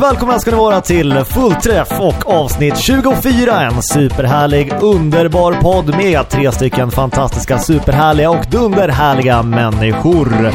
Varmt välkomna ska ni vara till Fullträff och avsnitt 24. En superhärlig, underbar podd med tre stycken fantastiska, superhärliga och dunderhärliga människor.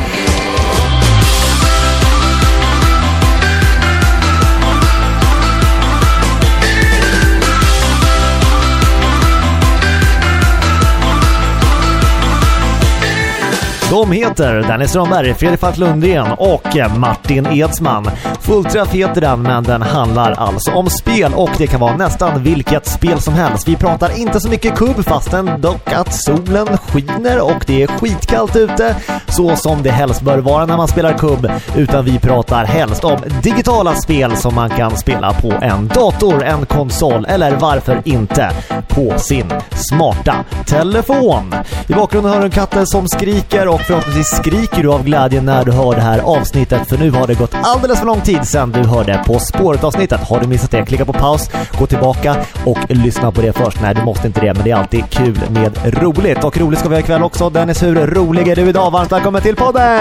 De heter Dennis Strömberg, Fredrik Falk Lundgren och Martin Edsman. Fullträff heter den, men den handlar alltså om spel och det kan vara nästan vilket spel som helst. Vi pratar inte så mycket kubb fastän dock att solen skiner och det är skitkallt ute så som det helst bör vara när man spelar kubb utan vi pratar helst om digitala spel som man kan spela på en dator, en konsol eller varför inte på sin smarta telefon. I bakgrunden hör du en katte som skriker och förhoppningsvis skriker du av glädje när du hör det här avsnittet för nu har det gått alldeles för lång tid sedan du hörde På spåret-avsnittet. Har du missat det, klicka på paus, gå tillbaka och lyssna på det först. Nej, du måste inte det, men det är alltid kul med roligt. Och roligt ska vi ha ikväll också. Dennis, hur rolig är du idag? Varmt välkommen till podden!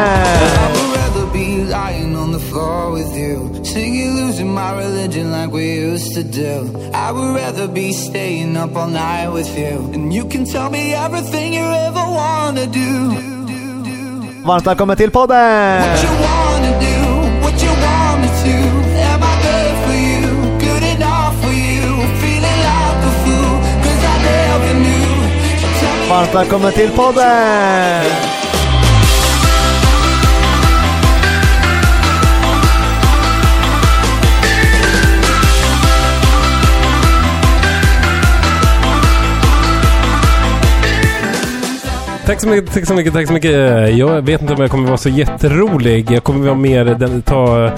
lying on the floor with you Singing, losing my religion like we used to do I would rather be staying up all night with you And you can tell me everything you ever wanna do Varmt välkommen till podden! Varmt välkommen till podden! Tack så mycket, tack så mycket, tack så mycket. Jag vet inte om jag kommer vara så jätterolig. Jag kommer vara mer, den, ta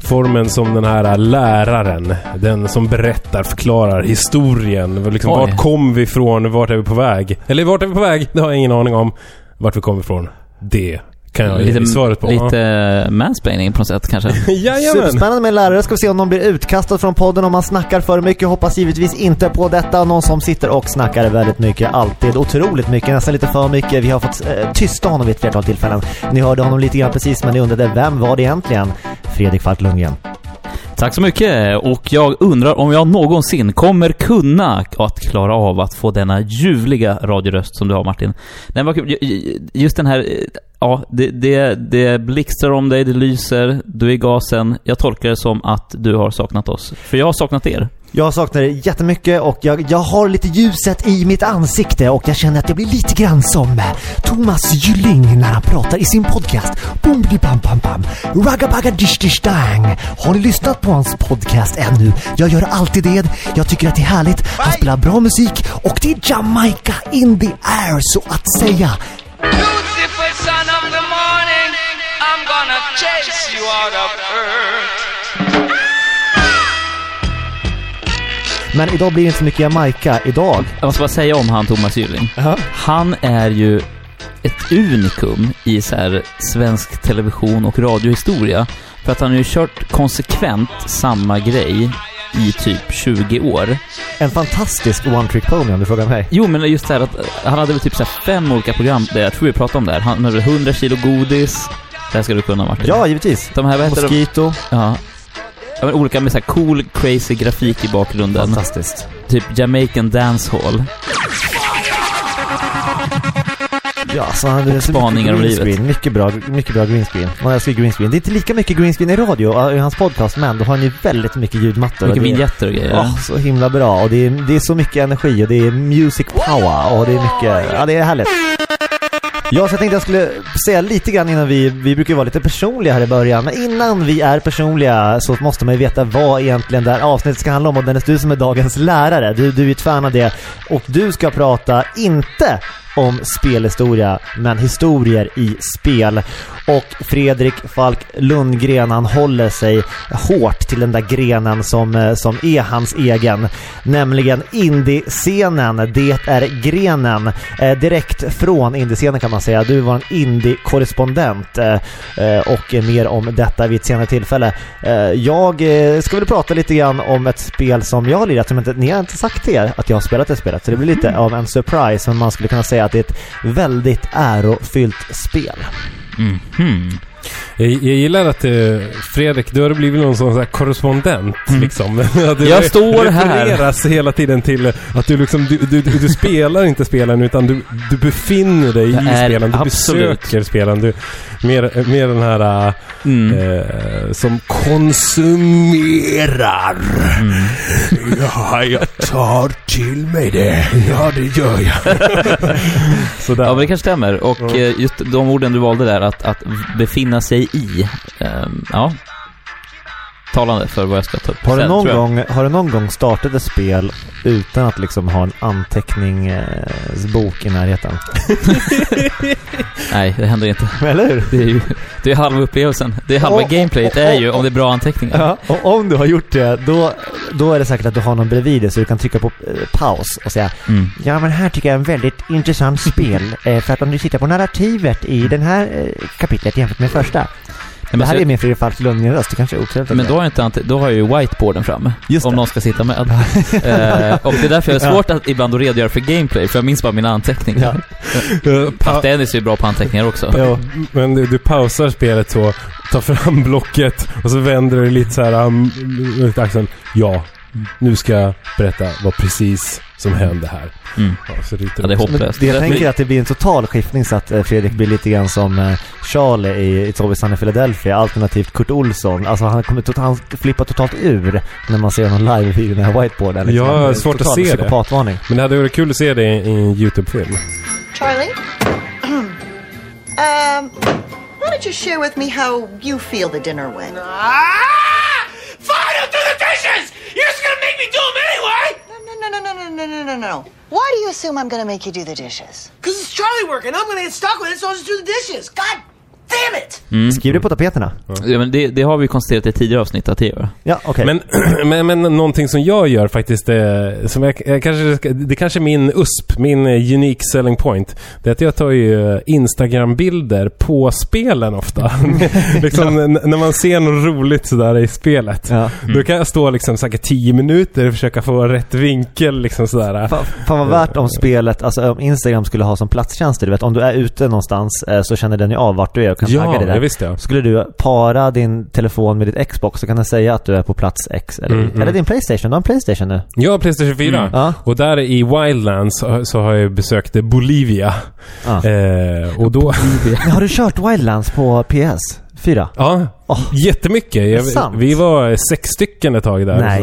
formen som den här läraren. Den som berättar, förklarar historien. Liksom, vart kom vi ifrån? Vart är vi på väg? Eller vart är vi på väg? Det har jag ingen aning om. Vart vi kommer ifrån. Det kan jag lite, ge svaret på. Lite ja. mansplaining på något sätt kanske. Superspännande med lärare. Ska vi se om de blir utkastade från podden om man snackar för mycket. Hoppas givetvis inte på detta. Någon som sitter och snackar väldigt mycket. Alltid otroligt mycket. Nästan lite för mycket. Vi har fått eh, tysta honom vid ett flertal tillfällen. Ni hörde honom lite grann precis men ni undrade vem var det egentligen? Fredrik Falk Lundgren. Tack så mycket och jag undrar om jag någonsin kommer kunna att klara av att få denna ljuvliga radioröst som du har Martin. Den var, just den här, eh, ja, det, det, det blixtrar om dig, det lyser, du är i gasen. Jag tolkar det som att du har saknat oss. För jag har saknat er. Jag saknar det jättemycket och jag, jag har lite ljuset i mitt ansikte och jag känner att jag blir lite grann som eh, Thomas Gylling när han pratar i sin podcast. Boom bam bam bam. Ragga dish dish dang. Har ni lyssnat på hans podcast ännu? Jag gör alltid det. Jag tycker att det är härligt. Han spelar bra musik och det är Jamaica in the air så att säga. Lucifer son of the morning I'm gonna chase you out of earth Men idag blir det inte så mycket Jamaica idag. Jag måste bara säga om han Thomas Gylling. Uh -huh. Han är ju ett unikum i så här svensk television och radiohistoria. För att han har ju kört konsekvent samma grej i typ 20 år. En fantastisk one-trick pony om du frågar mig. Jo, men just det här att han hade väl typ så fem olika program där jag tror vi pratade om det här. Han hade 100 kilo godis. Det här ska du kunna Martin. Ja, givetvis. De här, Mosquito. De? Ja. Ja, men olika med så cool, crazy grafik i bakgrunden. Fantastiskt. Typ Jamaican Dancehall. Ja, så han hade Spaningar om livet. Mycket bra, mycket bra greenscreen. Man älskar greenscreen. Det är inte lika mycket greenscreen i radio i hans podcast, men då har han ju väldigt mycket ljudmattor. Mycket vignetter och grejer. Ja, så himla bra. Och det är, det är så mycket energi och det är music power och det är mycket, ja det är härligt. Ja, så jag tänkte jag skulle säga lite grann innan vi, vi brukar ju vara lite personliga här i början. Men innan vi är personliga så måste man ju veta vad egentligen det här avsnittet ska handla om. Och Dennis, du som är dagens lärare, du, du är ett fan av det. Och du ska prata inte om spelhistoria men historier i spel. Och Fredrik Falk Lundgren han håller sig hårt till den där grenen som, eh, som är hans egen. Nämligen indie-scenen. Det är grenen. Eh, direkt från indie-scenen kan man säga. Du var en indie-korrespondent eh, eh, och mer om detta vid ett senare tillfälle. Eh, jag eh, ska väl prata lite grann om ett spel som jag har lirat. Som inte, ni har inte sagt till er att jag har spelat det spelet så det blir lite av en surprise men man skulle kunna säga att det är ett väldigt ärofyllt spel. Mm -hmm. Jag, jag gillar att eh, Fredrik, du har blivit någon sån så här korrespondent liksom. Att du Mm. Jag står här. hela tiden till att du liksom, du, du, du, du spelar inte spelen utan du, du befinner dig Jag i spelen. Du absolut. besöker spelen. Du, mer, mer den här Mm. eh, som konsumerar. Mm. Ja, jag tar till mig det. Ja, det gör jag. Sådär. Ja, men det kanske stämmer. Och eh, just de orden du valde där, att, att befinna sig i. Ehm, ja. Talande för vad jag ska ta upp Har du, sen, någon gång, har du någon gång startat ett spel utan att liksom ha en anteckningsbok i närheten? Nej, det händer inte. Eller hur? Det är ju det är halva upplevelsen. Det är halva Och- gameplayet, det är ju om det är bra anteckningar. Ja, och om du har gjort det, då, då är det säkert att du har någon bredvid dig så du kan trycka på eh, paus och säga Mm. Ja men här tycker jag är en väldigt intressant spel. Eh, för att om du tittar på narrativet i den här eh, kapitlet jämfört med första. Men det här så- är min Fredrik Falk Lundgren-röst, det kanske är otrevligt. Men då har, jag inte ante- då har jag ju whiteboarden framme. Just om det. någon ska sitta med. eh, och det är därför jag har svårt att ibland att redogöra för gameplay, för jag minns bara mina anteckningar. Eh, pa- Fast Dennis är ju bra på anteckningar också. Ja. Men du, du pausar spelet så, tar fram blocket och så vänder du lite så här um, axeln. Ja, nu ska jag berätta vad precis som hände här. Mm. Ja, så ritar Ja, det är Men hopplöst. det jag Men- tänker är att det blir en total skiftning så att eh, Fredrik blir lite grann som eh, Charlie i It's Always Sunny Philadelphia, alternativt Kurt Olsson. Alltså han kommer tot- han flippar totalt ur när man ser honom live i den här whiteboarden. liksom. Ja, är svårt att se det. psykopatvarning. Men det hade varit kul att se det i, i en YouTube-film. Charlie? um, why don't you share with me how you feel the dinner went? Ah! Fine, I'll do the dishes! You're just gonna make me do them anyway! no, no, no, no, no, no, no, no. Why do you assume I'm going to make you do the dishes? Because it's Charlie working. I'm going to get stuck with it, so I'll just do the dishes. God damn it! Mm. Skriv det på tapeterna. Ja, men det, det har vi ju konstaterat i tidigare avsnitt att det gör. Ja, okej. Men, men, men någonting som jag gör faktiskt, eh, som jag, jag kanske, ska- det kanske är min USP, min eh, unique selling point. Det är att jag tar ju eh, Instagram-bilder på spelen ofta. liksom n- när man ser något roligt sådär i spelet. Ja. Då kan jag stå liksom säkert 10 minuter och försöka få rätt vinkel liksom sådär. Fan, fan vad värt om spelet, alltså om Instagram skulle ha som platstjänster, du vet om du är ute någonstans eh, så känner den ju av vart du är och kan tagga Ja, dig där. det visste jag. Skulle du para din telefon med ditt Xbox så kan den säga att du är på plats X eller, Mm, mm. eller din Playstation, du har en Playstation nu. Jag har Playstation 4. Mm. Ja. Och där i Wildlands så, så har jag besökt Bolivia. Ja. Eh, och då... Har du kört Wildlands på PS? 4? Ja, Åh. jättemycket. Jag, vi var sex stycken ett tag där. Nej.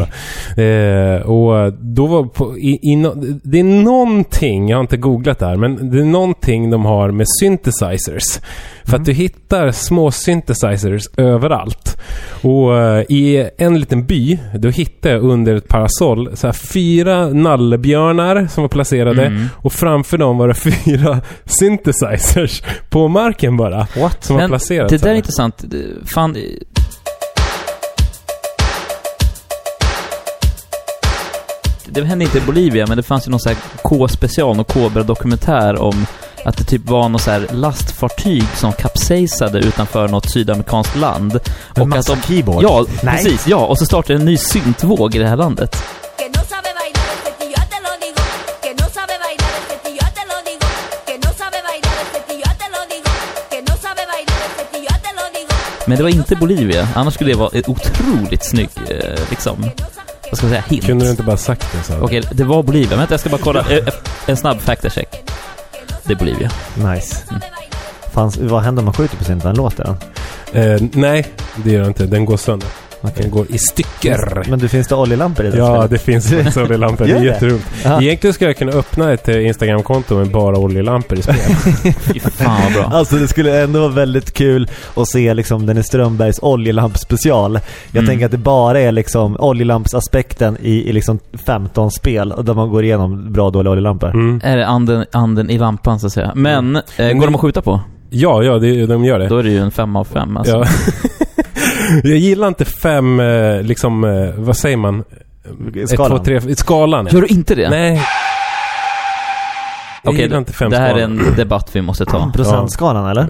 Och, eh, och då var på, i, i, no- det är någonting, jag har inte googlat det här, men det är någonting de har med synthesizers. För att du hittar små synthesizers överallt. Och eh, i en liten by, då hittade jag under ett parasoll så fyra nallebjörnar som var placerade. Mm. Och framför dem var det fyra synthesizers på marken bara. What? Som var Men placerat det så där är intressant. Det- Fan... eh, Det hände inte i Bolivia, men det fanns ju någon sån här K-special, någon Cobra-dokumentär om att det typ var något så här lastfartyg som kapsejsade utanför något sydamerikanskt land. Med och massa att de, keyboard? Ja, Nej. precis. Ja, och så startade en ny syntvåg i det här landet. Men det var inte Bolivia, annars skulle det vara ett otroligt snygg, eh, liksom, vad ska man säga, hint. Kunde du inte bara sagt det så? Okej, det var Bolivia. Vänta, jag ska bara kolla. Eh, eh, en snabb factacheck. Det är Bolivia. Nice. Fanns, vad händer om man skjuter på? Låter den? Eh, nej, det gör det inte. Den går sönder. Den går i stycker. Men du, finns det oljelampor i det Ja, spelet? det finns faktiskt oljelampor. Det är jätteroligt. Egentligen skulle jag kunna öppna ett eh, Instagram-konto med bara oljelampor i spel. Fy fan vad bra. Alltså det skulle ändå vara väldigt kul att se liksom Dennis Strömbergs oljelampspecial. Jag Mm. tänker att det bara är liksom oljelampsaspekten i, i liksom 15 spel där man går igenom bra och dåliga oljelampor. Mm. Är det anden, anden i lampan så att säga. Men, eh, går de att skjuta på? Ja, ja, det, de gör det. Då är det ju en femma av fem alltså. Ja. jag gillar inte fem, eh, liksom, eh, vad säger man? Ett, Skalan. två, tre, skalan. Gör du inte det? Nej. Jag Okej, gillar inte fem det här är skalan. en debatt vi måste ta. Procentskalan eller?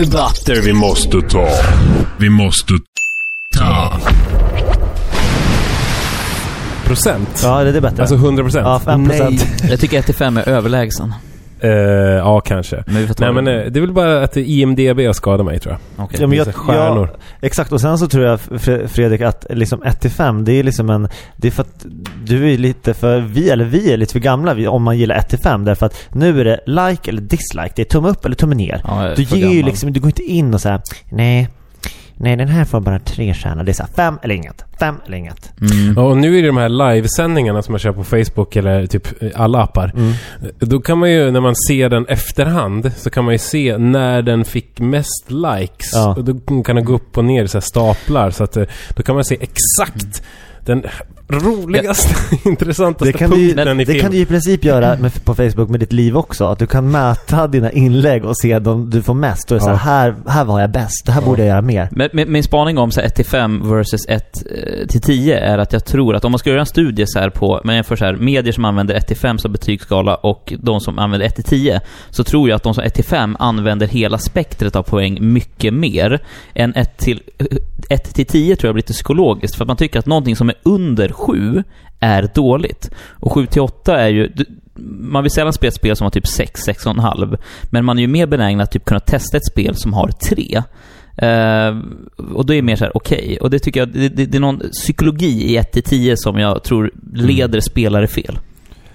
Debatter vi måste ta. Vi måste ta. Procent? Ja, det är bättre. Alltså 100 procent? Ja, 5%. Nej. Jag tycker 1 till 5 är överlägsen. Eh, ja, kanske. Men Nej, men det. eh, det är väl bara att IMDB har skadat mig tror jag. Okej. Ja, men jag, så stjärnor. ja, exakt, och sen så tror jag Fre- Fredrik att liksom 1-5 det är liksom en Det är för att du är lite för Vi, eller vi är lite för gamla vi, om man gillar 1-5 Därför att nu är det like eller dislike Det är tumme upp eller tumme ner Ja, Du ger ju liksom, du går inte in och säger Nej Nej den här får bara tre stjärnor Det är såhär fem eller inget Fem eller inget Mm. Ja, och nu är det de här livesändningarna som man kör på Facebook eller typ alla appar. Mm. Då kan man ju, när man ser den efterhand, så kan man ju se när den fick mest likes. Ja. Och då kan den gå upp och ner i så här staplar. Så att eh, då kan man se exakt den roligaste, intressantaste Det kan, du, punkten i det kan du ju i princip göra med, på Facebook med ditt liv också. Att du kan mäta dina inlägg och se de du får mest. Och är så Ja. här, här, var jag bäst. Det här borde jag göra mer. Men, min, min spaning om så här 1 till 5 versus 1 eh, till 10 är att jag tror att om man ska göra en studie så här på, men jämför så här, medier som använder 1 till 5 som betygsskala och de som använder 1 till 10, så tror jag att de som 1 till 5 använder hela spektret av poäng mycket mer än 1 till, 1 till 10 tror jag blir lite psykologiskt, för att man tycker att någonting som är under 7 är dåligt. Och 7 till 8 är ju... Man vill sällan spela ett spel som har typ 6, 6,5. Men man är ju mer benägen att typ kunna testa ett spel som har 3. Uh, eh, och då är det mer såhär, okej. Okay. Och det tycker jag, det, det, det är någon psykologi i 1-10 som jag tror leder mm. spelare fel.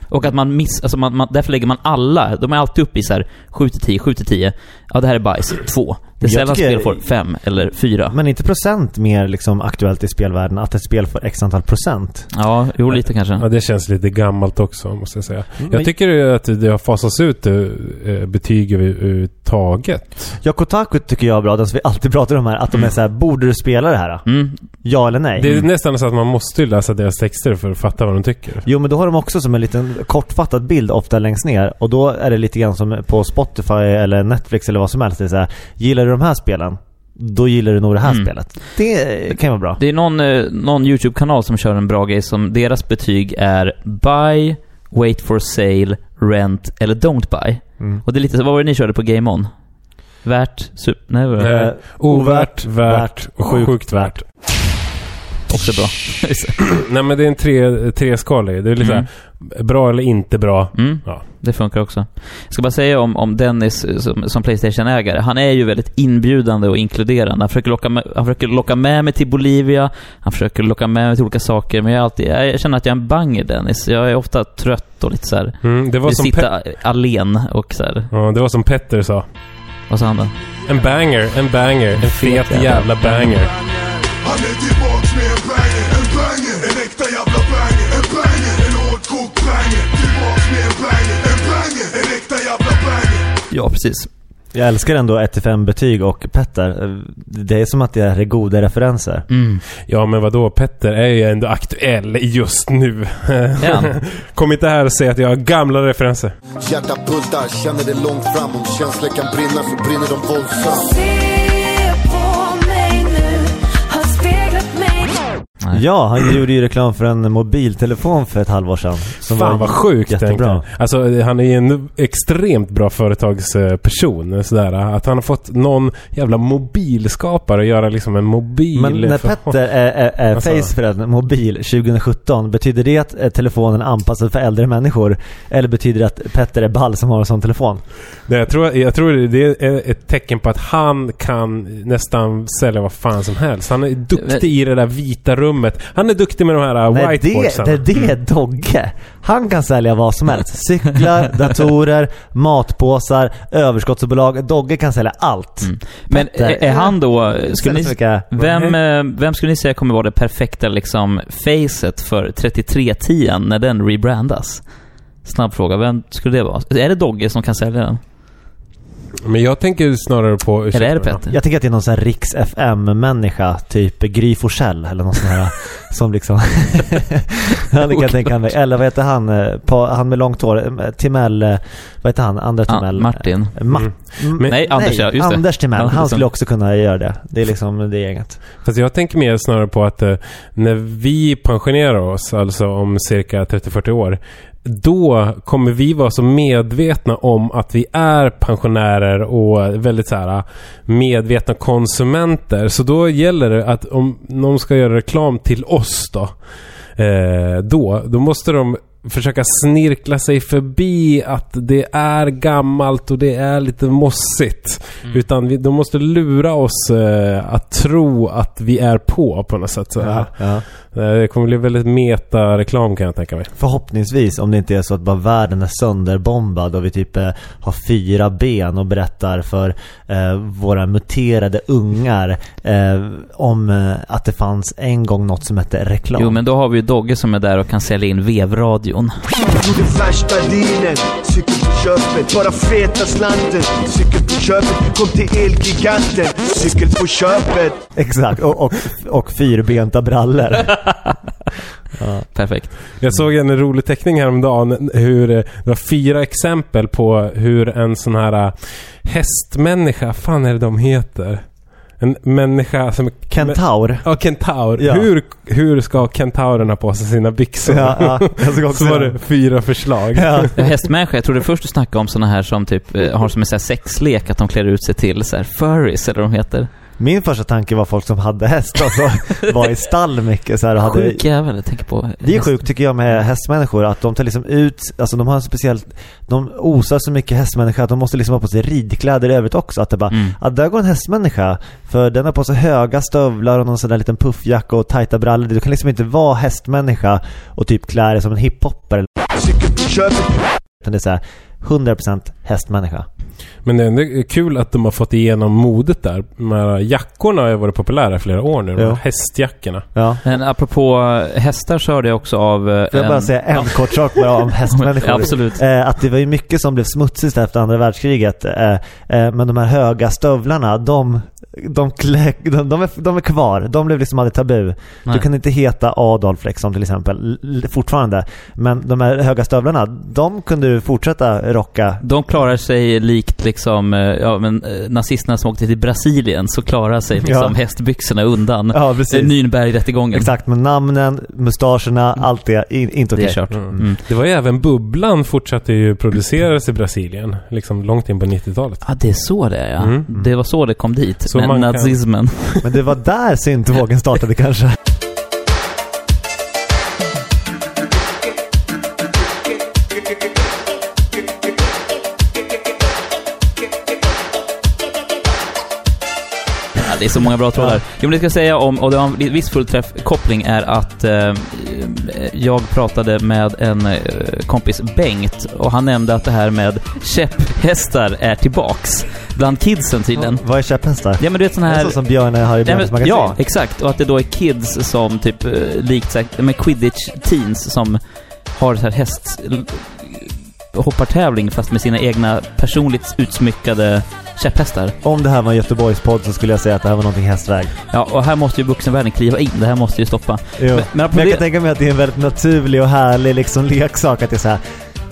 Och att man miss, alltså man, man, därför lägger man alla, de är alltid uppe i så här 7-10, 7-10. Ja, det här är bajs. 2. Det sällan tycker- spel får 5 eller 4. Men inte procent mer liksom aktuellt i spelvärlden att ett spel får x antal procent. Ja, jo lite kanske. Ja, det känns lite gammalt också, måste jag säga. Men- Jag tycker att det har fasats ut eh, betyg överhuvudtaget. Ja, Kotaku tycker jag är bra. Den som vi alltid pratar om här. Att de är så här, borde du spela det här? Mm. Ja eller nej? Det är nästan så att man måste läsa deras texter för att fatta vad de tycker. Jo men då har de också som en liten kortfattad bild ofta längst ner och då är det lite grann som på Spotify eller Netflix eller vad som helst. Det är så här, gillar du de här spelen? Då gillar du nog det här Mm. spelet. Det kan ju vara bra. Det är någon, eh, någon YouTube-kanal som kör en bra grej som deras betyg är Buy, Wait for Sale, Rent eller Don't Buy. Mm. Och det är lite så, vad var det ni körde på Game On? Värt? Sup, nej, vad var det? Eh, ovärt, värt och sjukt värt. Också bra. Nej men det är en tre, treskalig. Det är lite Mm. såhär, bra eller inte bra. Mm, Ja. det funkar också. Jag ska bara säga om, om Dennis eh, som, som Playstation-ägare. Han är ju väldigt inbjudande och inkluderande. Han försöker, locka med, han försöker locka med mig till Bolivia. Han försöker locka med mig till olika saker. Men jag, alltid, jag känner att jag är en banger Dennis. Jag är ofta trött och lite så här. Mm, det, var Vill som sitta Pe- allen och så här. ja, det var som Petter sa. Vad sa han då? En banger, en banger, en fet jävla jävla banger. Han är tillbaks med äkta jävla banger, en banger En hårdkokt banger Tillbaks med en banger, en banger En äkta jävla banger Ja, precis. Jag älskar ändå 1-5 betyg och Petter. eh, Det är som att det är goda referenser. Mm. Ja men vadå, Petter är ju ändå aktuell just nu. Ja. Kom inte här och säg att jag har gamla referenser. Hjärta bultar, känner det långt fram Om känslor kan brinna så brinner de våldsamt Nej. Ja, han gjorde ju reklam för en mobiltelefon för ett halvår sedan. Som Fan var vad sjukt jättebra. Alltså han är ju en extremt bra företagsperson. Sådär. Att han har fått någon jävla mobilskapare att göra liksom en mobil... Men när för- Petter är, är, är Alltså. face för en mobil 2017, betyder det att eh, telefonen är anpassad för äldre människor? Eller betyder det att Petter är ball som har en sån telefon? Det, jag, tror, jag tror det är ett tecken på att han kan nästan sälja vad fan som helst. Han är duktig i det där vita rummet. Han är duktig med de här uh, Nej, det, whiteboardsarna. det, det är Dogge. Han kan sälja vad som helst. Cyklar, datorer, matpåsar, överskottsbolag. Dogge kan sälja allt. Mm. Men Petter. är, han då... Skulle ni, vem, eh, vem skulle ni säga kommer vara det perfekta liksom facet för 3310 när den rebrandas? Snabb fråga. Vem skulle det vara? Är det Dogge som kan sälja den? Men jag tänker snarare på... Eller är det Petter? Jag tänker att det är någon sån här Riks FM-människa, typ Gry Forssell eller någon sån här som liksom... han kan tänka mig. Eller vad heter han, eh, på, han med långt hår, eh, Timell, eh, vad heter han, andra Ah, Timell? Martin. Eh, Ma- Mm. M- Men- Nej, Anders, ja, just. Anders Timell, han liksom. skulle också kunna göra det. Det är liksom det gänget. Fast jag tänker mer snarare på att eh, när vi pensionerar oss, alltså om cirka 30-40 år, då kommer vi vara så medvetna om att vi är pensionärer och väldigt så här medvetna konsumenter. Så då gäller det att om någon ska göra reklam till oss då, eh, då, då måste de försöka snirkla sig förbi att det är gammalt och det är lite mossigt. Utan vi, de måste lura oss eh, att tro att vi är på på något sätt. Så, Ja, ja. Eh, Det kommer bli väldigt meta-reklam kan jag tänka mig. Förhoppningsvis, om det inte är så att bara världen är sönderbombad och vi typ eh, har fyra ben och berättar för eh, våra muterade ungar eh, om eh, att det fanns en gång något som hette reklam. Jo, men då har vi ju Dogge som är där och kan sälja in vevradion. Gjorde dealen, cykel på köpet Bara feta slanten, cykel på köpet Kom till Elgiganten, cykel på köpet Exakt, och, och, och fyrbenta brallor. Perfekt. Jag såg en rolig teckning häromdagen hur eh, det var fyra exempel på hur en sån här eh, hästmänniska, fan är det de heter? En människa som... Kentaur. Ja, kentaur. Ja. Hur, hur ska kentaurerna på sig sina byxor? Ja, ja, jag såg också Så var det fyra förslag. Ja. Hästmänniska, jag trodde först du snackade om såna här som typ eh, har som en sån här sexlek, att de klär ut sig till så här furries eller vad de heter. Min första tanke var folk som hade häst, alltså var i stall mycket så här och hade... Sjuk jävel, jag tänker på. Det är sjukt tycker jag med hästmänniskor att de tar liksom ut, alltså de har en speciell, de osar så mycket hästmänniska att de måste liksom ha på sig ridkläder i övrigt också. Att det bara, Mm. att där går en hästmänniska för den har på sig höga stövlar och någon sån där liten puffjacka och tajta brallor. Du kan liksom inte vara hästmänniska och typ klä dig som en hiphopper. Utan det är så här 100% hästmänniska. Men det är ändå kul att de har fått igenom modet där. De här jackorna har ju varit populära i flera år nu. De här Ja. hästjackorna. Ja. Men apropå eh, hästar så hörde jag också av... eh, Får jag bara en- säga en kort sak bara om hästmänniskor? Ja, absolut. Eh, att det var ju mycket som blev smutsigt efter andra världskriget. Eh, eh, men de här höga stövlarna, de, de, klä, de, de, är, de är kvar. De blev liksom aldrig tabu. Nej. Du kan inte heta Adolf liksom till exempel, fortfarande. Men de här höga stövlarna, de kunde du fortsätta rocka. De klarar sig likt liksom, eh, ja men eh, nazisterna som åkte till Brasilien så klarar sig liksom Ja. hästbyxorna undan Ja, eh, precis. Nürnbergrättegången. Exakt, men namnen, mustascherna, allt det, in, inte Det okej. är kört. Mm. Mm. Det var ju även Bubblan fortsatte ju produceras i Brasilien. Liksom långt in på 90-talet. Ja, det är så det är ja. Mm. Det var så det kom dit. Så man kan- nazismen. Men det var där syntvågen startade kanske. Det är så många bra trådar. Jo, men det ska jag säga om, och det har en viss fullträff-koppling, är att eh, jag pratade med en eh, kompis, Bengt, och han nämnde att det här med käpphästar är tillbaks. Bland kidsen tydligen. Vad är käpphästar? Ja men du vet det här... så som Björn har i Björns magasin? ja, exakt. Och att det då är kids som typ, eh, likt med quidditch-teens som har så här häst... hoppartävling fast med sina egna personligt utsmyckade käpphästar. Om det här var en Göteborgspodd så skulle jag säga att det här var någonting hästväg. Ja, och här måste ju vuxenvärlden kliva in. Det här måste ju stoppa. Jo. Men- Men, men jag det- kan tänka mig att det är en väldigt naturlig och härlig liksom leksak att det är så här.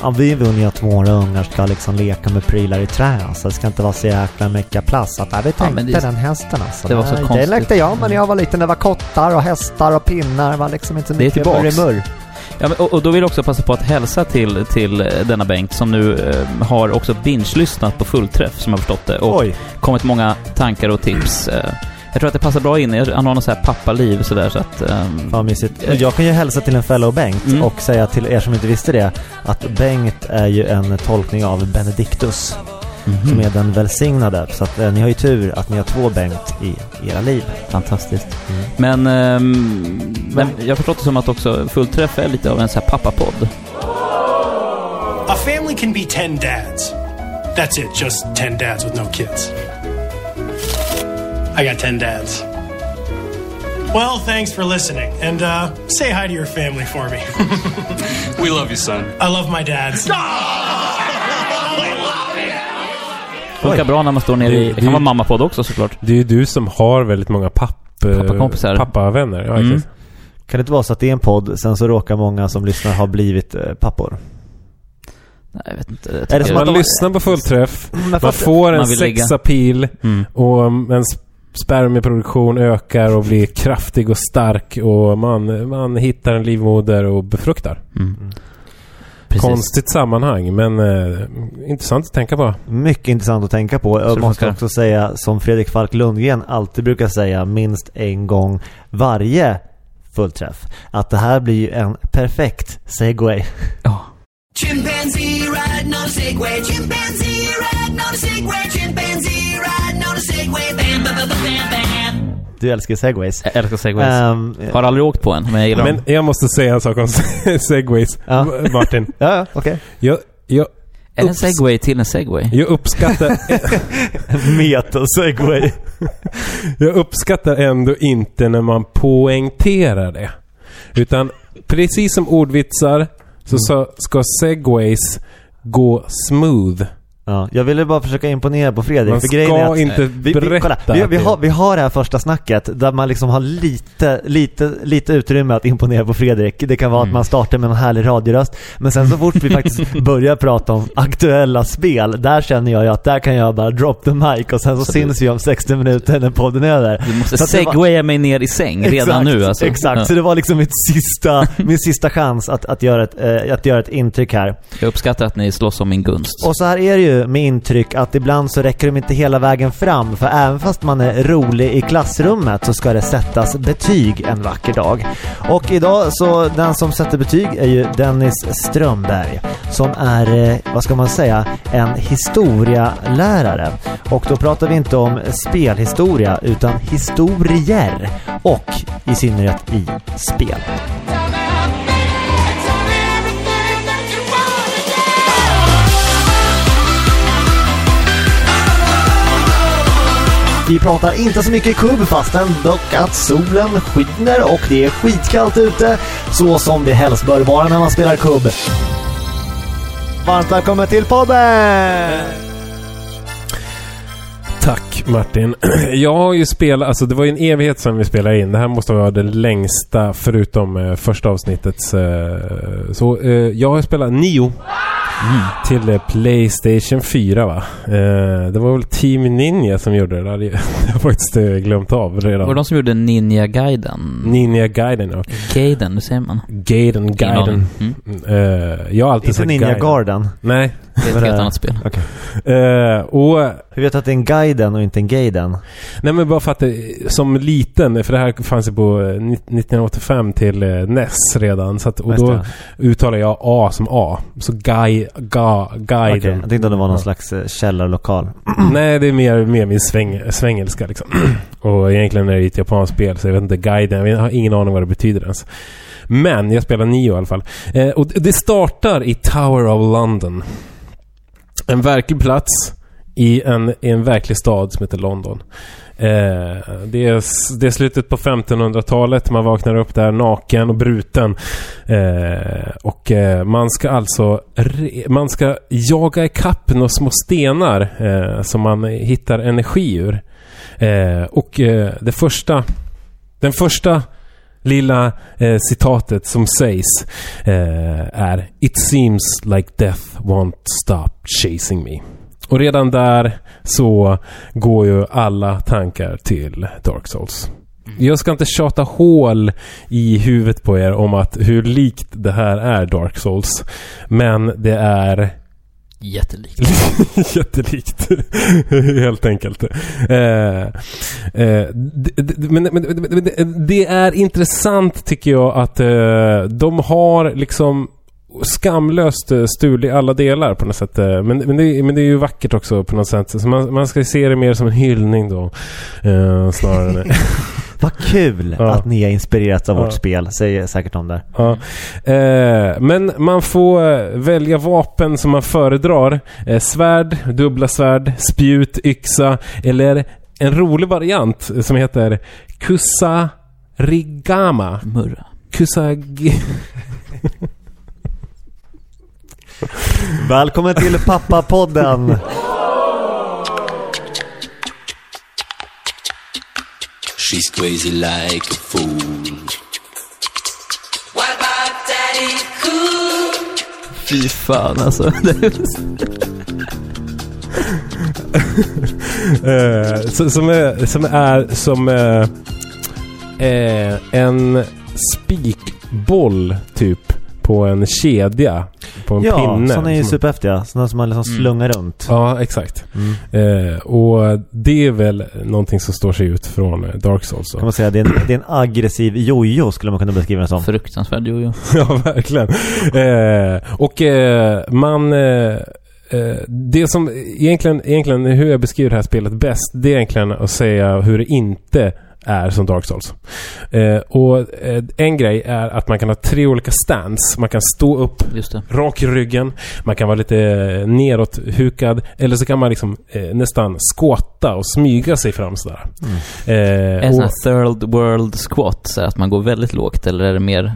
Ja, vi vill ju att våra ungar ska liksom leka med prylar i trä. Så det ska inte vara så jäkla mycket plast. Att, ja, vi tänkte men det- den hästen alltså. det var så Nej, konstigt. Det lekte jag men när jag var liten. Det var kottar och hästar och pinnar. Det var liksom inte Det mycket tillbaks. Ja, och, och då vill jag också passa på att hälsa till, till eh, denna Bengt som nu eh, har också binge-lyssnat på fullträff som jag förstått det. Och Oj. kommit många tankar och tips. Eh, jag tror att det passar bra in. Han har något så här pappaliv sådär så att... ehm, Fan mysigt. Jag kan ju hälsa till en fellow Bengt Mm. och säga till er som inte visste det att Bengt är ju en tolkning av Benedictus mhm. som är den välsignade. Så att eh, ni har ju tur att ni har två Bengt i era liv. Fantastiskt. Mm. Men, ehm, men jag har förstått det som att också fullträff är lite av en så här pappapodd. A family can be 10 dads. That's it, just 10 dads with no kids. I got 10 dads. Well, thanks for listening. And uh, say hi to your family for me. We love you, son. I love my dads. Funkar bra när man står nere i... Det- Det kan vara mammapodd också såklart. Det är ju du som har väldigt många papp... eh, Pappakompisar. Pappavänner. Ja, Mm. Kan det inte vara så att det är en podd, sen så råkar många som lyssnar ha blivit eh, pappor? Nej, jag vet inte. Jag Är det som att Man de- lyssnar på fullträff. Men Man får en Man sexapil Mm. och um, ens spermieproduktion ökar och blir kraftig och stark och man, man hittar en livmoder och befruktar. Mm. Precis. Konstigt sammanhang men eh, intressant att tänka på. Mycket intressant att tänka på. Jag måste funkar. också säga, som Fredrik Falk Lundgren alltid brukar säga, minst en gång varje fullträff. Att det här blir ju en perfekt segway. Chimpanzee riding on a Segway. Chimpanzee riding on a Segway. Chimpanzee riding on a Segway. Bam, bam, bam, bam, bam. Du älskar segways. Jag älskar segways. Ehm, Har aldrig åkt på en, men jag gillar dem. Men jag måste säga en sak om segways, Ja. Martin. ja, ja, okej. Jag, jag, Är det en Ups. segway till en segway? jag uppskattar... Meta-segway. Jag uppskattar ändå inte när man poängterar det. Utan precis som ordvitsar så sa- ska segways gå smooth. Ja, jag ville bara försöka imponera på Fredrik. Man för ska grejen är att, inte vi, vi, kolla, berätta vi, att vi, det- har, vi har det här första snacket där man liksom har lite, lite, lite utrymme att imponera på Fredrik. Det kan vara Mm. att man startar med en härlig radioröst. Men sen så fort vi faktiskt börjar prata om aktuella spel, där känner jag ju att där kan jag bara drop the mic och sen så, Så syns vi om 60 minuter när podden är över. Du måste var- segwaya mig ner i säng redan Exakt, nu alltså. Exakt, Ja. så det var liksom mitt sista, min sista chans att, att, göra ett, eh, att göra ett intryck här. Jag uppskattar att ni slåss om min gunst. Och så här är det ju med intryck att ibland så räcker de inte hela vägen fram för även fast man är rolig i klassrummet så ska det sättas betyg en vacker dag. Och idag så den som sätter betyg är ju Dennis Strömberg som är, eh, vad ska man säga, en historialärare. Och då pratar vi inte om spelhistoria utan historier och i synnerhet i spel. Vi pratar inte så mycket kubb fastän dock att solen skiner och det är skitkallt ute. Så som det helst bör vara när man spelar kubb. Varmt välkommen till podden! Tack Martin. Jag har ju spelat, alltså det var ju en evighet sedan vi spelade in. Det här måste vara det längsta förutom eh, första avsnittets. Eh, så eh, jag har spelat Nio. Till eh, Playstation 4 va? Eh, det var väl Team Ninja som gjorde det. Det hade jag faktiskt eh, glömt av redan. Var det de som gjorde Ninja-guiden? Ninja Gaiden ja. Gaiden, hur säger man? Gaiden Gaiden. Mm. Eh, jag har alltid Inte sagt Ninja Gaiden. Garden. Nej. Det är ett helt annat spel. Eh, och Hur vet du att det är en Gaiden och inte en Gaiden? Nej men bara för att det, som liten, för det här fanns ju på eh, 1985 till eh, NES redan. Så att, och då uttalar jag A som A. Så Ga, Okej, Gaiden. jag tänkte att det var någon Ja. slags eh, källarlokal. Nej, det är mer, mer min sväng, svängelska liksom. och egentligen är det ett japanskt spel så jag vet inte, Gaiden, jag har ingen aning vad det betyder ens. Men jag spelar nio i alla fall. Eh, och det- det startar i Tower of London. En verklig plats i en, i en verklig stad som heter London. Eh, det, är, det är slutet på 1500-talet. Man vaknar upp där naken och bruten. Eh, och eh, man ska alltså re, man ska jaga ikapp några små stenar eh, som man hittar energi ur. Eh, och eh, det första den första lilla eh, citatet som sägs eh, är It seems like death won't stop chasing me. Och redan där så går ju alla tankar till Dark Souls. Jag ska inte tjata hål i huvudet på er om att hur likt det här är Dark Souls. Men det är Jättelikt. Jättelikt. Helt enkelt. Eh, eh, men, men, men, det är intressant tycker jag att eh, de har liksom skamlöst eh, stul i alla delar på något sätt. eh, Men, men, det, är- men det är ju vackert också på något sätt. Så man, man ska se det mer som en hyllning då. Eh, snarare än... Vad kul Ja. att ni har inspirerats av Ja. vårt spel, säger säkert om där. Ja. Eh, men man får eh, välja vapen som man föredrar. Eh, svärd, dubbla svärd, spjut, yxa eller en rolig variant som heter Kusarigama. Murra. Kusagi... Välkommen till Pappapodden! She's crazy like a fool. What about Daddy Cool? Fy fan alltså. Eh, så- som, är, som är som eh, en spikboll typ på en kedja på en Ja, pinne. sådana är ju som- superhäftiga. Sådana som man liksom slungar runt. Ja, exakt. Mm. Eh, och det är väl någonting som står sig ut från eh, Dark Souls. då. Kan man säga, det är en, det är en aggressiv jojo skulle man kunna beskriva den som. Fruktansvärd jojo. ja, verkligen. Eh, och eh, man... Eh, eh, det som egentligen, egentligen hur jag beskriver det här spelet bäst, det är egentligen att säga hur det inte är som Dark Souls. Eh, och eh, en grej är att man kan ha tre olika stands. Man kan stå upp rak i ryggen, man kan vara lite eh, neråt hukad eller så kan man liksom eh, nästan skåta och smyga sig fram sådär. Eh, En sån och- här third world squat, så att man går väldigt lågt, eller är det mer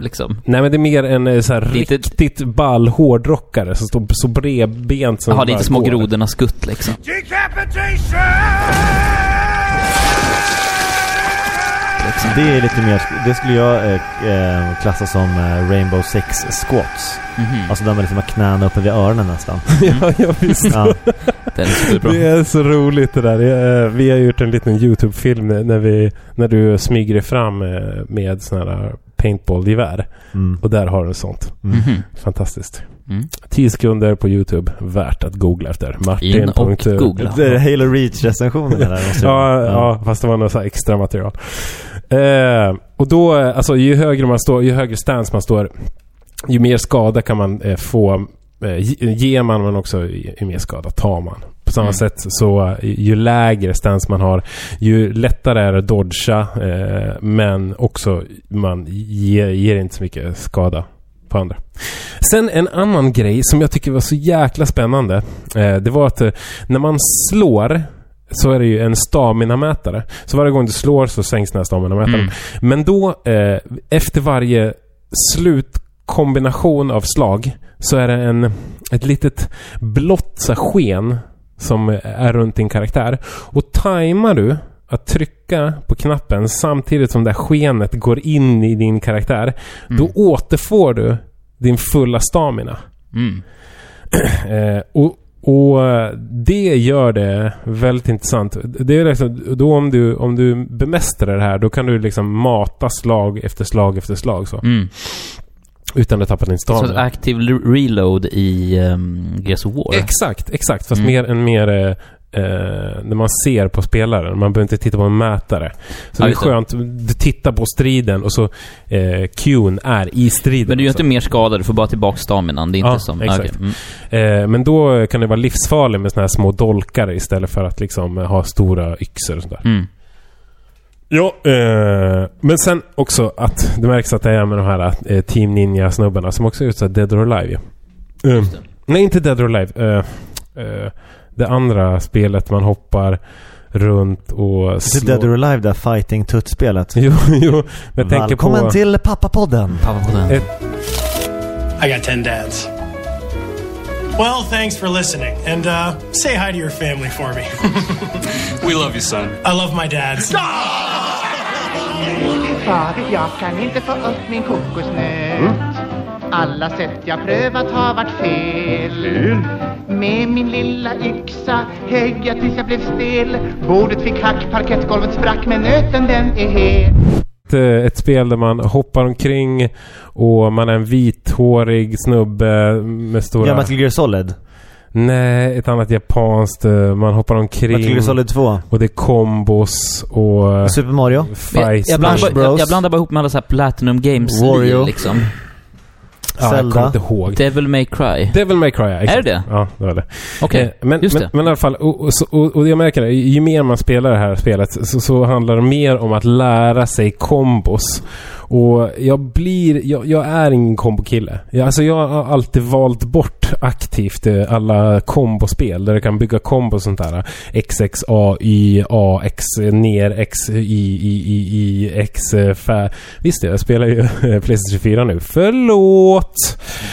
liksom... Nej men det är mer en eh, så här Lite- riktigt ball hårdrockare som står så bredbent som Jaha, det är inte små går. grodornas skutt liksom. Liksom. Det är lite mer, det skulle jag eh, eh, klassa som eh, Rainbow Six squats. Mhm. Alltså där man liksom har knäna uppe vid öronen nästan. ja, ja visst. Ja. Den är superbra. Det är så roligt det där. Eh, Vi har gjort en liten YouTube-film när, vi, när du smyger dig fram med sådana här paintball-gevär. Mm. Och där har du sånt. Mhm. Fantastiskt. Mm. 10 sekunder på YouTube. Värt att googla efter. Martin. In och googla. Det är Halo Reach-recensionen där. jag- Ja, ja, fast det var något extra material. Eh, och då, alltså ju högre man står, ju högre stance man står, ju mer skada kan man eh, få. Eh, ge- ger man men också ju, ju mer skada tar man. På samma Mm. sätt så eh, ju lägre stance man har, ju lättare är det att dodga. Eh, men också man ger, ger inte så mycket skada på andra. Sen en annan grej som jag tycker var så jäkla spännande. Eh, det var att eh, när man slår så är det ju en stamina-mätare. Så varje gång du slår så sänks den här stamina-mätaren. Mm. Men då, eh, efter varje slutkombination av slag, så är det en, ett litet blått sken som är runt din karaktär. Och tajmar du att trycka på knappen samtidigt som det här skenet går in i din karaktär, då återfår du din fulla stamina. Mm. Eh, och, och eh, det gör det väldigt intressant. Det är liksom, då om du, om du bemästrar det här, då kan du liksom mata slag efter slag efter slag så. Mm. Utan att tappa din Så ett stamina. active re- reload i um, Gears of War. Exakt, exakt. Fast Mm. mer än mer eh, eh, när man ser på spelaren. Man behöver inte titta på en mätare. Så Ja, det är skönt. Du tittar på striden och så eh, Qn är i striden. Men du gör också. inte mer skada, du får bara tillbaka staminan. Det är inte Ja, som... exakt. okej. Mm. Eh, men då kan det vara livsfarligt med såna här små dolkar istället för att liksom eh, ha stora yxor och sådär. Mm. Ja, eh, men sen också att det märks att det är med de här eh, Team Ninja-snubbarna som också är Dead or Alive ju. Eh, nej, inte Dead or Alive. Det andra spelet man hoppar runt och Det slår... är Dead or Alive, där fighting tutt-spelet. Jo, jo. Men jag tänker Välkommen på... till Pappapodden! Pappa på den. Ett, I got 10 dads. Well, thanks for listening. And uh, say hi to your family for me. We love you, son. I love my dads. Far, jag kan inte få upp min kokosnöt. Alla sätt jag prövat har varit fel. Med min lilla yxa högg jag tills jag blev stel. Bordet fick hack, parkettgolvet sprack, men nöten den är hel. eh, ett spel där man hoppar omkring och man är en vithårig snubbe med stora... Ja, Metal Gear Solid. Nej, ett annat japanskt. eh, Man hoppar omkring. Metal Gear Solid 2. Och det är kombos och... eh, Super Mario. Jag, Fight. jag, blandar, Smash bara- jag, Bros. jag blandar bara ihop med alla så här Platinum Games Wario. liksom. Ja, jag Zelda. kommer inte ihåg. Devil May Cry. Devil May Cry, ja, exakt. Är det det? Ja, det var det. Okej, Eh, men, just men, det. men i alla fall, och, och, och, och jag märker det, ju mer man spelar det här spelet så, så handlar det mer om att lära sig kombos. Och jag blir, jag, jag är ingen kombokille. Jag, alltså jag har alltid valt bort aktivt eh, alla kombospel där du kan bygga kombos och sånt där. X, X, A, Y, A, X, ner, X, Y, Y, Y, Y, X, eh, fä. Visst jag spelar ju eh, Playstation 24 nu. Förlåt!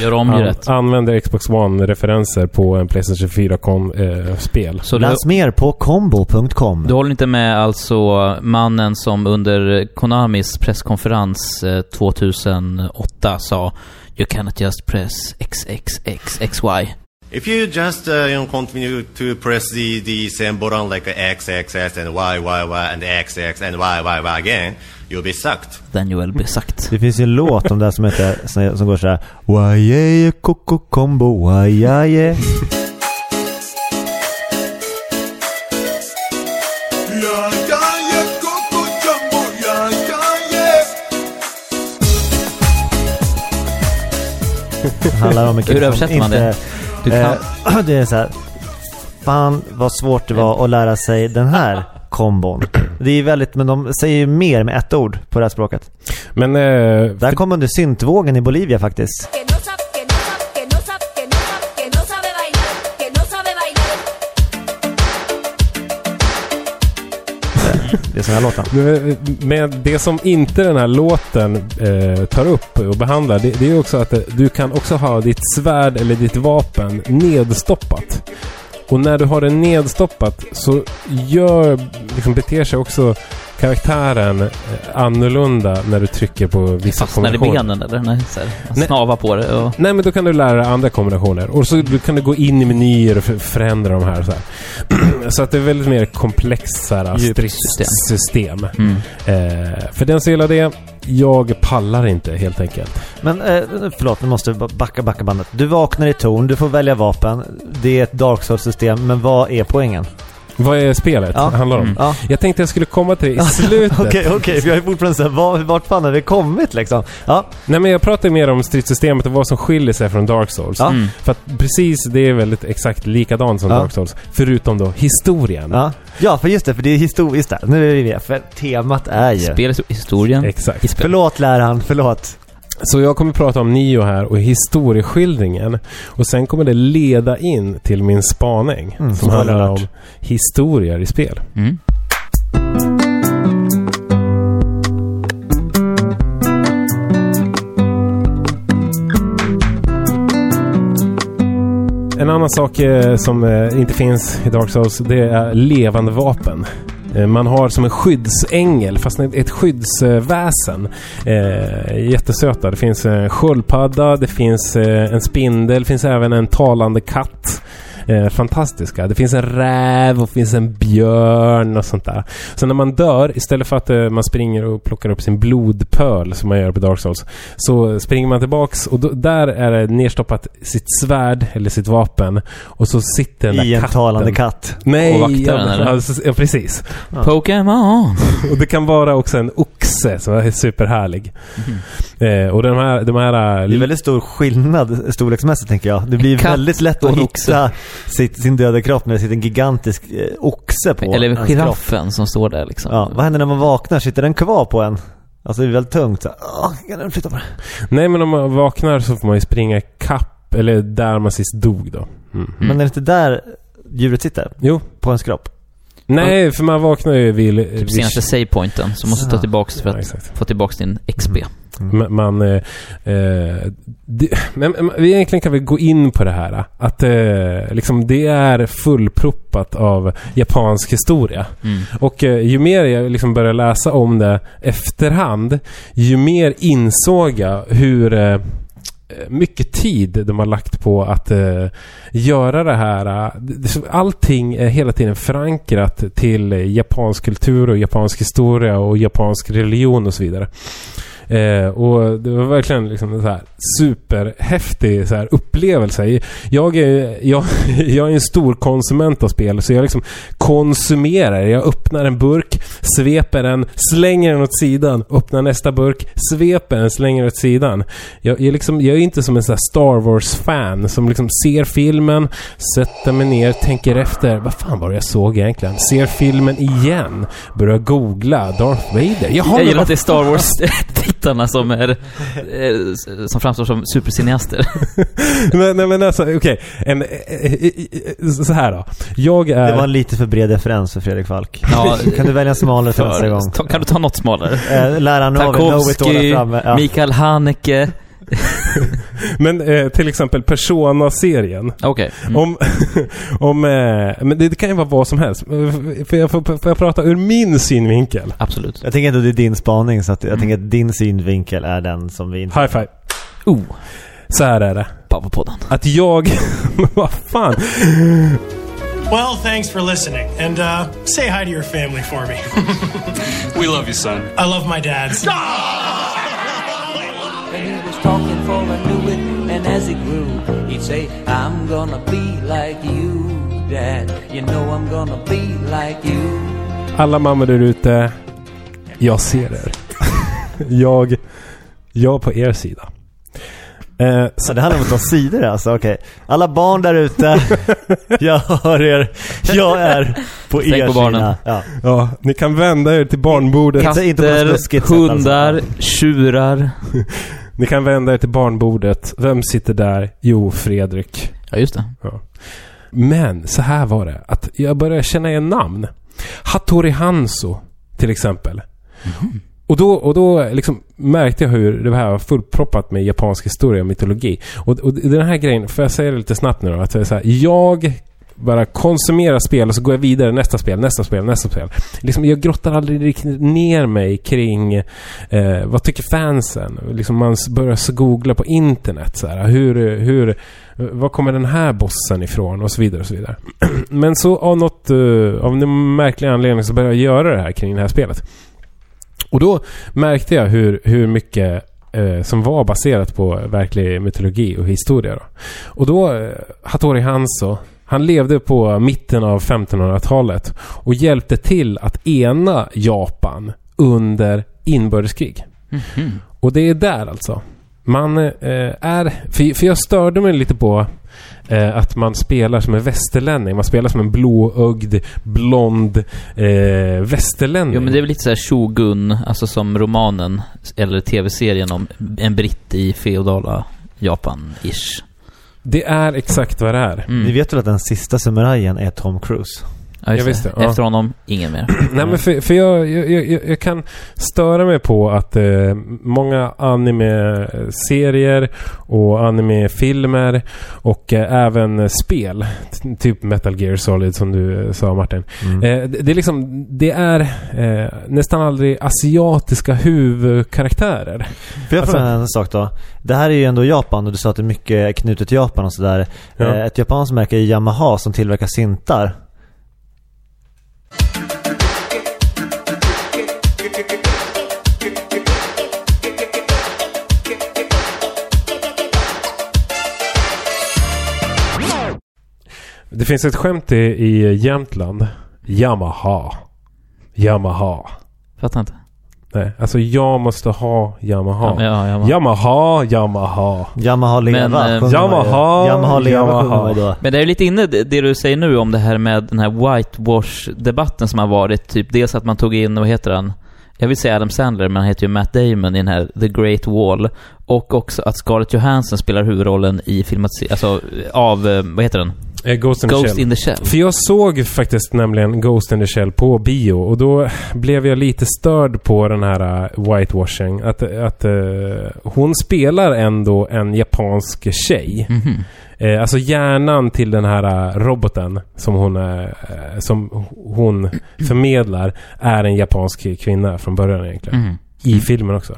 Gör om ju rätt. använder Xbox One-referenser på en Playstation 4-spel. Så du, Läs mer på combo.com. du håller inte med alltså mannen som under Konamis presskonferens eh, 2008 sa You cannot just press XXXXY. If you just uh, you know continue to press the the same button like X X X and Y Y Y and X X and Y Y Y again, you'll be sucked. Den Joel besagt. Det finns ju en låt om det som heter, som som går såhär Waje koko combo Ja, ja, Det handlar om en kille Hur som översätter man inte, det? Du kan- Eh, det är så här. Fan vad svårt det var att lära sig den här kombon. Det är väldigt, men de säger ju mer med ett ord på det här språket. Men... Eh, Där kom under syntvågen i Bolivia faktiskt. Det är sån här låtar. Men det som inte den här låten eh, tar upp och behandlar, det, det är också att eh, du kan också ha ditt svärd eller ditt vapen nedstoppat. Och när du har det nedstoppat så gör, liksom beter sig också karaktären eh, annorlunda när du trycker på vissa Fastnar i benen eller? Nej, så här, snavar på det och... Nej, men då kan du lära dig andra kombinationer. Och så kan du gå in i menyer och för- förändra de här. Så, här. så att det är väldigt mer Djupt stridssystem. Mm. Eh, för den som gillar det, jag pallar inte helt enkelt. Men eh, förlåt, nu måste vi backa, backa bandet. Du vaknar i torn, du får välja vapen. Det är ett Dark Souls-system, men vad är poängen? Vad är spelet Ja. handlar om? Mm. Ja. Jag tänkte jag skulle komma till det i slutet. Okej, okej, för jag är fortfarande såhär, var, vart fan har vi kommit liksom? Ja, Nej men jag pratar mer om stridssystemet och vad som skiljer sig från Dark Souls. Ja. Mm. För att precis det är väldigt exakt likadant som Ja. Dark Souls. Förutom då historien. ja. Ja, för just det, för det är historiskt där. Nu är vi med, för temat är ju... Spelhistorien. Exakt. Spel. Förlåt läraren, förlåt. Så jag kommer prata om Nio här och historieskildringen. Och sen kommer det leda in till min spaning. Mm, som handlar om historier i spel. Mm. En annan sak eh, som eh, inte finns i Dark Souls, det är levande vapen. Eh, man har som en skyddsängel, fast ett skyddsväsen. Eh, jättesöta. Det finns en sköldpadda, det finns eh, en spindel, det finns även en talande katt. Eh, fantastiska. Det finns en räv och finns en björn och sånt där. Så när man dör, istället för att eh, man springer och plockar upp sin blodpöl som man gör på Dark Souls, så springer man tillbaks och då, där är det nerstoppat sitt svärd eller sitt vapen och så sitter den där I en katten. talande katt. Nej, Och vaktar ja, den, eller? ja, så- ja, precis. Pokémon! Och det kan vara också en oxe som är superhärlig. Eh, och de här... De här. Det är väldigt stor skillnad storleksmässigt tänker jag. Det blir väldigt lätt att hitta sitt, sin döda kropp när det sitter en gigantisk eh, oxe på Eller ens kropp. giraffen som står där liksom. Ja, vad händer när man vaknar? Sitter den kvar på en? Alltså det är väldigt tungt. Så, åh, kan den flytta på det? Nej, men om man vaknar så får man ju springa kapp eller där man sist dog då. Mm. Men är det inte där djuret sitter? Jo. På ens kropp? Nej, för man vaknar ju vid... Typ senaste savepointen. Så måste du ta Ja. tillbaks för Ja, att exakt. få tillbaks din XP. Man, man, eh, eh, det, men, egentligen kan vi gå in på det här. Att eh, liksom det är fullproppat av japansk historia. Mm. Och eh, ju mer jag liksom började läsa om det efterhand, ju mer insåg jag hur eh, mycket tid de har lagt på att eh, göra det här. så Allting är hela tiden förankrat till japansk kultur och japansk historia och japansk religion och så vidare. Eh, och det var verkligen liksom en så här superhäftig så här upplevelse. Jag är, jag, jag är en stor konsument av spel så jag liksom konsumerar. Jag öppnar en burk, sveper den, slänger den åt sidan, öppnar nästa burk, sveper den, slänger åt sidan. Jag, jag, liksom, jag är inte som en här Star Wars-fan som liksom ser filmen, sätter mig ner, tänker efter. Vad fan var det jag såg egentligen? Ser filmen igen, börjar googla Darth Vader. Jaha, Jag gillar att det är Star Wars-tittarna som är... eh, Som framstår som supercineaster. men, nej, men alltså, okej. En, eh, eh, Så här då. Jag är... Det var en lite för bred referens för Fredrik Falk. Ja, kan du välja en smalare till nästa gång? Ta, kan du ta något smalare? Läraren, Tarkovsky. Mikael Haneke. Men eh, till exempel Persona-serien. Okej. Mm. Om... om eh, men det, det kan ju vara vad som helst. Får jag, får, får jag prata ur min synvinkel? Absolut. Jag tänker ändå det är din spaning så att jag tänker att din synvinkel är den som vi inte... High five. Oh. Så här är det. Pappapodden. Att jag... Vad fan? Well, thanks for listening. And uh, say hi to your family for me. We love you, son. I love my dad. For I knew it, and as he grew, he'd say, I'm gonna be like you, Dad. You know I'm gonna be like you. Alla mammor där ute. Jag ser er. jag... Jag på er sida. Eh, Så det handlar om att ta sidor alltså, okej. Alla barn där ute, jag hör er. Jag är på Tänk er på barnen. sida. Ja. ja, ni kan vända er till barnbordet. Katter, sätt, hundar, tjurar. Ni kan vända er till barnbordet. Vem sitter där? Jo, Fredrik. Ja, just det. Ja. Men så här var det. Att jag började känna igen namn. Hattori Hanzo till exempel. Och då, och då liksom märkte jag hur det här var fullproppat med japansk historia och mytologi. Och, och den här grejen, får jag säga det lite snabbt nu då? Att är så här, jag bara konsumera spel och så går jag vidare. Nästa spel, nästa spel, nästa spel. Liksom, jag grottar aldrig riktigt ner mig kring eh, vad tycker fansen? Liksom man börjar så googla på internet. Så här, hur, hur, var kommer den här bossen ifrån? Och så vidare och så vidare. Men så av något, eh, av någon märklig anledning så började jag göra det här kring det här spelet. Och då märkte jag hur, hur mycket eh, som var baserat på verklig mytologi och historia. Då. Och då, eh, Hattori Hanzo, han levde på mitten av 1500-talet och hjälpte till att ena Japan under inbördeskrig. Mhm. Och det är där alltså. Man eh, är... För, för jag störde mig lite på eh, att man spelar som en västerlänning. Man spelar som en blåögd, blond eh, västerlänning. Jo men det är väl lite såhär Shogun, alltså som romanen eller tv-serien om en britt i feodala Japan-ish. Det är exakt vad det är. Mm. Ni vet väl att den sista samurajen är Tom Cruise? Ja, Jag visste, ja. Efter honom, ingen mer. Nej men för, för jag, jag, jag, jag kan störa mig på att eh, många anime-serier och anime-filmer och eh, även spel, typ Metal Gear Solid som du eh, sa Martin. Mm. Eh, det, det är liksom, det är eh, nästan aldrig asiatiska huvudkaraktärer. Får jag Alltså- fråga en sak då? Det här är ju ändå Japan och du sa att det är mycket knutet till Japan och sådär. Ja. Eh, Ett japanskt märke är Yamaha som tillverkar syntar. Det finns ett skämt i, i Jämtland. Yamaha. Yamaha. Fattar inte. Nej, alltså jag måste ha Yamaha. Ja, men ja, Yamaha. Yamaha, Yamaha. Yamaha leva Men, eh. Yamaha, Yamaha leva Yamaha. Men det är lite inne det du säger nu om det här med den här whitewash-debatten som har varit. Typ dels att man tog in, vad heter han? Jag vill säga Adam Sandler, men han heter ju Matt Damon i den här The Great Wall. Och också att Scarlett Johansson spelar huvudrollen i filmat, alltså av, eh, vad heter den? Eh, Ghost in the Ghost Shell. in the Shell. För jag såg faktiskt nämligen Ghost in the Shell på bio och då blev jag lite störd på den här uh, whitewashing. Att, att eh, hon spelar ändå en japansk tjej. Mhm. Eh, alltså hjärnan till den här uh, roboten som hon, eh, som hon förmedlar är en japansk kvinna från början egentligen. Mhm. I filmen också.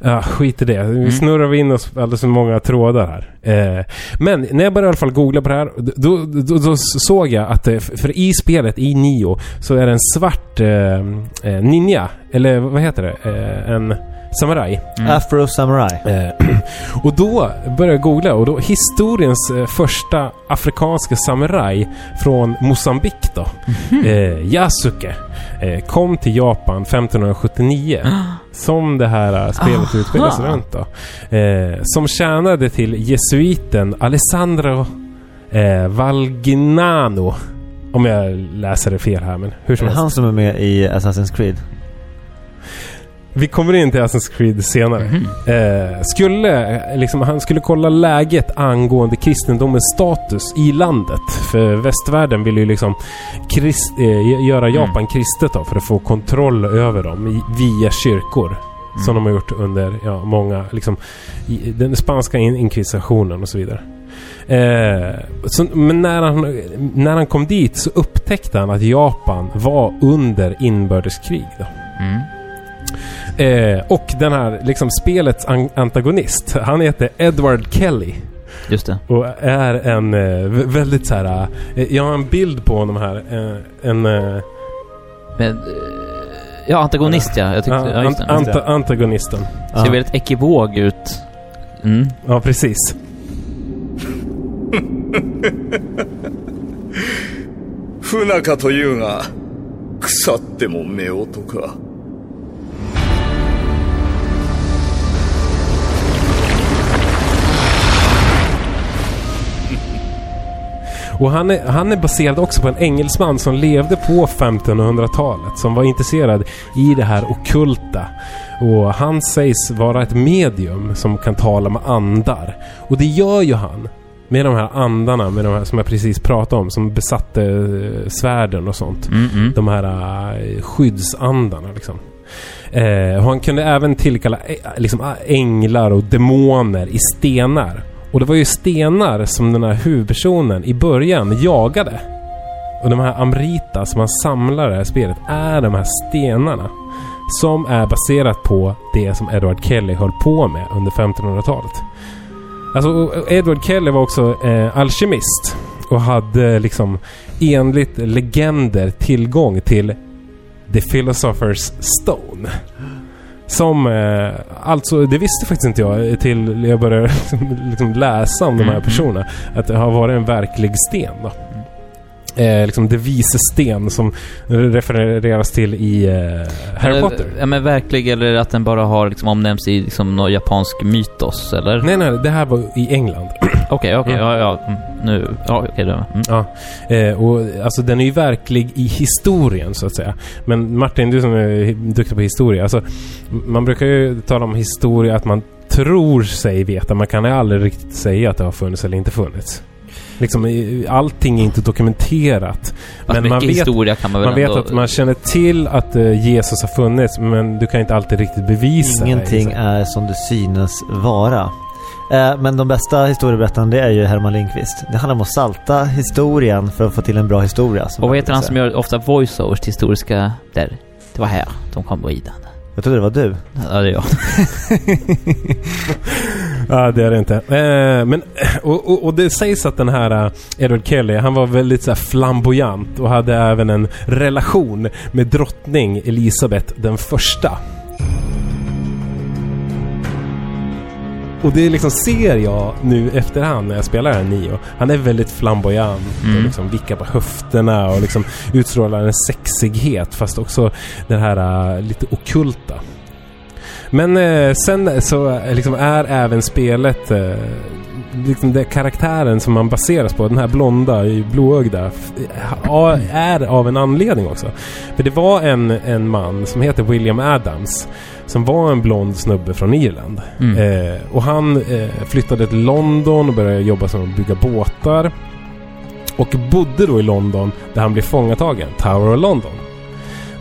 Ja, skit i det. Vi snurrar vi in oss alldeles för många trådar här. Eh, men när jag började i alla fall googla på det här, då, då, då såg jag att eh, för i spelet, i Nio, så är det en svart eh, eh, ninja. Eller vad heter det? Eh, en samuraj. Afro Samurai. Eh, och då började jag googla och då historiens eh, första afrikanska samuraj från Mosambik då. Eh, Yasuke. Eh, kom till Japan 1579. som det här spelet utspelar sig Aha. runt då. Eh, som tjänade till jesuiten Alessandro eh, Valginano. Om jag läser det fel här men hur Är som det helst. han som är med i Assassin's Creed? Vi kommer in till Assassin's Creed senare. Eh, skulle, liksom, han skulle kolla läget angående kristendomens status i landet. För västvärlden vill ju liksom krist, eh, göra Japan kristet då, för att få kontroll över dem i, via kyrkor. Som de har gjort under ja, många, liksom, i, den spanska in, inkvisitionen och så vidare. Eh, så, men när han, när han kom dit så upptäckte han att Japan var under inbördeskrig. Då. Mm. Eh, och den här, liksom spelets an- antagonist, han heter Edward Kelly. Just det. Och är en eh, vä- väldigt så här. Eh, jag har en bild på honom här. Eh, en... Eh, Men, eh, ja, antagonist ja. Jag tyckte, ja, just det. ant- anta- antagonisten. Ser väldigt ekivåg ut. Mm. Ja, precis. 不仲というが腐っても夫婦か Och han är, han är baserad också på en engelsman som levde på 1500-talet. Som var intresserad i det här ockulta. Och han sägs vara ett medium som kan tala med andar. Och det gör ju han. Med de här andarna, med de här som jag precis pratade om. Som besatte eh, svärden och sånt. Mm, mm. De här eh, skyddsandarna liksom. Eh, han kunde även tillkalla eh, liksom, änglar och demoner i stenar. Och det var ju stenar som den här huvudpersonen i början jagade. Och de här Amrita som han samlar i det här spelet är de här stenarna. Som är baserat på det som Edward Kelly höll på med under 1500-talet. Alltså Edward Kelly var också eh, alkemist. Och hade liksom enligt legender tillgång till The Philosopher's Stone. Som, eh, alltså det visste faktiskt inte jag till jag började liksom läsa om de här Mm. personerna. Att det har varit en verklig sten då. Eh, liksom det vise sten som refereras till i eh, Harry Potter. Ja men verklig eller att den bara har liksom omnämnts i liksom någon japansk mytos eller? Nej, nej, det här var i England. Okej, okej, Mm. ja, ja. Mm. Nu, ja okej då. Mm. Ja, eh, och alltså den är ju verklig i historien så att säga. Men Martin, du som är duktig på historia. Alltså, m- man brukar ju tala om historia att man tror sig veta. Man kan ju aldrig riktigt säga att det har funnits eller inte funnits. Liksom, allting är inte dokumenterat. Fast mycket historia kan man väl man vet ändå- att man känner till att eh, Jesus har funnits, men du kan inte alltid riktigt bevisa det. Ingenting är som det synes vara. Eh, Men de bästa historieberättarna det är ju Herman Lindqvist. Det handlar om att salta historien för att få till en bra historia. Och vad man heter han som gör ofta voiceovers till historiska... Där. Det var här de kom ridande. Jag trodde det var du. Ja, det är jag. Ja, det är det inte. Eh, men, och, och, och det sägs att den här eh, Edward Kelly, han var väldigt så här, flamboyant och hade även en relation med drottning Elisabeth den första. Och det liksom ser jag nu efterhand när jag spelar den Nio. Han är väldigt flamboyant Mm. och liksom vickar på höfterna och liksom utstrålar en sexighet fast också det här eh, lite okulta. Men eh, sen så liksom är även spelet eh, liksom det karaktären som man baseras på, den här blonda, blåögda, är av en anledning också. För det var en, en man som heter William Adams som var en blond snubbe från Irland. Mm. Eh, och han eh, flyttade till London och började jobba som att bygga båtar. Och bodde då i London där han blev fångatagen, Tower of London.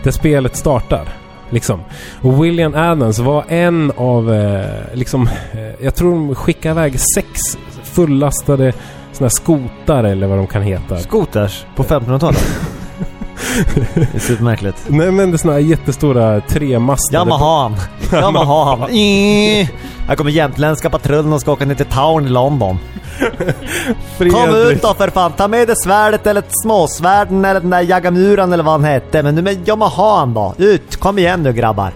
Där spelet startar. Liksom. Och William Adams var en av, eh, liksom, eh, jag tror de skickade iväg sex fullastade såna här skotar eller vad de kan heta. Skoters på 1500-talet. det är supermärkligt. Nej men det är såna här jättestora tremastade... Yamahan! Yamahan! Här kommer jämtländska patrullen och ska åka ner till Town i London. Kom ut då för fan! Ta med dig svärdet eller småsvärden eller den där jagamuran eller vad han hette. Men nu med Yamahan då! Ut! Kom igen nu grabbar!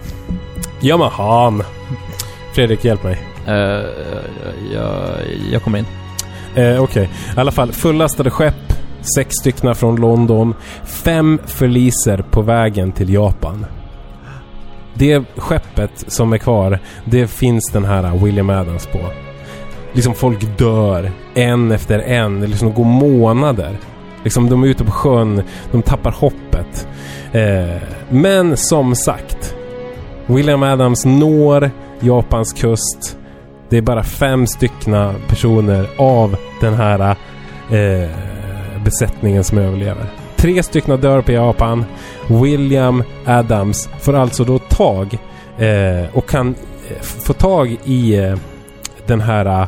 Yamahan. Fredrik, hjälp mig. Eh, jag, jag kommer in. Eh, Okej, i alla fall fullastade skepp. Sex stycken från London. Fem förliser på vägen till Japan. Det skeppet som är kvar, det finns den här äh, William Adams på. Liksom folk dör en efter en. Det liksom går månader. Liksom de är ute på sjön, de tappar hoppet. Eh, men som sagt. William Adams når Japans kust. Det är bara fem styckna personer av den här eh, besättningen som överlever. Tre stycken dör på Japan. William Adams får alltså då tag eh, och kan eh, få tag i eh, den här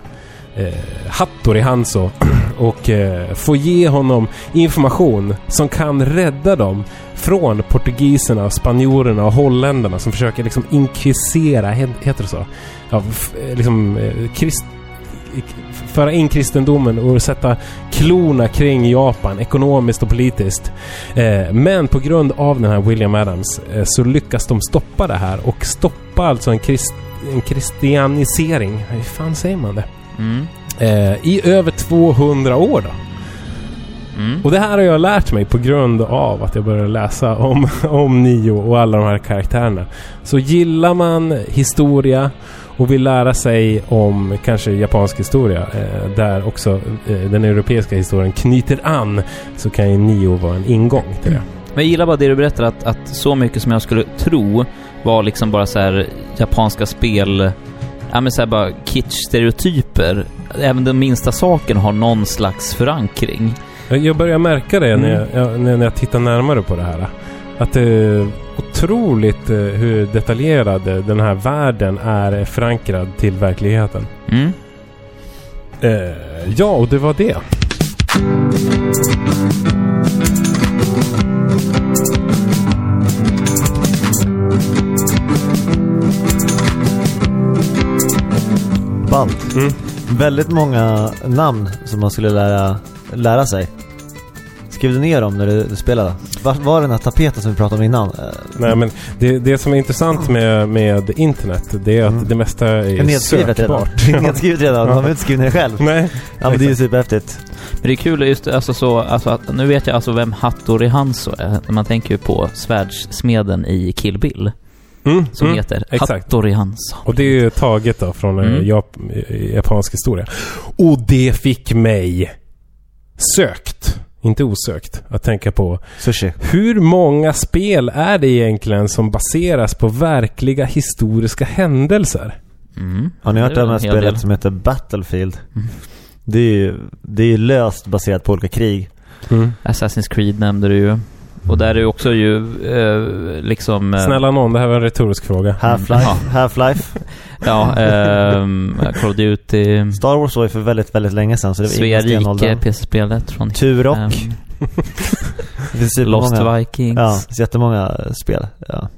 eh, Hattori Hanzo och eh, få ge honom information som kan rädda dem från portugiserna, spanjorerna och holländarna som försöker liksom inkvisera, heter det så? Ja, liksom eh, krist, föra in kristendomen och sätta klorna kring Japan ekonomiskt och politiskt. Eh, men på grund av den här William Adams eh, så lyckas de stoppa det här och stoppa alltså en, krist, en kristianisering. Hur fan säger man det? Mm. Eh, I över 200 år då. Mm. Och det här har jag lärt mig på grund av att jag började läsa om, om Nio och alla de här karaktärerna. Så gillar man historia och vill lära sig om kanske japansk historia eh, där också eh, den europeiska historien knyter an så kan ju Nio vara en ingång till det. Mm. Men jag gillar bara det du berättar att, att så mycket som jag skulle tro var liksom bara så här japanska spel... Ja men såhär bara kitsch-stereotyper. Även den minsta saken har någon slags förankring. Jag- börjar märka det när, Mm. jag, jag, när när jag tittar närmare på det här. Att det är otroligt eh, hur detaljerad eh, den här världen är förankrad till verkligheten. Mm. Eh, ja, och det var det. Ballt. Mm. Väldigt många namn som man skulle lära, lära sig. Skrev du ner dem när du, du spelade? Var, var den här tapeten som vi pratade om innan? Nej, men det, det som är intressant med, med internet, det är att Mm. det mesta är, nedskrivet redan. sökbart. Det är nedskrivet redan, man har inte skrivit ner det själv. Nej. Ja men det är ju superhäftigt. Men det är kul just alltså så, alltså att, nu vet jag alltså vem Hattori Hanzo är. Man tänker ju på svärdssmeden i Kill Bill. Mm, Som mm, heter exakt. Hattori Hanzo. Och det är ju taget då från eh, Mm. Eh, japansk historia. Och det fick mig sökt, inte osökt, att tänka på Sushi. hur många spel är det egentligen som baseras på verkliga historiska händelser? Mm. Har ni hört Det det här del. spelet som heter Battlefield? Mm. Det är ju det är ju löst baserat på olika krig. Mm. Assassin's Creed nämnde du ju. Och där är ju också ju eh, liksom... eh, Snälla någon, det här var en retorisk fråga. Half-Life. Ja. Half-Life. Ja, ehm, Call of Duty, Star Wars var ju för väldigt, väldigt länge sedan så det var Svea inga rike, stenåldern. PC-spelet från... Turok. ehm, Det finns Lost Vikings. Ja, det finns jättemånga spel. Ja.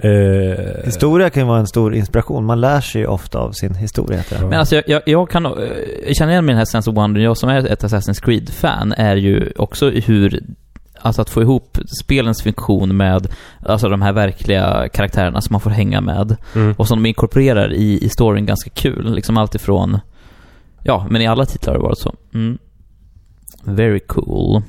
Eh, Historia kan ju vara en stor inspiration. Man lär sig ju ofta av sin historia. Men alltså jag, jag, jag kan eh, jag känner igen mig i den här Sense of Wonder. Jag som är ett Assassin's Creed-fan är ju också hur Alltså att få ihop spelens funktion med alltså de här verkliga karaktärerna som man får hänga med. Mm. Och som de inkorporerar i, i storyn ganska kul. Liksom allt ifrån... Ja, men i alla titlar har det varit så. Mm. Very cool.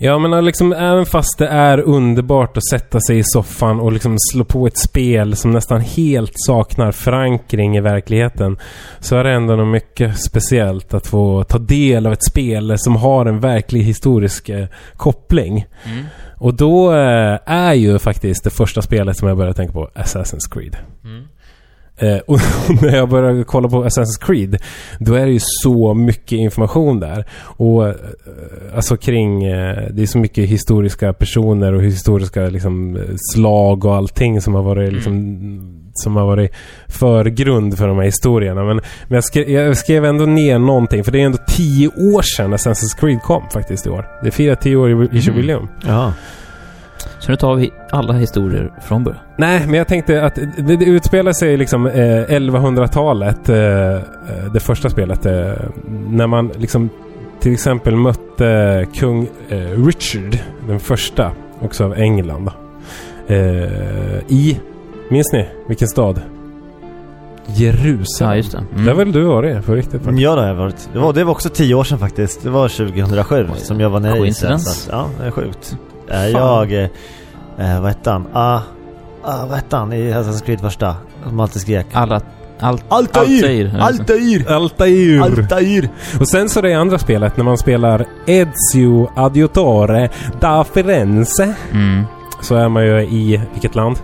Ja men liksom även fast det är underbart att sätta sig i soffan och liksom slå på ett spel som nästan helt saknar förankring i verkligheten så är det ändå något mycket speciellt att få ta del av ett spel som har en verklig historisk eh, koppling. Mm. Och då eh, är ju faktiskt det första spelet som jag började tänka på Assassin's Creed. Mm. Eh, och när jag började kolla på Assassin's Creed Då är det ju så mycket information där. Och eh, alltså kring... Eh, det är så mycket historiska personer och historiska liksom, slag och allting som har varit liksom... Som har varit förgrund för de här historierna. Men, men jag, skrev, jag skrev ändå ner någonting. För det är ändå tio år sedan Assassin's Creed kom faktiskt i år. Det firar tio år i i jubileum. Ja. Så nu tar vi alla historier från början. Nej, men jag tänkte att det, det utspelar sig liksom eh, 1100-talet, eh, eh, det första spelet. Eh, när man liksom till exempel mötte kung eh, Richard, den första, också av England. Eh, I, minns ni vilken stad? Jerusalem. Ja, just det. Mm. Där var väl du varit på riktigt? Mm, Ja, det har jag varit. Det var, det var också tio år sedan faktiskt. Det var 2007 som jag var nere i. Coincidence. Ja, det är sjukt. Eh, jag... Eh, vad hette han? Ah, ah, vad hette han i Assassin's Creed första? Som alltid skrek. Alla... Alt, Altair! Altair! Altair! Altair! Och sen så det andra spelet när man spelar Ezio Adiotore da Firenze. Mm. Så är man ju i vilket land?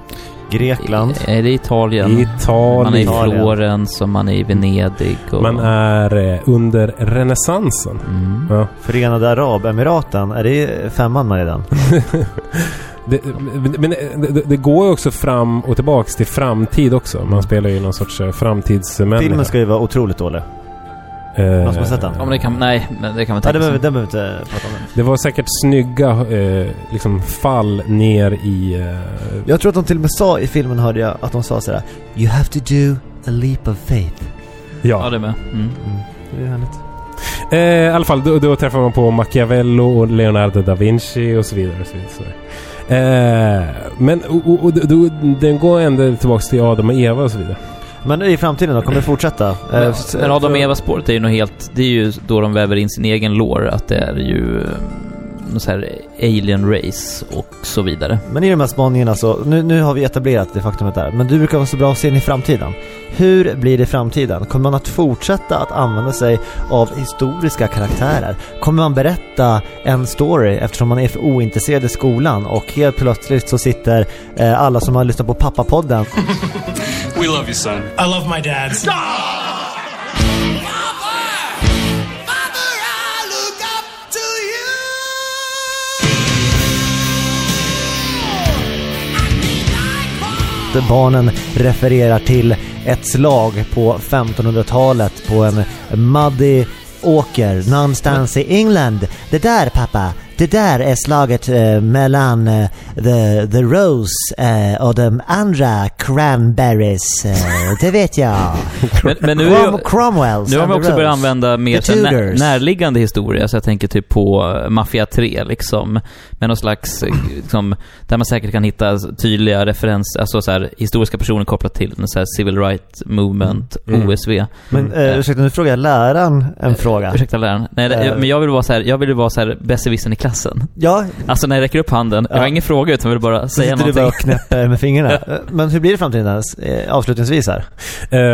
Grekland. Är det Italien? Italien. Man är i. Florens och man är i Venedig och... Man är eh, under renässansen. Mm. Ja. Förenade Arabemiraten. Är det femman man redan? Det, men det, det går ju också fram och tillbaks till framtid också. Man spelar ju någon sorts eh, framtidsmänniska. Filmen ska ju vara otroligt dålig. Eh, Någon som har sett den? Ja, men det kan, nej, men det kan man Ja, tänka sig. det behöver vi inte prata om. Det var säkert snygga eh, liksom fall ner i... Eh, Jag tror att de till och med sa i filmen, hörde jag, att de sa sådär You have to do a leap of faith. Ja, ja. det med. Mm. Det är härligt. Eh, I alla fall, då, då träffar man på Machiavello och Leonardo da Vinci och så vidare. Och så vidare, så vidare. Eh, men och, och, och, den går ändå tillbaks till Adam och Eva och så vidare. Men i framtiden då? Kommer det fortsätta? Eh, Men, s- men Adam och Eva-spåret är ju nog helt... Det är ju då de väver in sin egen lore, att det är ju... Någon så här alien race och så vidare. Men i de här spaningarna så, nu, nu har vi etablerat det faktumet där, men du brukar vara så bra att se in i framtiden. Hur blir det i framtiden? Kommer man att fortsätta att använda sig av historiska karaktärer? Kommer man berätta en story eftersom man är för ointresserad i skolan och helt plötsligt så sitter eh, alla som har lyssnat på pappapodden We love you, son. I love my dad. Barnen refererar till ett slag på 1500-talet på en muddy åker någonstans i England. Det där pappa, det där är slaget eh, mellan eh, the, the Rose eh, och de andra cranberries. Eh, det vet jag. Men, men nu, Crom- ju, Cromwells nu har the också börjat använda mer när, närliggande historia, så jag tänker typ på eh, Mafia 3 liksom. Med någon slags, liksom, där man säkert kan hitta tydliga referenser, alltså så här, historiska personer kopplat till så här Civil Rights Movement, Mm. OSV. Men eh, ursäkta, nu frågar jag läraren en fråga. Ursäkta läraren. Nej, det, men jag vill vara så här, jag vill ju vara så här besserwissern i klassen. Ja, Alltså när jag räcker upp handen, jag har Ja. ingen fråga utan vill bara så säga sitter du någonting. bara och knäpper med fingrarna. Eh, Men hur blir det i framtiden eh, avslutningsvis här?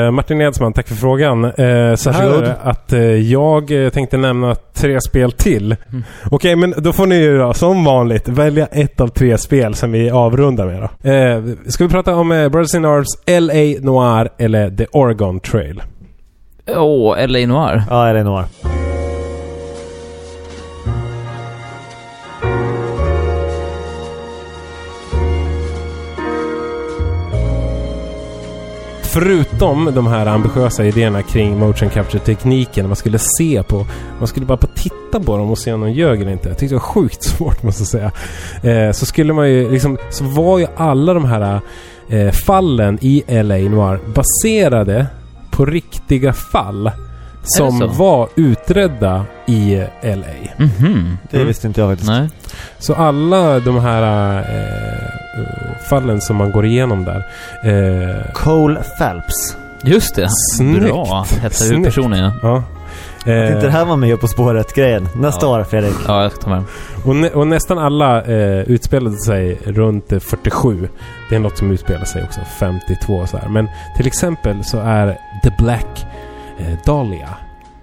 Eh, Martin Edsman, tack för frågan. Eh, så här Varsågod. är det att eh, jag eh, tänkte nämna tre spel till. Mm. Okej, men då får ni ju då, som vanligt välja ett av tre spel som vi avrundar med då. Eh, ska vi prata om Brothers in Arms, LA Noir eller The Oregon Trail? Åh, LA Noir. Ja, det Noir. Förutom de här ambitiösa idéerna kring motion capture-tekniken, man skulle se på, man skulle bara på titta på dem och se om de ljög eller inte. Jag tyckte det var sjukt svårt måste jag säga. Eh, så skulle man ju liksom, så var ju alla de här eh, fallen i LA Noir baserade på riktiga fall som var utredda i LA. Mhm. Det Mm. visste inte jag faktiskt. Nej. Så alla de här eh, eh, fallen som man går igenom där. Eh, Cole Phelps. Just det. Snyggt. Bra. Hette Snyggt. huvudpersonen ja. ja. Inte det här var med På spåret-grejen. Nästa Ja. år Fredrik. Ja, jag ska ta med och, nä- och nästan alla eh, utspelade sig runt eh, 47. Det är något som utspelar sig också 52 och så här. Men till exempel så är The Black eh, Dahlia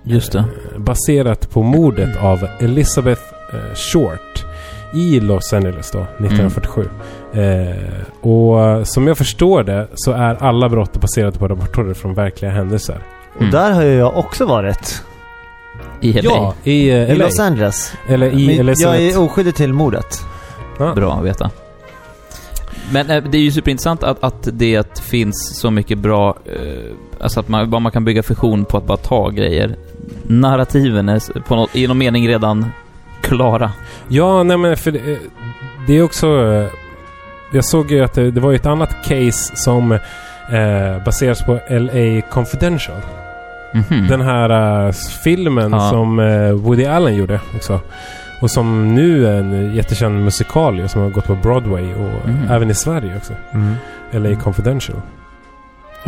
Just det. eh, baserat på mordet av Elizabeth eh, Short i Los Angeles då, 1947. Eh, och som jag förstår det så är alla brott baserade på rapporter från verkliga händelser. Och Mm. där har ju jag också varit. I LA. Ja, i eh, I LA. Los Angeles. Eller i Men jag Elizabeth. är oskyldig till mordet. Ja. Bra att veta. Men eh, det är ju superintressant att, att det finns så mycket bra... Eh, alltså att man, vad man kan bygga fiktion på att bara ta grejer. Narrativen är på något, i någon mening redan klara. Ja, nej men för det, det är också... eh, Jag såg ju att det, det var ett annat case som eh, baseras på LA Confidential. Mhm. Den här eh, filmen Ja. som eh, Woody Allen gjorde också. Och som nu är en jättekänd musikal som har gått på Broadway och Mhm. även i Sverige också. LA Confidential.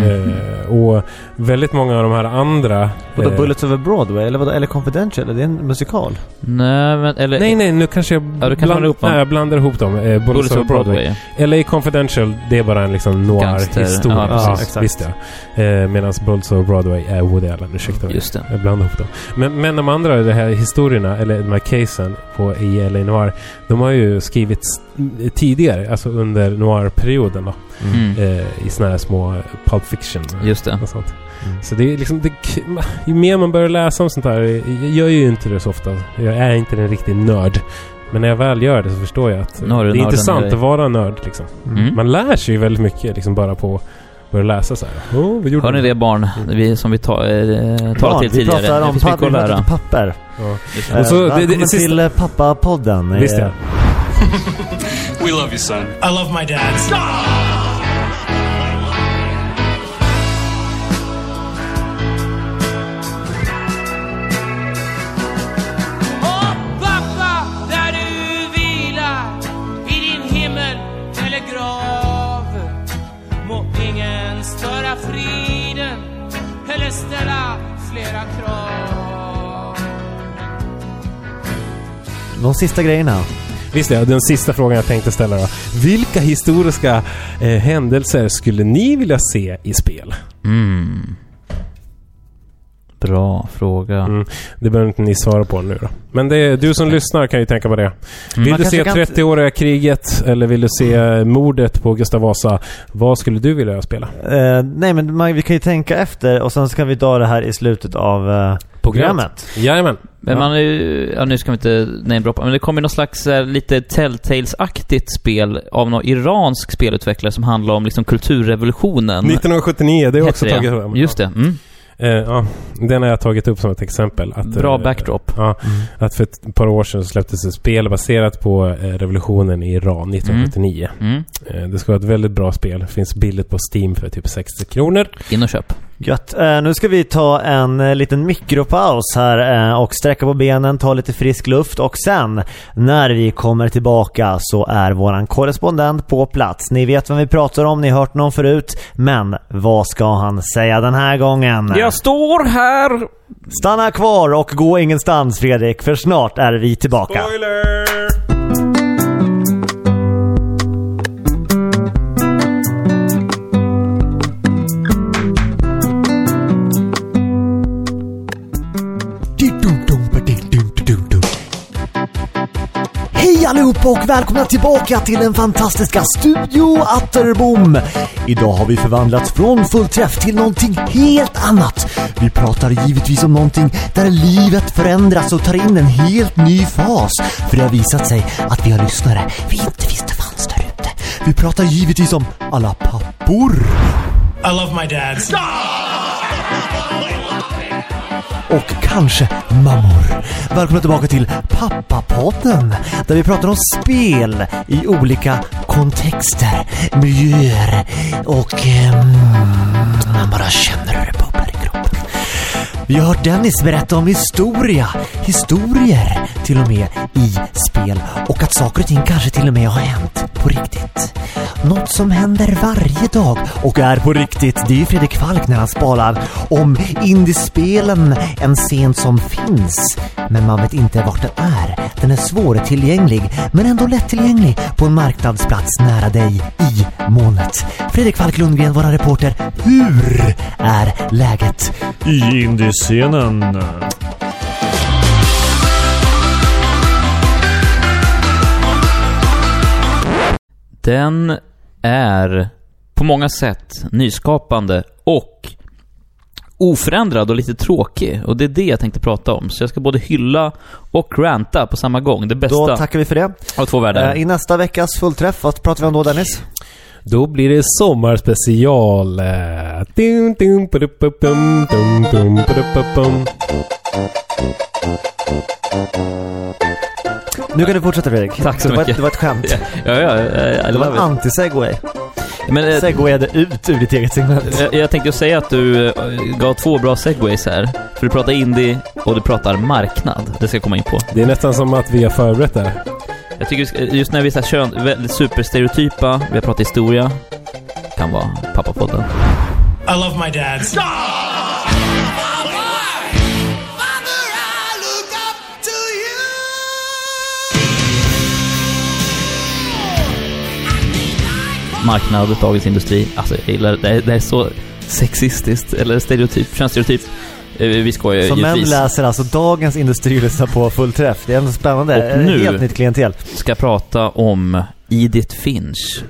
Eh, och väldigt många av de här andra... Vadå eh, Bullets over Broadway? Eller vadå? Eller Confidential? Är det en musikal? Nej, men eller... Nej, nej, nu kanske jag, Ja, du kan blanda ihop dem. nej, jag blandar ihop dem. Eh, Bullets, Bullets over Broadway. Broadway. LA Confidential, det är bara en liksom noir-historia. ja, precis. precis. Visst ja. Eh, Medan Bullets over Broadway är Woody Allen. Ursäkta mig. Just det. Jag blandar ihop dem. Men, men de andra de här historierna, eller de här casen på, i LA Noir, de har ju skrivits tidigare, alltså under noir-perioden då. Mm. Eh, I såna här små Pulp Fiction. Just det. Och sånt. Så det är liksom, det, ju mer man börjar läsa om sånt här, jag gör ju inte det så ofta. Jag är inte en riktig nörd. Men när jag väl gör det så förstår jag att du det är intressant att vara nörd liksom. Mm. Man lär sig ju väldigt mycket liksom bara på börjar läsa så här. Oh, gjorde Hör ni det barn? Vi, som vi ta, eh, talade till vi tidigare. pratar Det om finns papper, mycket att lära. om papper. Ja. Eh, Och så, det, det, sista, till eh, Pappa-podden. Visst ja. We love you, son. I love my dad. De sista grejerna. Visst ja, den sista frågan jag tänkte ställa då. Vilka historiska eh, händelser skulle ni vilja se i spel? Mm. Bra fråga. Mm. Det behöver inte ni svara på nu då. Men det du som lyssnar kan ju tänka på det. Vill Man du se kan- 30-åriga kriget eller vill du se mordet på Gustav Vasa? Vad skulle du vilja spela? Eh, nej men vi kan ju tänka efter och sen ska vi ta det här i slutet av eh, programmet. Jajamän. Men man är ju, ja nu ska vi inte namedroppa, men det kommer någon slags eh, lite Telltales-aktigt spel av någon iransk spelutvecklare som handlar om liksom kulturrevolutionen. 1979, det är också Heter tagit det. fram. Just det. Mm. Eh, ja, den har jag tagit upp som ett exempel. Att, Bra eh, backdrop. Ja, att för ett par år sedan släpptes ett spel baserat på revolutionen i Iran 1979. Mm. Eh, det ska vara ett väldigt bra spel. Finns billigt på Steam för typ 60 kronor. In och köp. Gött. Eh, nu ska vi ta en eh, liten mikropaus här eh, och sträcka på benen, ta lite frisk luft och sen när vi kommer tillbaka så är våran korrespondent på plats. Ni vet vem vi pratar om, ni har hört någon förut. Men vad ska han säga den här gången? Jag står här! Stanna kvar och gå ingenstans Fredrik, för snart är vi tillbaka. Hej allihopa och välkomna tillbaka till den fantastiska Studio Atterbom! Idag har vi förvandlats från fullträff till någonting helt annat. Vi pratar givetvis om någonting där livet förändras och tar in en helt ny fas. För det har visat sig att vi har lyssnare vi inte visste fanns där ute. Vi pratar givetvis om alla pappor. I love my dad och kanske mammor. Välkomna tillbaka till Pappapodden där vi pratar om spel i olika kontexter, miljöer och ehm, man bara känner hur det bubblar i kroppen. Vi har hört Dennis berätta om historia, historier till och med i spel och att saker och ting kanske till och med har hänt på riktigt. Något som händer varje dag och är på riktigt, det är ju Fredrik Falk när han spalar om indiespelen, en scen som finns. Men man vet inte vart den är. Den är svårtillgänglig, men ändå lättillgänglig på en marknadsplats nära dig i molnet. Fredrik Falk Lundgren, vår reporter, hur är läget? I indiescenen. Den är på många sätt nyskapande och oförändrad och lite tråkig. Och det är det jag tänkte prata om. Så jag ska både hylla och ranta på samma gång. Det bästa Då tackar vi för det. av två världar. Eh, I nästa veckas fullträff, vad pratar vi om då Dennis? Då blir det sommarspecial. Eh. Nu kan du fortsätta Fredrik. Tack så det var, mycket. Ett, det var ett skämt. Ja, ja, ja, I det var en anti-segway. Men, eh, Segwayade ut ur ditt eget segment. jag, jag tänkte säga att du eh, gav två bra segways här. För du pratar indie och du pratar marknad. Det ska jag komma in på. Det är nästan som att vi har förberett det här. Jag tycker vi ska- just när vi är så här kön, väldigt superstereotypa, vi har pratat historia, kan vara pappapodden. I love my dad. Marknad, Dagens Industri. Alltså jag gillar det. Det är, så sexistiskt, eller stereotyp, könsstereotyp. Eh, Vi skojar Som män läser alltså dagens industrilista på full träff. Det är ändå spännande. Och nu- Helt nytt klientel. Ska prata om Edith Finch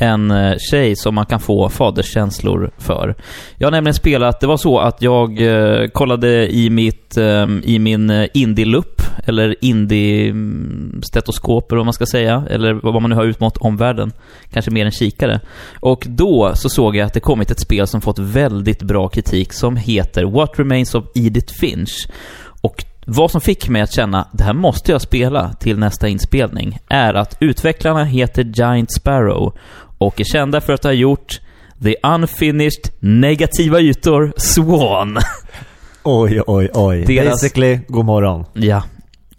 en eh, tjej som man kan få faderskänslor för. Jag har nämligen spelat, det var så att jag eh, kollade i mitt, eh, i min eh, indie-lupp, eller indie-stetoskop eller vad man ska säga, eller vad man nu har utmått omvärlden. Kanske mer en kikare. Och då så såg jag att det kommit ett spel som fått väldigt bra kritik som heter What Remains of Edith Finch. Och vad som fick mig att känna det här måste jag spela till nästa inspelning är att utvecklarna heter Giant Sparrow och är kända för att ha gjort The Unfinished Negativa Ytor Swan. Oj, oj, oj. Deras- Basically, god morgon. Ja.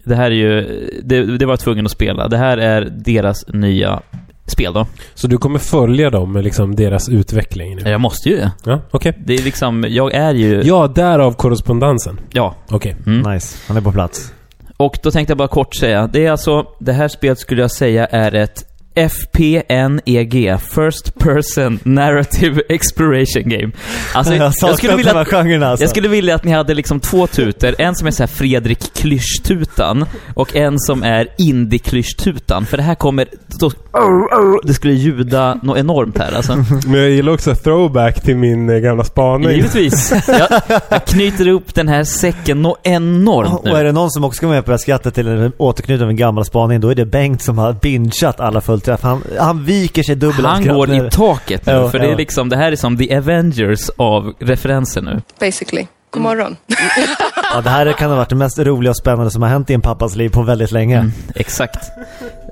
Det här är ju... Det, det var jag tvungen att spela. Det här är deras nya spel då. Så du kommer följa dem med liksom deras utveckling nu? Jag måste ju det. Ja, okej. Det är liksom... Jag är ju... Ja, därav korrespondensen. Ja. Okej. Mm. Nice. Han är på plats. Och då tänkte jag bara kort säga, det är alltså, det här spelet skulle jag säga är ett FPNEG, First Person Narrative Exploration Game. Alltså, Jag saknar de här genrerna, alltså. jag skulle vilja att ni hade liksom två tutor, en som är så här Fredrik Klysch-tutan och en som är Indie Klysch-tutan. För det här kommer, då, det skulle ljuda något enormt här alltså. Men jag gillar också throwback till min eh, gamla spaning. Givetvis. Jag, jag knyter upp den här säcken något enormt nu. Och är det någon som också ska med på det här skrattet till en återknytning av en gammal spaning, då är det Bengt som har bingeat alla fullträff. Han, han viker sig dubbelt Han går i taket nu, Ja, för det ja. är liksom, det här är som the Avengers av referenser nu. Basically. God morgon. Ja, det här kan ha varit det mest roliga och spännande som har hänt i en pappas liv på väldigt länge. Mm. Exakt.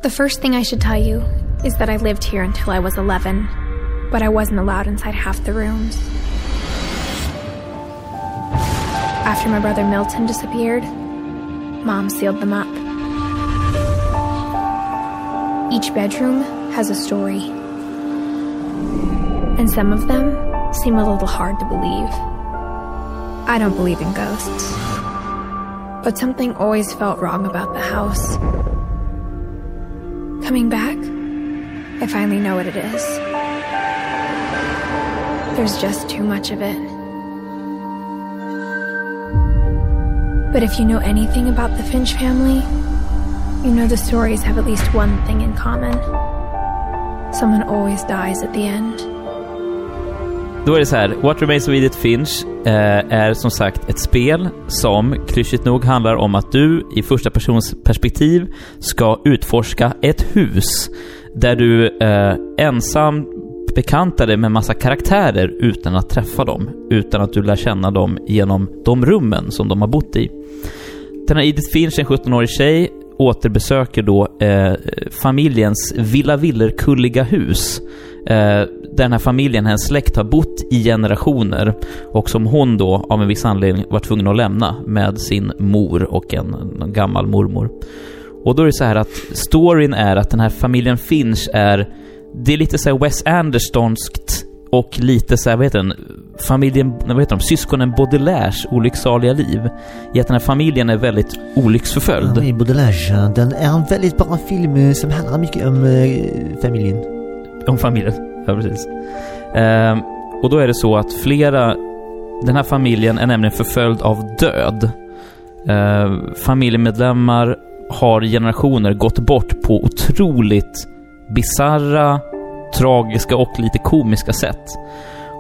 The first thing I should tell you is that I lived here until I was 11, but I wasn't allowed inside half the rooms. After my brother Milton disappeared, Mom sealed them up. Each bedroom has a story, and some of them seem a little hard to believe. I don't believe in ghosts, but something always felt wrong about the house. Coming back, I finally know what it is. There's just too much of it. But if you know anything about the Finch family, you know the stories have at least one thing in common. Someone always dies at the end. Då är det så här, What Remains of Edith Finch eh, är som sagt ett spel som, klyschigt nog, handlar om att du i första persons perspektiv ska utforska ett hus där du eh, ensam bekantar dig med massa karaktärer utan att träffa dem. Utan att du lär känna dem genom de rummen som de har bott i. Den här Edith Finch, en 17-årig tjej, återbesöker då eh, familjens Villa Villerkulliga hus. Eh, där den här familjen, hennes släkt, har bott i generationer och som hon då av en viss anledning var tvungen att lämna med sin mor och en, en gammal mormor. Och då är det så här att storyn är att den här familjen Finch är det är lite så här Wes Andersonskt och lite så här, vad heter den? Familjen, vad heter de? Syskonen Baudelaires olycksaliga liv. I att den här familjen är väldigt olycksförföljd. I Baudelaire, den är en väldigt bra film som handlar mycket om eh, familjen. Om familjen, ja precis. Ehm, och då är det så att flera... Den här familjen är nämligen förföljd av död. Ehm, familjemedlemmar har generationer gått bort på otroligt bizarra, tragiska och lite komiska sätt.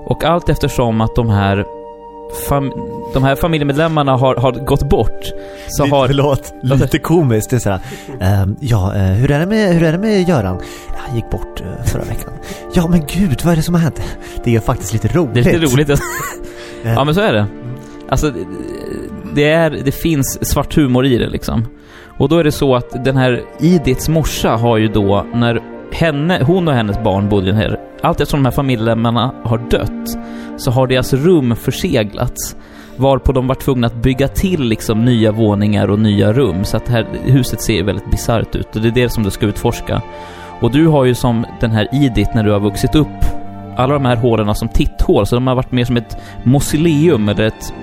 Och allt eftersom att de här fam de här familjemedlemmarna har, har gått bort så Lite- har... Förlåt, lite komiskt. Det är såhär, ehm, ja, eh, hur är, det med, hur är det med Göran? Han gick bort eh, förra veckan. Ja, men gud, vad är det som har hänt? Det är faktiskt lite roligt. Det är lite roligt. ja, men så är det. Alltså, det, är, det finns svart humor i det liksom. Och då är det så att den här Idits morsa har ju då, när henne, hon och hennes barn bodde här... Allt eftersom de här familjemedlemmarna har dött, så har deras rum förseglats. Varpå de var tvungna att bygga till liksom nya våningar och nya rum. Så att det här huset ser väldigt bisarrt ut. Och det är det som du ska utforska. Och du har ju som den här Idit när du har vuxit upp alla de här hålen som titthål, så de har varit mer som ett mausoleum eller ett,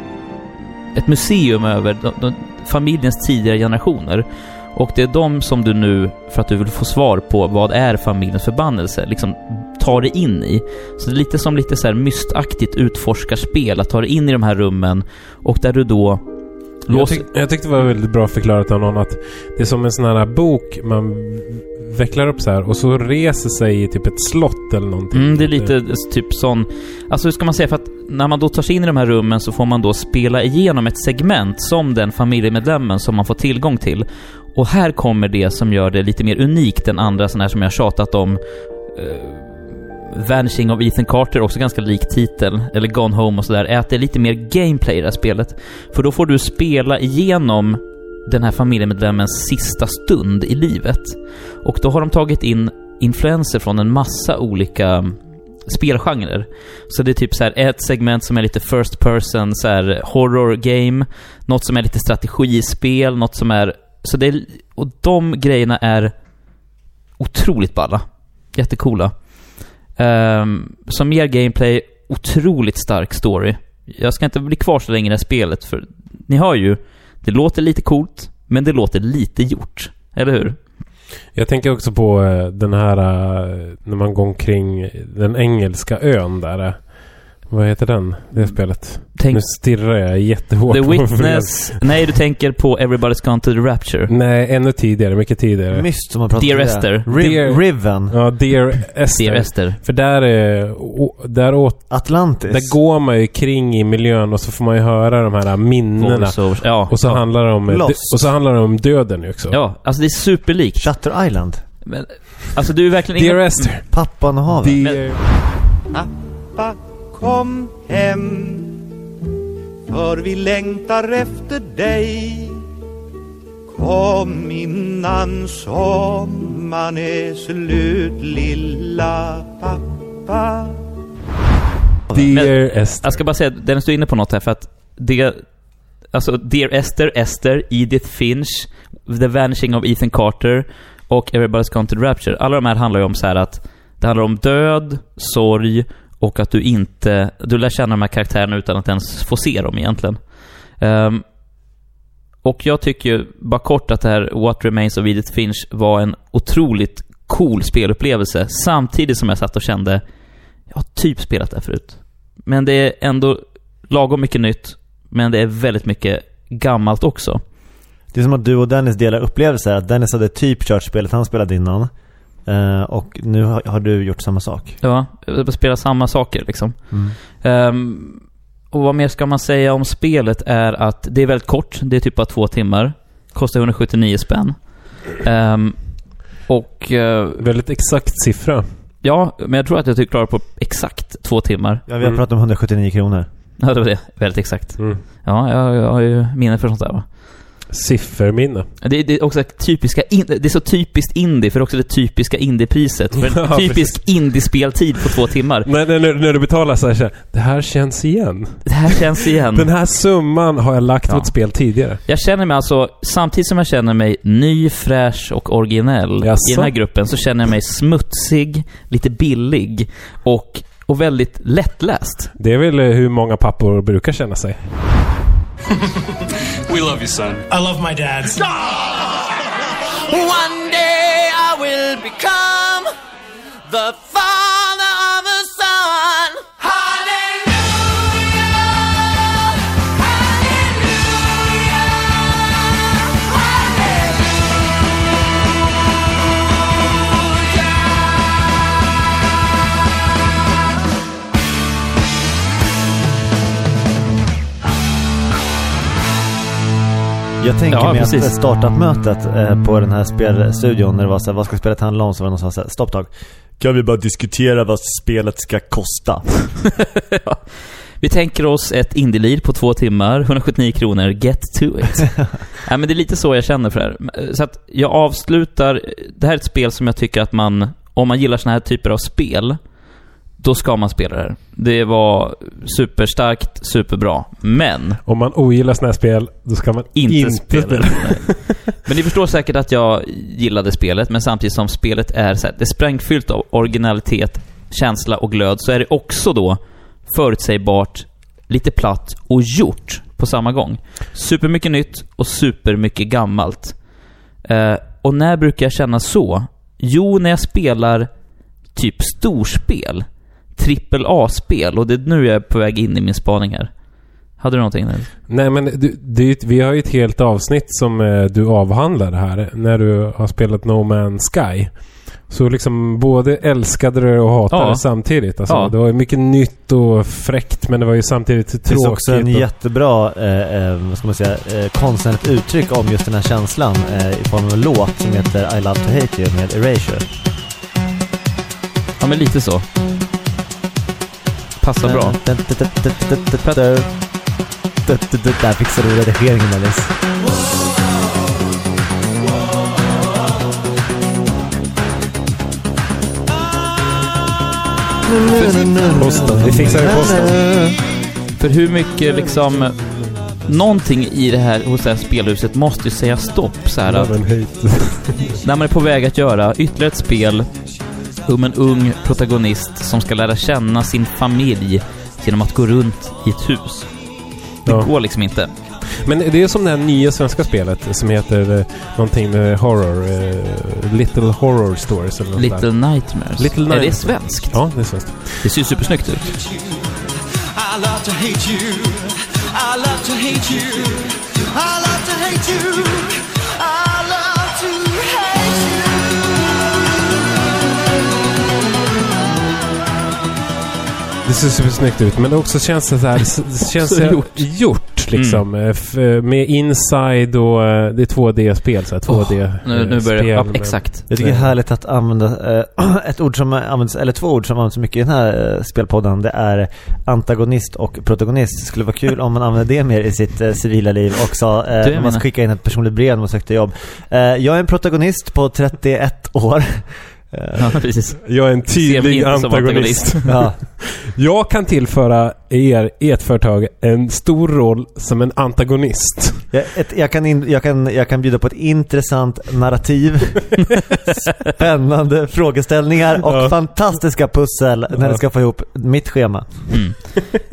ett museum över de, de, familjens tidigare generationer. Och det är de som du nu, för att du vill få svar på vad är familjens förbannelse, liksom tar dig in i. Så det är lite som lite så här mystaktigt utforskarspel, att ta dig in i de här rummen och där du då Jag, tyck, jag tyckte det var väldigt bra förklarat av någon att det är som en sån här bok man vecklar upp så här och så reser sig i typ ett slott eller någonting. Mm, det är lite typ sån... Alltså hur ska man säga? För att när man då tar sig in i de här rummen så får man då spela igenom ett segment som den familjemedlemmen som man får tillgång till. Och här kommer det som gör det lite mer unikt än andra sådana här som jag tjatat om. Uh, Vanishing of Ethan Carter, också ganska lik titel, eller Gone Home och sådär, är att det är lite mer gameplay i det här spelet. För då får du spela igenom den här familjemedlemmens sista stund i livet. Och då har de tagit in influenser från en massa olika spelgenrer. Så det är typ så här ett segment som är lite first person, så här horror game, något som är lite strategispel, något som är... Så det är, och de grejerna är otroligt balla. Jättecoola. Um, ehm, som mer gameplay, otroligt stark story. Jag ska inte bli kvar så länge i det här spelet, för ni hör ju, det låter lite coolt, men det låter lite gjort. Eller hur? Jag tänker också på eh, den här eh, när man går omkring den engelska ön där. Eh, vad heter den? Det spelet? Tänk- Nu stirrar jag jättehårt The Witness... Nej, du tänker på Everybody's Gone to the Rapture. Nej, ännu tidigare. Mycket tidigare. Myst som man pratar Dear. Esther. Riv- Dear- Riven. Ja, Dear Esther. Dear Esther. För där är... å- Där, åt, Atlantis. där går man ju kring i miljön och så får man ju höra de här minnena. Voiceovers. Ja. Och så handlar det om... Lost. Och så handlar det om döden ju också. Ja, alltså det är superlikt. Shutter Island. Men, alltså du är verkligen Dear ingen- Esther. Pappan och havet. Dear... Pappa, kom hem För vi längtar efter dig Kom innan sommaren är slut lilla pappa Dear Esther. Jag ska bara säga, Dennis du är inne på något här för att det... Alltså, Dear Esther, Esther, Edith Finch, The Vanishing of Ethan Carter och Everybody's Gone to the Rapture. Alla de här handlar ju om så här att det handlar om död, sorg och att du inte... Du lär känna de här karaktärerna utan att ens få se dem egentligen. Um, och jag tycker ju bara kort att det här What Remains of Edith Finch var en otroligt cool spelupplevelse samtidigt som jag satt och kände jag har typ spelat det här förut. Men det är ändå lagom mycket nytt, men det är väldigt mycket gammalt också. Det är som att du och Dennis delar upplevelser. Att Dennis hade typ kört spelet han spelade innan. Eh, och nu har, har du gjort samma sak. Ja, jag spelar samma saker liksom. Mm. Ehm, och vad mer ska man säga om spelet är att det är väldigt kort. Det är typ bara två timmar. Kostar 179 spänn. Ehm, och... eh, Väldigt exakt siffra. ja, men jag tror att jag tycker klarar på exakt två timmar. Ja, vi har pratat om 179 kronor. Ja, det var det. Väldigt exakt. Mm. Ja, jag, jag har ju minne för sånt där va. Sifferminne. Det, det är också typiska in, det är så typiskt indie, för också det typiska indiepriset. Ja, typisk indiespeltid på två timmar. När, när, när- när du betalar så här, så här, det här känns igen. Det här känns igen. Den här summan har jag lagt på Ja. ett spel tidigare. Jag känner mig alltså, samtidigt som jag känner mig ny, fräsch och originell Jaså? i den här gruppen, så känner jag mig smutsig, lite billig och, och väldigt lättläst. Det är väl eh, hur många pappor brukar känna sig. We love you, son. I love my dad. One day I will become the father Jag tänker Ja, mig att startup-mötet eh, på den här spelstudion när det var så här, vad ska spelet handla om? Så var det någon som sa stopp tag. Kan vi bara diskutera vad spelet ska kosta? Vi tänker oss ett indielir på två timmar, 179 kronor, get to it. ja, men det är lite så jag känner för det här. Så att jag avslutar, det här är ett spel som jag tycker att man, om man gillar såna här typer av spel, då ska man spela det här. Det var superstarkt, superbra. Men... Om man ogillar såna här spel, då ska man inte, inte spela spela. det. Men ni förstår säkert att jag gillade spelet, men samtidigt som spelet är så här, det är sprängfyllt av originalitet, känsla och glöd, så är det också då förutsägbart, lite platt och gjort på samma gång. Supermycket nytt och supermycket gammalt. Eh, och när brukar jag känna så? Jo, när jag spelar typ storspel. Trippel A-spel. Och det är nu jag är på väg in i min spaning här. Hade du någonting? Där? Nej men du, det vi har ju ett helt avsnitt som eh, du avhandlar här. När du har spelat No Man's Sky. Så liksom både älskade du och hatade Ja. det samtidigt. Alltså, Ja. Det var ju mycket nytt och fräckt men det var ju samtidigt Det tråkigt. finns också en och- jättebra, eh, eh, vad ska man säga, eh, konstnärligt uttryck om just den här känslan eh, i form av en låt som heter I Love To Hate You med Erasure. Ja, men lite så. Passar bra. Där fixade du redigeringen Dennis. Posten. Vi fixar det posten. För hur mycket liksom... Någonting i det här hos det här spelhuset måste ju säga stopp så här att när man är på väg att göra ytterligare ett spel om en ung protagonist som ska lära känna sin familj genom att gå runt i ett hus. Det Ja. går liksom inte. Men det är som det här nya svenska spelet som heter eh, någonting med horror. Eh, Little Horror Stories eller något Little där. Nightmares. Little Är det Nightmares. svenskt? Ja, det är svenskt. Det ser ju supersnyggt ut. I love to hate you. I love to hate you. I Det ser supersnyggt ut men det också känns det så här... Det känns Så gjort. gjort liksom. Eh, f- eh, Med inside och... eh, Det är 2D-spel så här. 2D nu- nu eh, börjar det- ja, exakt. Jag tycker det är härligt att använda eh, ett ord som används, eller två ord som används mycket i den här eh, spelpodden. Det är antagonist och protagonist. Det skulle vara kul om man använde det mer i sitt eh, civila liv och sa, eh, man skickar in ett personligt brev när man sökte jobb. Eh, jag är en protagonist på 31 år. Eh, Ja, precis. Jag är en tydlig antagonist. ja. Jag kan tillföra er, ert företag, en stor roll som en antagonist. Jag, ett, jag, kan in, jag, kan, jag kan bjuda på ett intressant narrativ, spännande frågeställningar och Ja. fantastiska pussel när det ska få ihop mitt schema. Mm.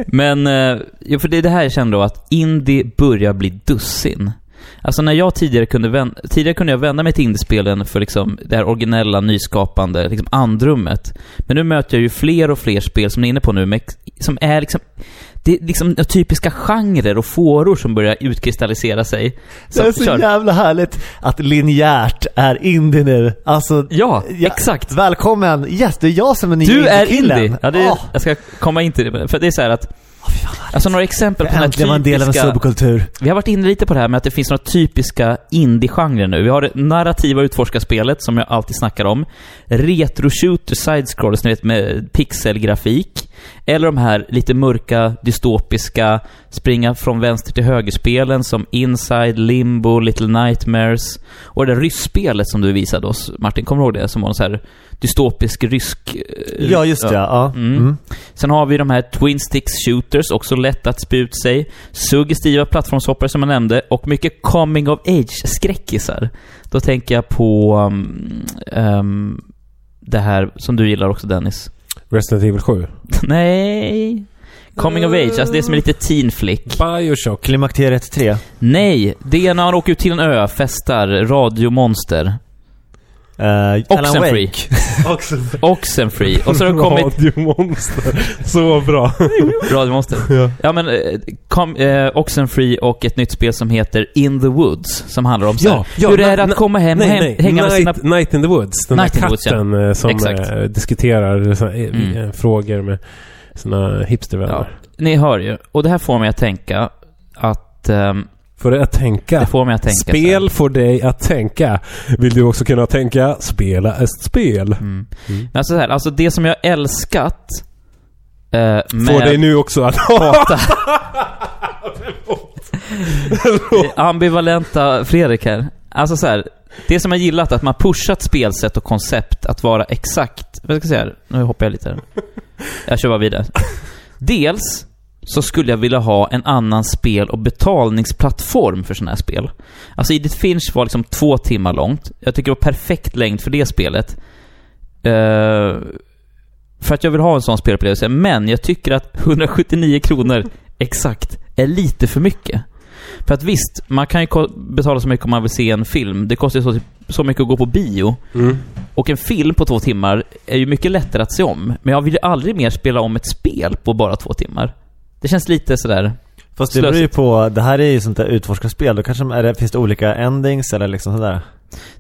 Men, eh, jo, för det är det här jag kände då att indie börjar bli dussin. Alltså när jag tidigare kunde vända, tidigare kunde jag vända mig till indiespelen för liksom det här originella, nyskapande, liksom andrummet. Men nu möter jag ju fler och fler spel som ni är inne på nu, med, som är liksom det är liksom typiska genrer och fåror som börjar utkristallisera sig. Det är så kör- jävla härligt att linjärt är indie nu. Alltså, Ja, exakt. Välkommen! Yes, det är jag som är nya Du är indie! Ja, det, Åh, Jag ska komma in till det. För det är så att... Alltså några exempel på här äntligen var en del av en typiska... subkultur. Vi har varit inne lite på det här med att det finns några typiska indie-genrer nu. Vi har det narrativa utforskarspelet som jag alltid snackar om. Retro shooter side-scrollers, ni vet med pixelgrafik. Eller de här lite mörka, dystopiska, springa från vänster till höger-spelen som Inside, Limbo, Little Nightmares. Och det där rysspelet som du visade oss, Martin, kommer du ihåg det? Som var en så här dystopisk rysk... eh, Ja, just det, ja. Mm. Mm. Sen har vi de här Twin Sticks Shooters, också lätt att spy ut sig. Suggestiva plattformshoppare som jag nämnde och mycket coming of age-skräckisar. Då tänker jag på um, um, det här som du gillar också Dennis. Resident Evil 7. Nej. Coming of age, alltså det som är lite teen flick. Bioshock. Klimakteriet 3. Nej, det är när han åker ut till en ö, festar, radiomonster. Uh, Alan Oxenfree. Wake. Oxenfree. Och så har det kommit... Radiomonster. Så bra. Radiomonster. Ja. Ja men, eh, kom, eh, Oxenfree och ett nytt spel som heter In the Woods. Som handlar om så här, hur är det att komma hem och nej, hem, nej. hänga med Night, sina... Night in the Woods. Den Night in där the Woods, ja. katten eh, som Exakt. diskuterar så, här, eh, Mm. frågor med sina hipstervänner. Ja, ni hör ju. Och det här får mig att tänka att... ehm, Får det att tänka. det får mig att tänka. Spel får dig att tänka. Vill du också kunna tänka spela ett spel? Mm. Men alltså så här, alltså det som jag älskat eh, med... Får dig nu också att hata. Ambivalenta Fredrik här. Alltså så här, det som jag gillat att man pushat spelsätt och koncept att vara exakt... Vad ska jag säga? Nu hoppar jag lite här. Jag kör bara vidare. Dels så skulle jag vilja ha en annan spel och betalningsplattform för sådana här spel. Alltså Edith Finch var liksom två timmar långt. Jag tycker det var perfekt längd för det spelet. Eh, för att jag vill ha en sån spelupplevelse. Men jag tycker att 179 kronor exakt är lite för mycket. För att visst, man kan ju betala så mycket om man vill se en film. Det kostar ju så, så mycket att gå på bio. Mm. Och en film på två timmar är ju mycket lättare att se om. Men jag vill ju aldrig mer spela om ett spel på bara två timmar. Det känns lite sådär... Fast det beror ju på, det här är ju sånt där utforskarspel, då kanske är det, finns det olika endings eller liksom sådär.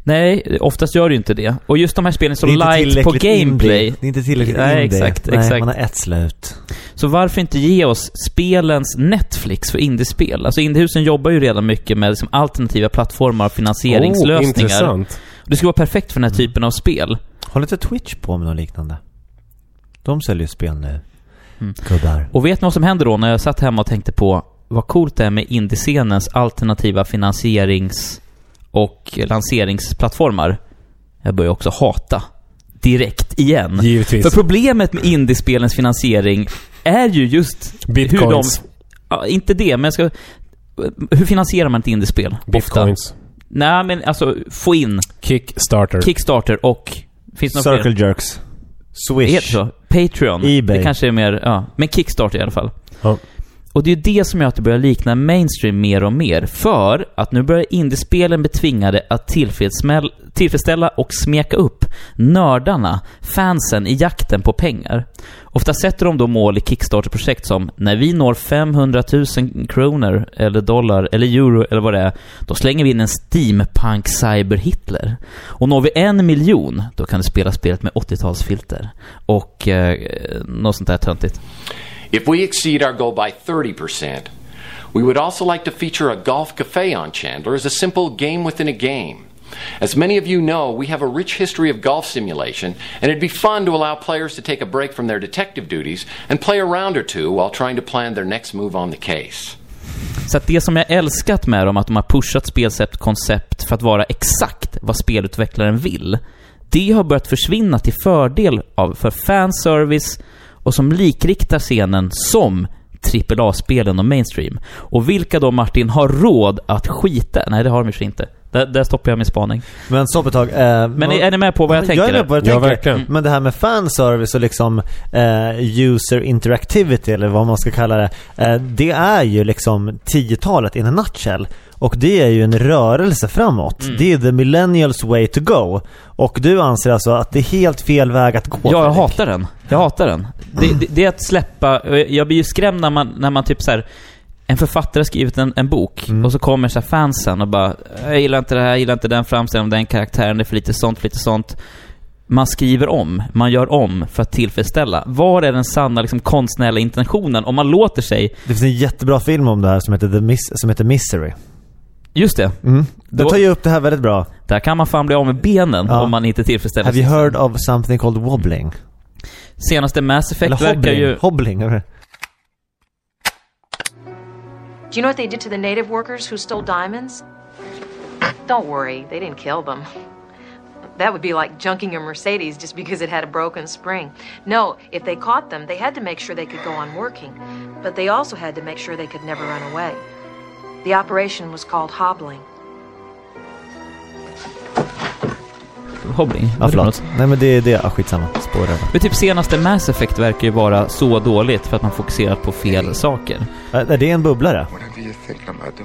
Nej, oftast gör det ju inte det. Och just de här spelen är så Det är inte light på gameplay. indie. Det är inte tillräckligt Nej, indie. exakt, Nej, exakt. man har ett slut. Så varför inte ge oss spelens Netflix för indiespel? Alltså Indiehusen jobbar ju redan mycket med liksom alternativa plattformar och finansieringslösningar. Oh, intressant. det skulle vara perfekt för den här typen av spel. Håller inte Twitch på med något liknande? De säljer ju spel nu. Mm. Gubbar. Och vet ni vad som händer då när jag satt hemma och tänkte på vad coolt det är med indiescenens alternativa finansierings och lanseringsplattformar? Jag börjar också hata. Direkt igen. Givetvis. För problemet med indiespelens finansiering är ju just Bitcoins. hur de... Ja, inte det, men jag ska... Hur finansierar man ett indiespel? Bitcoins. Ofta? Nej, men alltså få in Kickstarter. Kickstarter och... Finns det Circle fler? Jerks. Heter Swish. så? Patreon. Ebay. Det kanske är mer, ja. Men Kickstarter i alla fall. Ja. Och det är ju det som gör att det börjar likna mainstream mer och mer. För att nu börjar indiespelen bli tvingade att tillfredsställa och smeka upp nördarna, fansen i jakten på pengar. Ofta sätter de då mål i Kickstarter-projekt som när vi når 500 000 kronor, eller dollar, eller euro, eller vad det är, då slänger vi in en steampunk cyber-Hitler. Och når vi en miljon, då kan du spela spelet med 80-talsfilter. Och eh, något sånt där töntigt. If we exceed our goal by 30%, we would also like to feature a golf cafe on Chandler as a simple game within a game. As many of you know, we have a rich history of golf simulation, and it'd be fun to allow players to take a break from their detective duties and play a round or two while trying to plan their next move on the case. Så att det som jag älskat med dem, att de har pushat spelsätt koncept för att vara exakt vad spelutvecklaren vill, det har börjat försvinna till fördel av, för fanservice och som likriktar scenen som AAA-spelen och mainstream. Och vilka då, Martin, har råd att skita? Nej, det har de ju inte. Där, där stoppar jag min spaning. Men stopp ett tag. Eh, Men är, är ni med på vad jag jag tänker? är med på vad du Ja, tänker. verkligen. Men det här med fanservice och liksom eh, user interactivity eller vad man ska kalla det. Eh, det är ju liksom 10-talet in a nutshell. Och det är ju en rörelse framåt. Mm. Det är the millennials way to go. Och du anser alltså att det är helt fel väg att gå? Ja, jag Fredrik? hatar den. Jag hatar den. Det, det, det är att släppa... Jag blir ju skrämd när man, när man typ så här. En författare har skrivit en, en bok och så kommer så fansen och bara Jag gillar inte det här, jag gillar inte den framställningen den karaktären, det är för lite sånt, för lite sånt. Man skriver om, man gör om för att tillfredsställa. Var är den sanna liksom, konstnärliga intentionen? Om man låter sig... Det finns en jättebra film om det här som heter, The Miss, som heter Misery. Just det. Mm. Den tar ju upp det här väldigt bra. Där kan man fan bli av med benen Ja. om man inte tillfredsställer Have you sig. heard of something called wobbling? Senaste Mass Effect Eller verkar hobbling? ju... Hobbling? eller? Do you know what they did to the native workers who stole diamonds? Don't worry, they didn't kill them. That would be like junking a Mercedes just because it had a broken spring. No, if they caught them, they had to make sure they could go on working. But they also had to make sure they could never run away. The operation was called hobbling. Hobbling? Ja, förlåt. Nej men det är det. Ah, skitsamma. Spår över. Men typ senaste Mass Effect verkar ju vara så dåligt för att man fokuserat på fel saker. Är det en bubblare?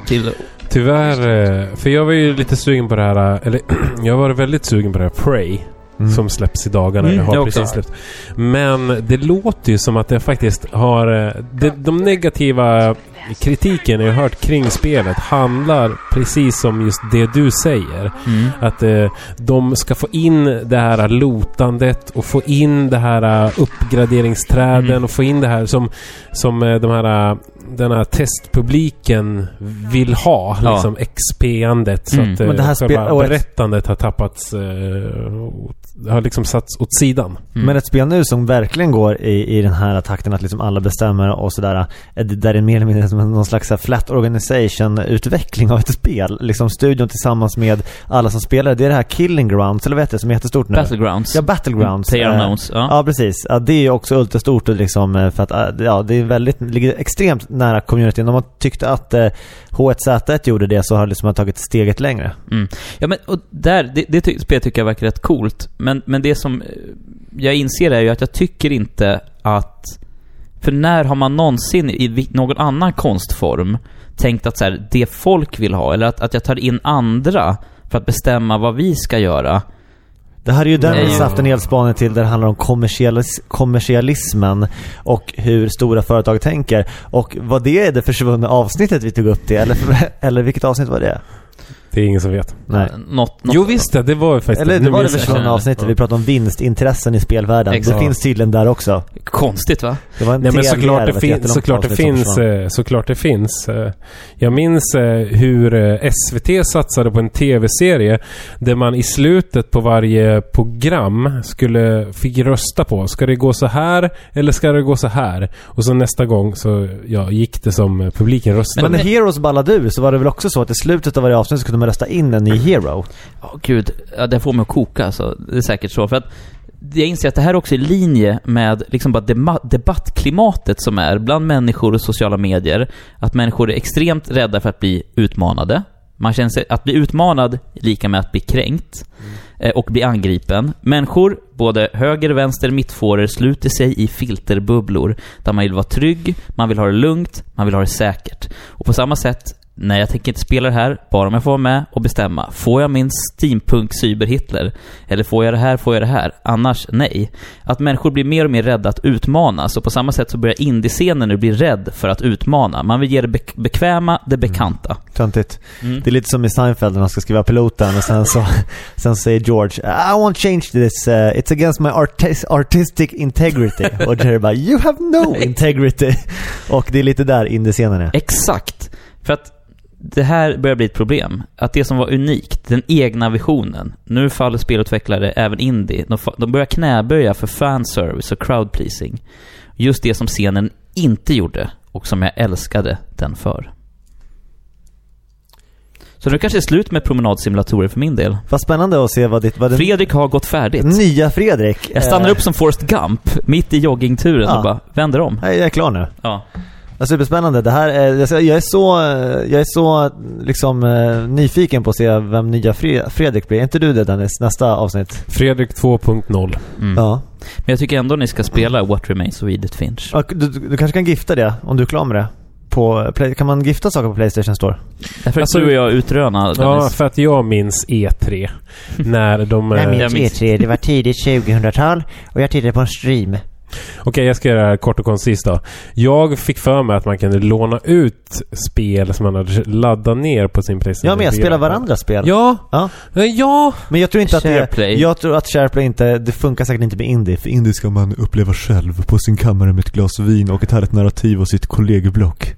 Till... Tyvärr, eh, för jag var ju lite sugen på det här, eh, eller jag var väldigt sugen på det här Prey. Mm. Som släpps i dagarna, Mm, eller har precis släppts. Men det låter ju som att det faktiskt har... eh, Det, de negativa kritiken jag har hört kring spelet handlar precis om just det du säger. Mm. Att eh, de ska få in det här lotandet och få in det här eh, uppgraderingsträden Mm. och få in det här som, som eh, de här, eh, den här testpubliken vill ha. Ja. Liksom XP-andet. Så Mm. att eh, Men det här själva och ett- berättandet har tappats... Eh, åt- har liksom satts åt sidan. Mm. Men ett spel nu som verkligen går i, i den här takten att liksom alla bestämmer och sådär. eh, Där det är mer eller mindre som någon slags flat organization-utveckling av ett spel. Liksom studion tillsammans med alla som spelar. Det är det här Killing Grounds, eller vad heter det, som är jättestort nu? Battlegrounds. Ja, Battlegrounds. Mm, Eh, ja. ja, precis. Ja, det är ju också ultrastort och liksom eh, för att eh, ja, det är väldigt, ligger extremt nära communityn. Om man tyckte att eh, H1Z1 gjorde det så har liksom man tagit steget längre. Mm. Ja men och där, det, det ty- spelet tycker jag verkar rätt coolt. Men, men det som eh, jag inser är ju att jag tycker inte att... För när har man någonsin i någon annan konstform tänkt att så här, det folk vill ha, eller att, att jag tar in andra för att bestämma vad vi ska göra. Det här är ju Dennis Nej. haft en hel spaning till där det handlar om kommersialis kommersialismen och hur stora företag tänker. Och vad det är det försvunna avsnittet vi tog upp det, eller, eller vilket avsnitt var det? Det är ingen som vet. Nej. Något, något Jo visst det, det var faktiskt Eller det var det försvunna avsnittet, vi pratade om vinstintressen i spelvärlden. Exakt. Det finns tydligen där också. Konstigt va? Det var en Nej men såklart det, fin- jättelångt såklart det finns, eh, såklart det finns. eh. Jag minns eh, hur eh, SVT satsade på en tv-serie där man i slutet på varje program skulle, fick rösta på. Ska det gå så här eller ska det gå så här? Och så nästa gång så ja, gick det som eh, publiken röstade. Men när Heroes ballade ur så var det väl också så att i slutet av varje avsnitt så kunde man rösta in en ny hero. Ja, gud. Ja, det får mig att koka alltså. Det är säkert så. För att jag inser att det här också är i linje med liksom bara debattklimatet som är bland människor och sociala medier. Att människor är extremt rädda för att bli utmanade. Man känner sig, att bli utmanad är lika med att bli kränkt eh, och bli angripen. Människor, både höger, vänster, mittfåror, sluter sig i filterbubblor där man vill vara trygg, man vill ha det lugnt, man vill ha det säkert. Och på samma sätt Nej, jag tänker inte spela det här, bara om jag får vara med och bestämma. Får jag min steampunk cyber-Hitler? Eller får jag det här, får jag det här? Annars, nej. Att människor blir mer och mer rädda att utmanas och på samma sätt så börjar indiescenen nu bli rädd för att utmana. Man vill ge det bek- bekväma, det bekanta. Töntigt. Mm. Det är lite som i Seinfeld när de ska skriva piloten och sen så sen säger George I won't change this, uh, it's against my artis artistic integrity. och Jerry bara You have no integrity. och det är lite där indiescenen är. Exakt. För att det här börjar bli ett problem. Att det som var unikt, den egna visionen. Nu faller spelutvecklare, även indie, de, börjar knäböja för fanservice och crowdpleasing. Just det som scenen inte gjorde och som jag älskade den för. Så nu kanske det är slut med promenadsimulatorer för min del. Vad spännande att se vad ditt... Vad Fredrik har gått färdigt. nya Fredrik. Jag stannar eh, upp som Forrest Gump, mitt i joggingturen Ja. och bara vänder om. Jag är klar nu. Ja. Är superspännande. Det här är, jag är så, jag är så liksom eh, nyfiken på att se vem nya Fre- Fredrik blir. Är inte du det Dennis? Nästa avsnitt? Fredrik 2.0. Mm. Ja. Men jag tycker ändå ni ska spela What Remains of Edith Finch. Och Du, du kanske kan gifta det om du är klar med det? På, Play- kan man gifta saker på Playstation Store? Därför Alltså- att du och jag utröna Ja, för att jag minns E3. när de... eh, Jag minns- E3, det var tidigt 2000-tal och jag tittade på en stream. Okej, jag ska göra det här kort och koncist då. Jag fick för mig att man kunde låna ut spel som man hade laddat ner på sin Playstation. Ja men jag 4. spelar varandras spel. Ja. ja. Ja! Men jag tror inte att det... SharePlay. Jag tror att SharePlay inte... Det funkar säkert inte med indie. För indie ska man uppleva själv på sin kammare med ett glas vin och ett härligt narrativ och sitt kollegieblock.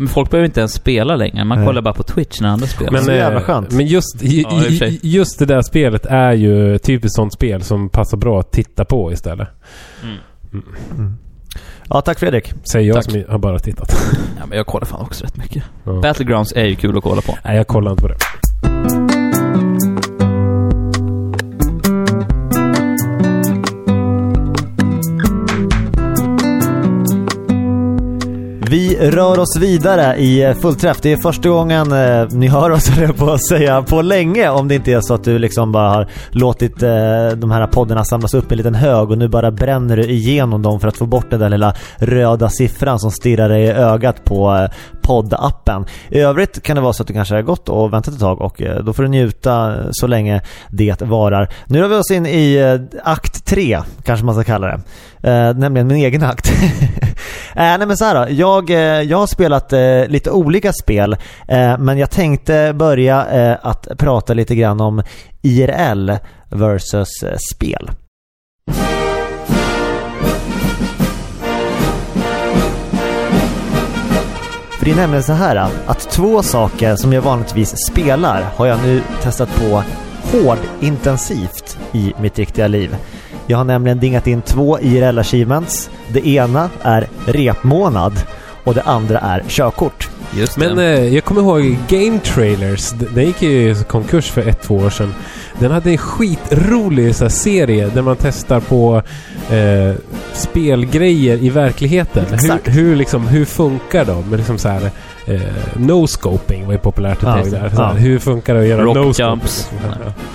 Men folk behöver inte ens spela längre. Man Nej. kollar bara på Twitch när andra spelar. Men, så jävla eh, skönt. men just, i, Ja, i just det där spelet är ju typiskt sånt spel som passar bra att titta på istället. Ja, tack Fredrik. Säger jag Tack. som har bara tittat. Ja, men jag kollar fan också rätt mycket. Ja. Battlegrounds är ju kul att kolla på. Nej, jag kollar inte på det. Vi rör oss vidare i fullträff. Det är första gången eh, ni hör oss, höll jag på att säga, på länge. Om det inte är så att du liksom bara har låtit eh, de här poddarna samlas upp i en liten hög och nu bara bränner du igenom dem för att få bort den där lilla röda siffran som stirrar dig i ögat på eh, poddappen. I övrigt kan det vara så att du kanske har gått och väntat ett tag och eh, då får du njuta eh, så länge det varar. Nu rör vi oss in i eh, akt 3, kanske man ska kalla det. Eh, nämligen min egen akt. Eh, nej men så här då. Jag, eh, jag har spelat eh, lite olika spel eh, men jag tänkte börja eh, att prata lite grann om IRL versus eh, spel. För det är nämligen så här att två saker som jag vanligtvis spelar har jag nu testat på hårdintensivt i mitt riktiga liv. Jag har nämligen dingat in två IRL achievements. Det ena är repmånad och det andra är körkort. Just Men eh, jag kommer ihåg Game Trailers. Den gick ju i konkurs för ett, två år sedan. Den hade en skitrolig så här, serie där man testar på eh, spelgrejer i verkligheten. Exakt. Hur, hur, liksom, hur funkar de? Med liksom så här, eh, no-scoping var ju populärt ett Ja, tag där. Så här, ja. Hur funkar det att göra jumps.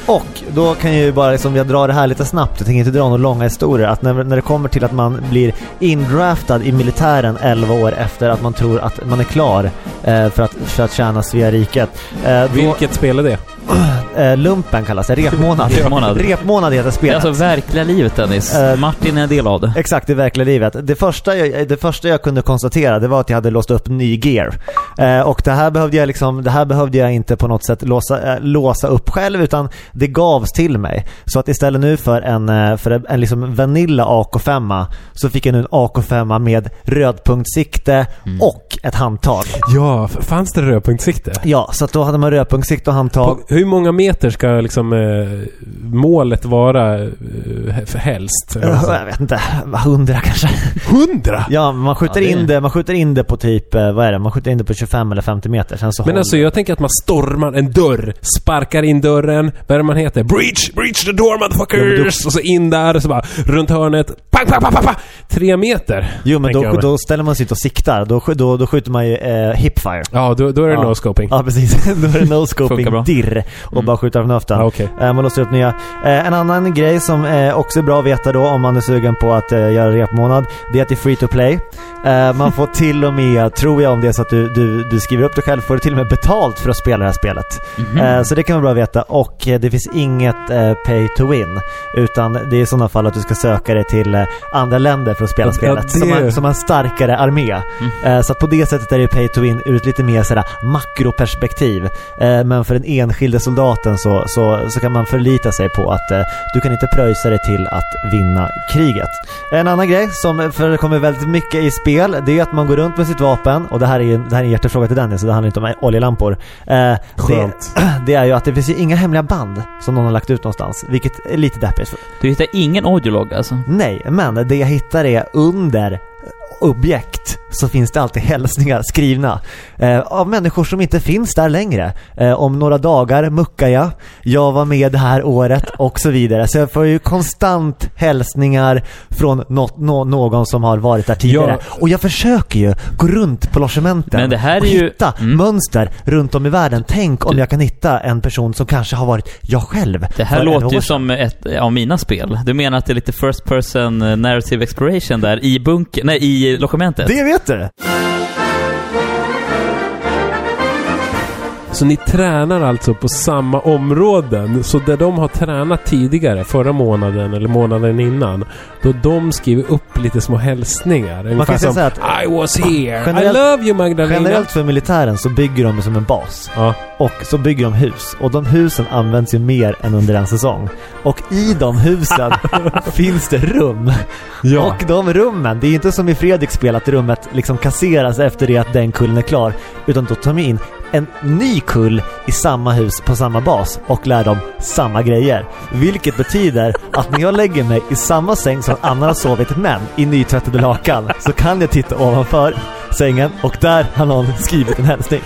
Och då kan jag ju bara liksom, jag drar det här lite snabbt, jag tänker inte dra några långa historier. Att när, när det kommer till att man blir indraftad i militären 11 år efter att man tror att man är klar eh, för, att, för att tjäna Svea riket. Eh, då, Vilket spel är det? Eh, lumpen kallas det, repmånad. Repmånad. repmånad heter Det är spelet. alltså verkliga livet Dennis. Eh, Martin är en del av det. Exakt, i verkliga livet. Det första, jag, det första jag kunde konstatera det var att jag hade låst upp ny gear. Eh, och det här behövde jag liksom, det här behövde jag inte på något sätt låsa, låsa upp själv utan det gavs till mig. Så att istället nu för en, för en, en liksom Vanilla AK5 så fick jag nu en AK5 med rödpunktssikte och ett handtag. Ja, fanns det rödpunktssikte? Ja, så då hade man rödpunktssikte och handtag. På, hur många meter ska liksom eh, målet vara eh, helst? Jag vet inte, 100 kanske. 100? Ja, man skjuter, Ja, det- in det, man skjuter in det på typ, eh, vad är det? Man skjuter in det på 25 eller 50 meter. Sen så Men håller- alltså jag tänker att man stormar en dörr, sparkar in dörren, vad är det man heter? Breach! Breach the door motherfuckers! Och så in där och så bara runt hörnet, pang, pang, pang, pang, pang! Tre meter! Jo men då, då ställer man sig inte och siktar. Då, då, då skjuter man ju eh, hipfire. Ja, då, då är det Ja. no-scoping. Ja precis. då är det no-scoping dirr och bara skjuter från höften. Ja, okej. eh, man låser upp nya. Eh, en annan grej som eh, också är bra att veta då om man är sugen på att eh, göra repmånad. Det är att det är free to play. Eh, man får till och med, tror jag om det är så att du, du, du skriver upp dig själv, får du till och med betalt för att spela det här spelet. Eh, så det kan vara bra att veta. Och det finns inget pay to win. Utan det är i sådana fall att du ska söka dig till andra länder för att spela Ja, spelet. Som, en, som en starkare armé. Eh, så på det sättet är det pay to win ur ett lite mer sådär makroperspektiv. Eh, men för den enskilde soldaten så, så, så kan man förlita sig på att eh, du kan inte pröjsa dig till att vinna kriget. En annan grej som förekommer väldigt mycket i spel, det är att man går runt med sitt vapen och det här är, det här är en hjärtefråga till Dennis, så det handlar inte om oljelampor. Eh, det, Skönt. det är ju att det finns ju inga hemliga band som någon har lagt ut någonstans, vilket är lite deppigt. Du hittar ingen audiolog alltså? Nej, men det jag hittar är under objekt så finns det alltid hälsningar skrivna eh, av människor som inte finns där längre. Eh, om några dagar muckar jag, jag var med det här året och så vidare. Så jag får ju konstant hälsningar från något, nå, någon som har varit där tidigare. Och jag försöker ju gå runt på logementen och ju- hitta Mm. mönster runt om i världen. Tänk om jag kan hitta en person som kanske har varit jag själv. Det här låter ju som ett av mina spel. Du menar att det är lite first person eh, narrative exploration där i bunk... Nej, i logementet? Det vet du! Så ni tränar alltså på samma områden. Så där de har tränat tidigare, förra månaden eller månaden innan, då de skriver upp lite små hälsningar. Ungefär kan säga som att- I was here, Generellt- I love you Magdalena. Generellt för militären så bygger de som en bas. Och så bygger de hus. Och de husen används ju mer än under en säsong. Och i de husen finns det rum. Ja. Och de rummen, det är inte som i Fredriks spel att rummet liksom kasseras efter det att den kullen är klar. Utan då tar man in en ny kull i samma hus på samma bas och lär dem samma grejer. Vilket betyder att när jag lägger mig i samma säng som Anna har sovit men i nytvättade lakan så kan jag titta ovanför sängen och där har någon skrivit en hälsning.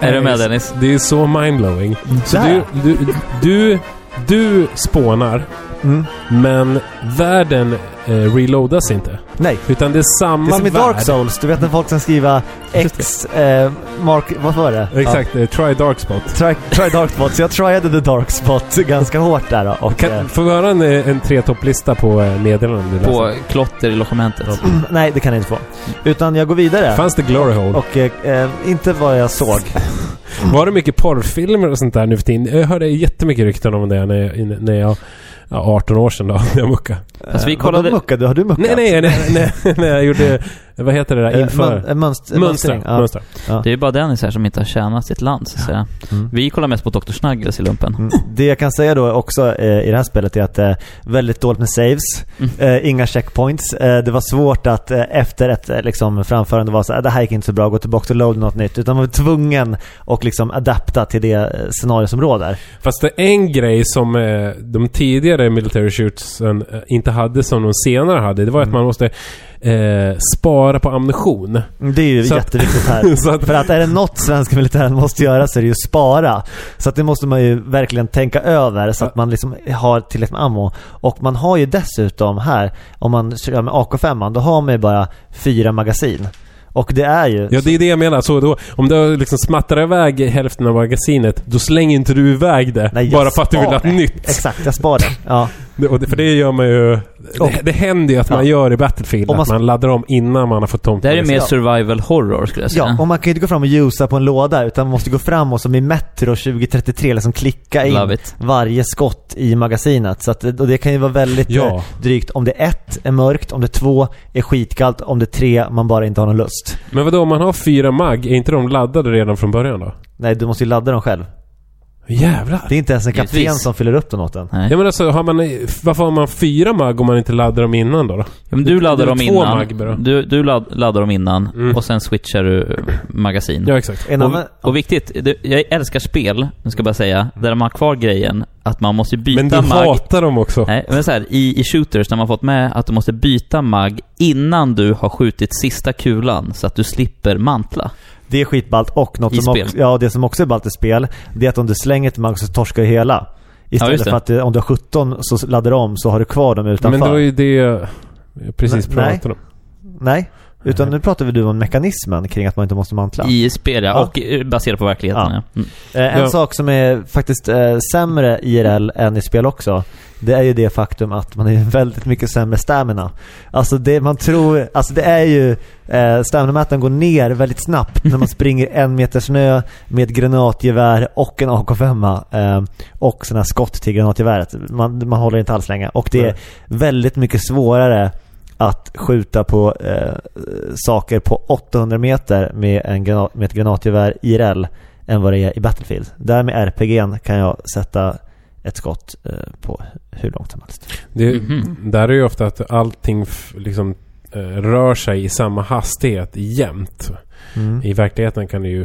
Är du med, Dennis? Det är så mindblowing. Så du, du, du, du spånar, Mm. men världen eh, reloadas inte. Nej. Utan det är samma Som i värld. Dark Souls, du vet när folk kan skriva X, eh, Mark, vad var det? Exakt, eh, try dark spot. Try, try Dark Spot, så jag triade the Dark Spot ganska hårt där och, Kan, eh, får vi höra en, eh, en tre topplista på eh, meddelanden du På läser? klotter i logementet. Nej, det kan jag inte få. Utan jag går vidare. Fanns det glory hole? Och eh, inte vad jag såg. Var det mycket porrfilmer och sånt där nu för tiden? Jag hörde jättemycket rykten om det när jag, när jag ja, 18 år sedan då, när jag muckade. Alltså, vi kollade- muckade? Har du muckat? Nej, nej, nej, nej, när jag gjorde, vad heter det där, Eh, inför? mön- eh, mönst- Mönster. mönstring, ja. Mönster. Ja. Det är ju bara Dennis här som inte har tjänat sitt land, så att säga. Mm. Vi kollar mest på Dr. Snuggles i lumpen. Mm. Det jag kan säga då också eh, i det här spelet är att eh, väldigt dåligt med saves. Mm. Eh, inga checkpoints. Eh, det var svårt att eh, efter ett eh, liksom, framförande vara så här, det här gick inte så bra, gå tillbaka och loada något nytt. Utan man var tvungen att liksom adapta till det eh, scenario som råder. Fast det är en grej som eh, de tidigare military shootsen eh, inte hade som de senare hade. Det var Mm. att man måste eh, spara på ammunition. Mm, Det är ju Så jätteviktigt här. att- För att är det något svenska militären måste göra så är det ju spara. Så att det måste man ju verkligen tänka över så att man liksom har tillräckligt med ammo. Och man har ju dessutom här, om man kör med AK5, då har man ju bara fyra magasin. Och det är ju... Ja, det är det jag menar. Så då, om du liksom smattrar iväg hälften av magasinet, då slänger inte du iväg det. Nej, bara för att du vill ha det. nytt. Exakt, jag spar det. Ja. Det, och det, för det gör man ju... Det, det händer ju att man gör i Battlefield. Om man att man laddar om innan man har fått tomt Det här är mer Ja. survival horror skulle jag säga. Ja, och man kan ju inte gå fram och ljusa på en låda utan man måste gå fram och som i Metro 2033 liksom klicka in varje skott i magasinet. Så att, och det kan ju vara väldigt Ja. eh, drygt om det ett är mörkt, om det två är skitkallt, om det tre man bara inte har någon lust. Men vadå, om man har fyra mag, är inte de laddade redan från början då? Nej, du måste ju ladda dem själv. Jävlar! Det är inte ens en kapten Givetvis. som fyller upp den åt. Nej. Ja men alltså, har man, varför har man fyra mag om man inte laddar dem innan då? då? Ja, men du laddar dem två innan. mag bara. Du, du ladd, laddar dem innan Mm. och sen switchar du magasin. Ja, exakt. En Och, annan, och viktigt, det, jag älskar spel, nu ska jag bara säga, där man har kvar grejen att man måste byta Men du mag. hatar dem också. Nej, men så här, i, i shooters när man fått med att du måste byta mag innan du har skjutit sista kulan så att du slipper mantla. Det är skitballt och något I som spel. också, ja, det som också är ballt i spel, det är att om du slänger ett mag så torskar du hela. Istället det. för att eh, om du har 17 så laddar du om så har du kvar dem utanför. Men då är ju det jag precis pratade om. Nej, utan nu pratar vi du om mekanismen kring att man inte måste mantla. I spel, ja. Och eh, baserat på verkligheten, Ja. ja. Mm. Eh, en Ja. sak som är faktiskt eh, sämre IRL än i spel också Det är ju det faktum att man är väldigt mycket sämre stamina Alltså det man tror, alltså det är ju eh, Stamina-mätaren går ner väldigt snabbt när man springer en meter snö med granatgevär och en AK5 eh, Och sådana skott till granatgeväret man, man håller inte alls länge och det är väldigt mycket svårare att skjuta på eh, saker på 800 meter med, en granat, med ett granatgevär IRL än vad det är i Battlefield. Där med RPG'n kan jag sätta ett skott eh, på hur långt som helst. Det, Mhm. Där är ju ofta att allting f- liksom eh, rör sig i samma hastighet jämt. Mm. I verkligheten kan det ju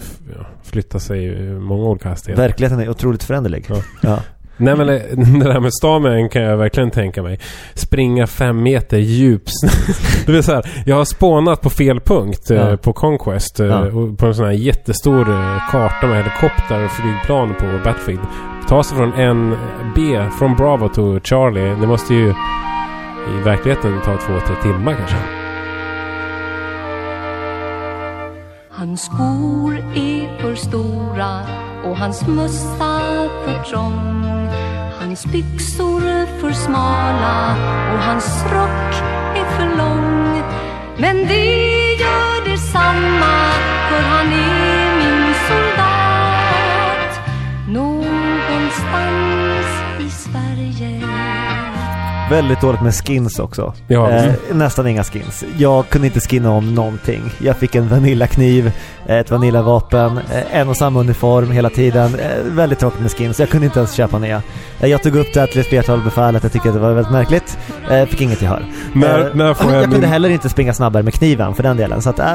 flytta sig i många olika hastigheter. Verkligheten är otroligt föränderlig. Ja. Ja. Nej men eh, det där med stamen kan jag verkligen tänka mig. Springa fem meter djup. Det vill säga, jag har spånat på fel punkt eh, Ja. på Conquest. eh, Ja. På en sån här jättestor karta med helikopter och flygplan på Battlefield. Ta sig från en B, från Bravo till Charlie. Det måste ju i verkligheten ta två, tre timmar kanske. Hans skor är för stora och hans mössa för trång. Hans byxor för smala och hans rock är för lång. Men det gör detsamma för han är min soldat. Någonstans i Sverige. Väldigt dåligt med skins också. Ja. Eh, nästan inga skins. Jag kunde inte skinna om någonting. Jag fick en vanillakniv, eh, ett vanillavapen, eh, en och samma uniform hela tiden. Eh, väldigt tråkigt med skins. Jag kunde inte ens köpa nya. Eh, jag tog upp det här till ett flertal befäl att jag tyckte att det var väldigt märkligt. Eh, fick inget gehör. När- Eh, när får jag jag kunde min- heller inte springa snabbare med kniven för den delen. Så att, eh,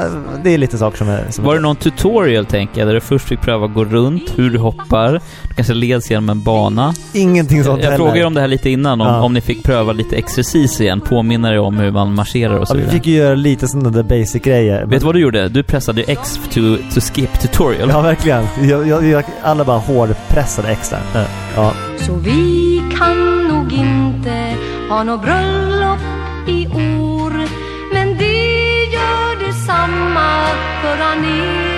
det är lite saker som är... Som Var det någon tutorial tänker jag, där du först fick pröva att gå runt, hur du hoppar, du kanske leds genom en bana? Ingenting sånt Jag heller. frågade om det här lite innan, om, Ja. om ni fick pröva lite exercis igen, påminna er om hur man marscherar och så Ja, vi vidare. fick ju göra lite sådana där basic grejer. Vet du vad du gjorde? Du pressade X to, to skip tutorial. Ja, verkligen. Jag, jag, jag, alla bara hårdpressade extra. Ja. Så vi kan nog inte ha något bröllop i år Men det gör detsamma för han är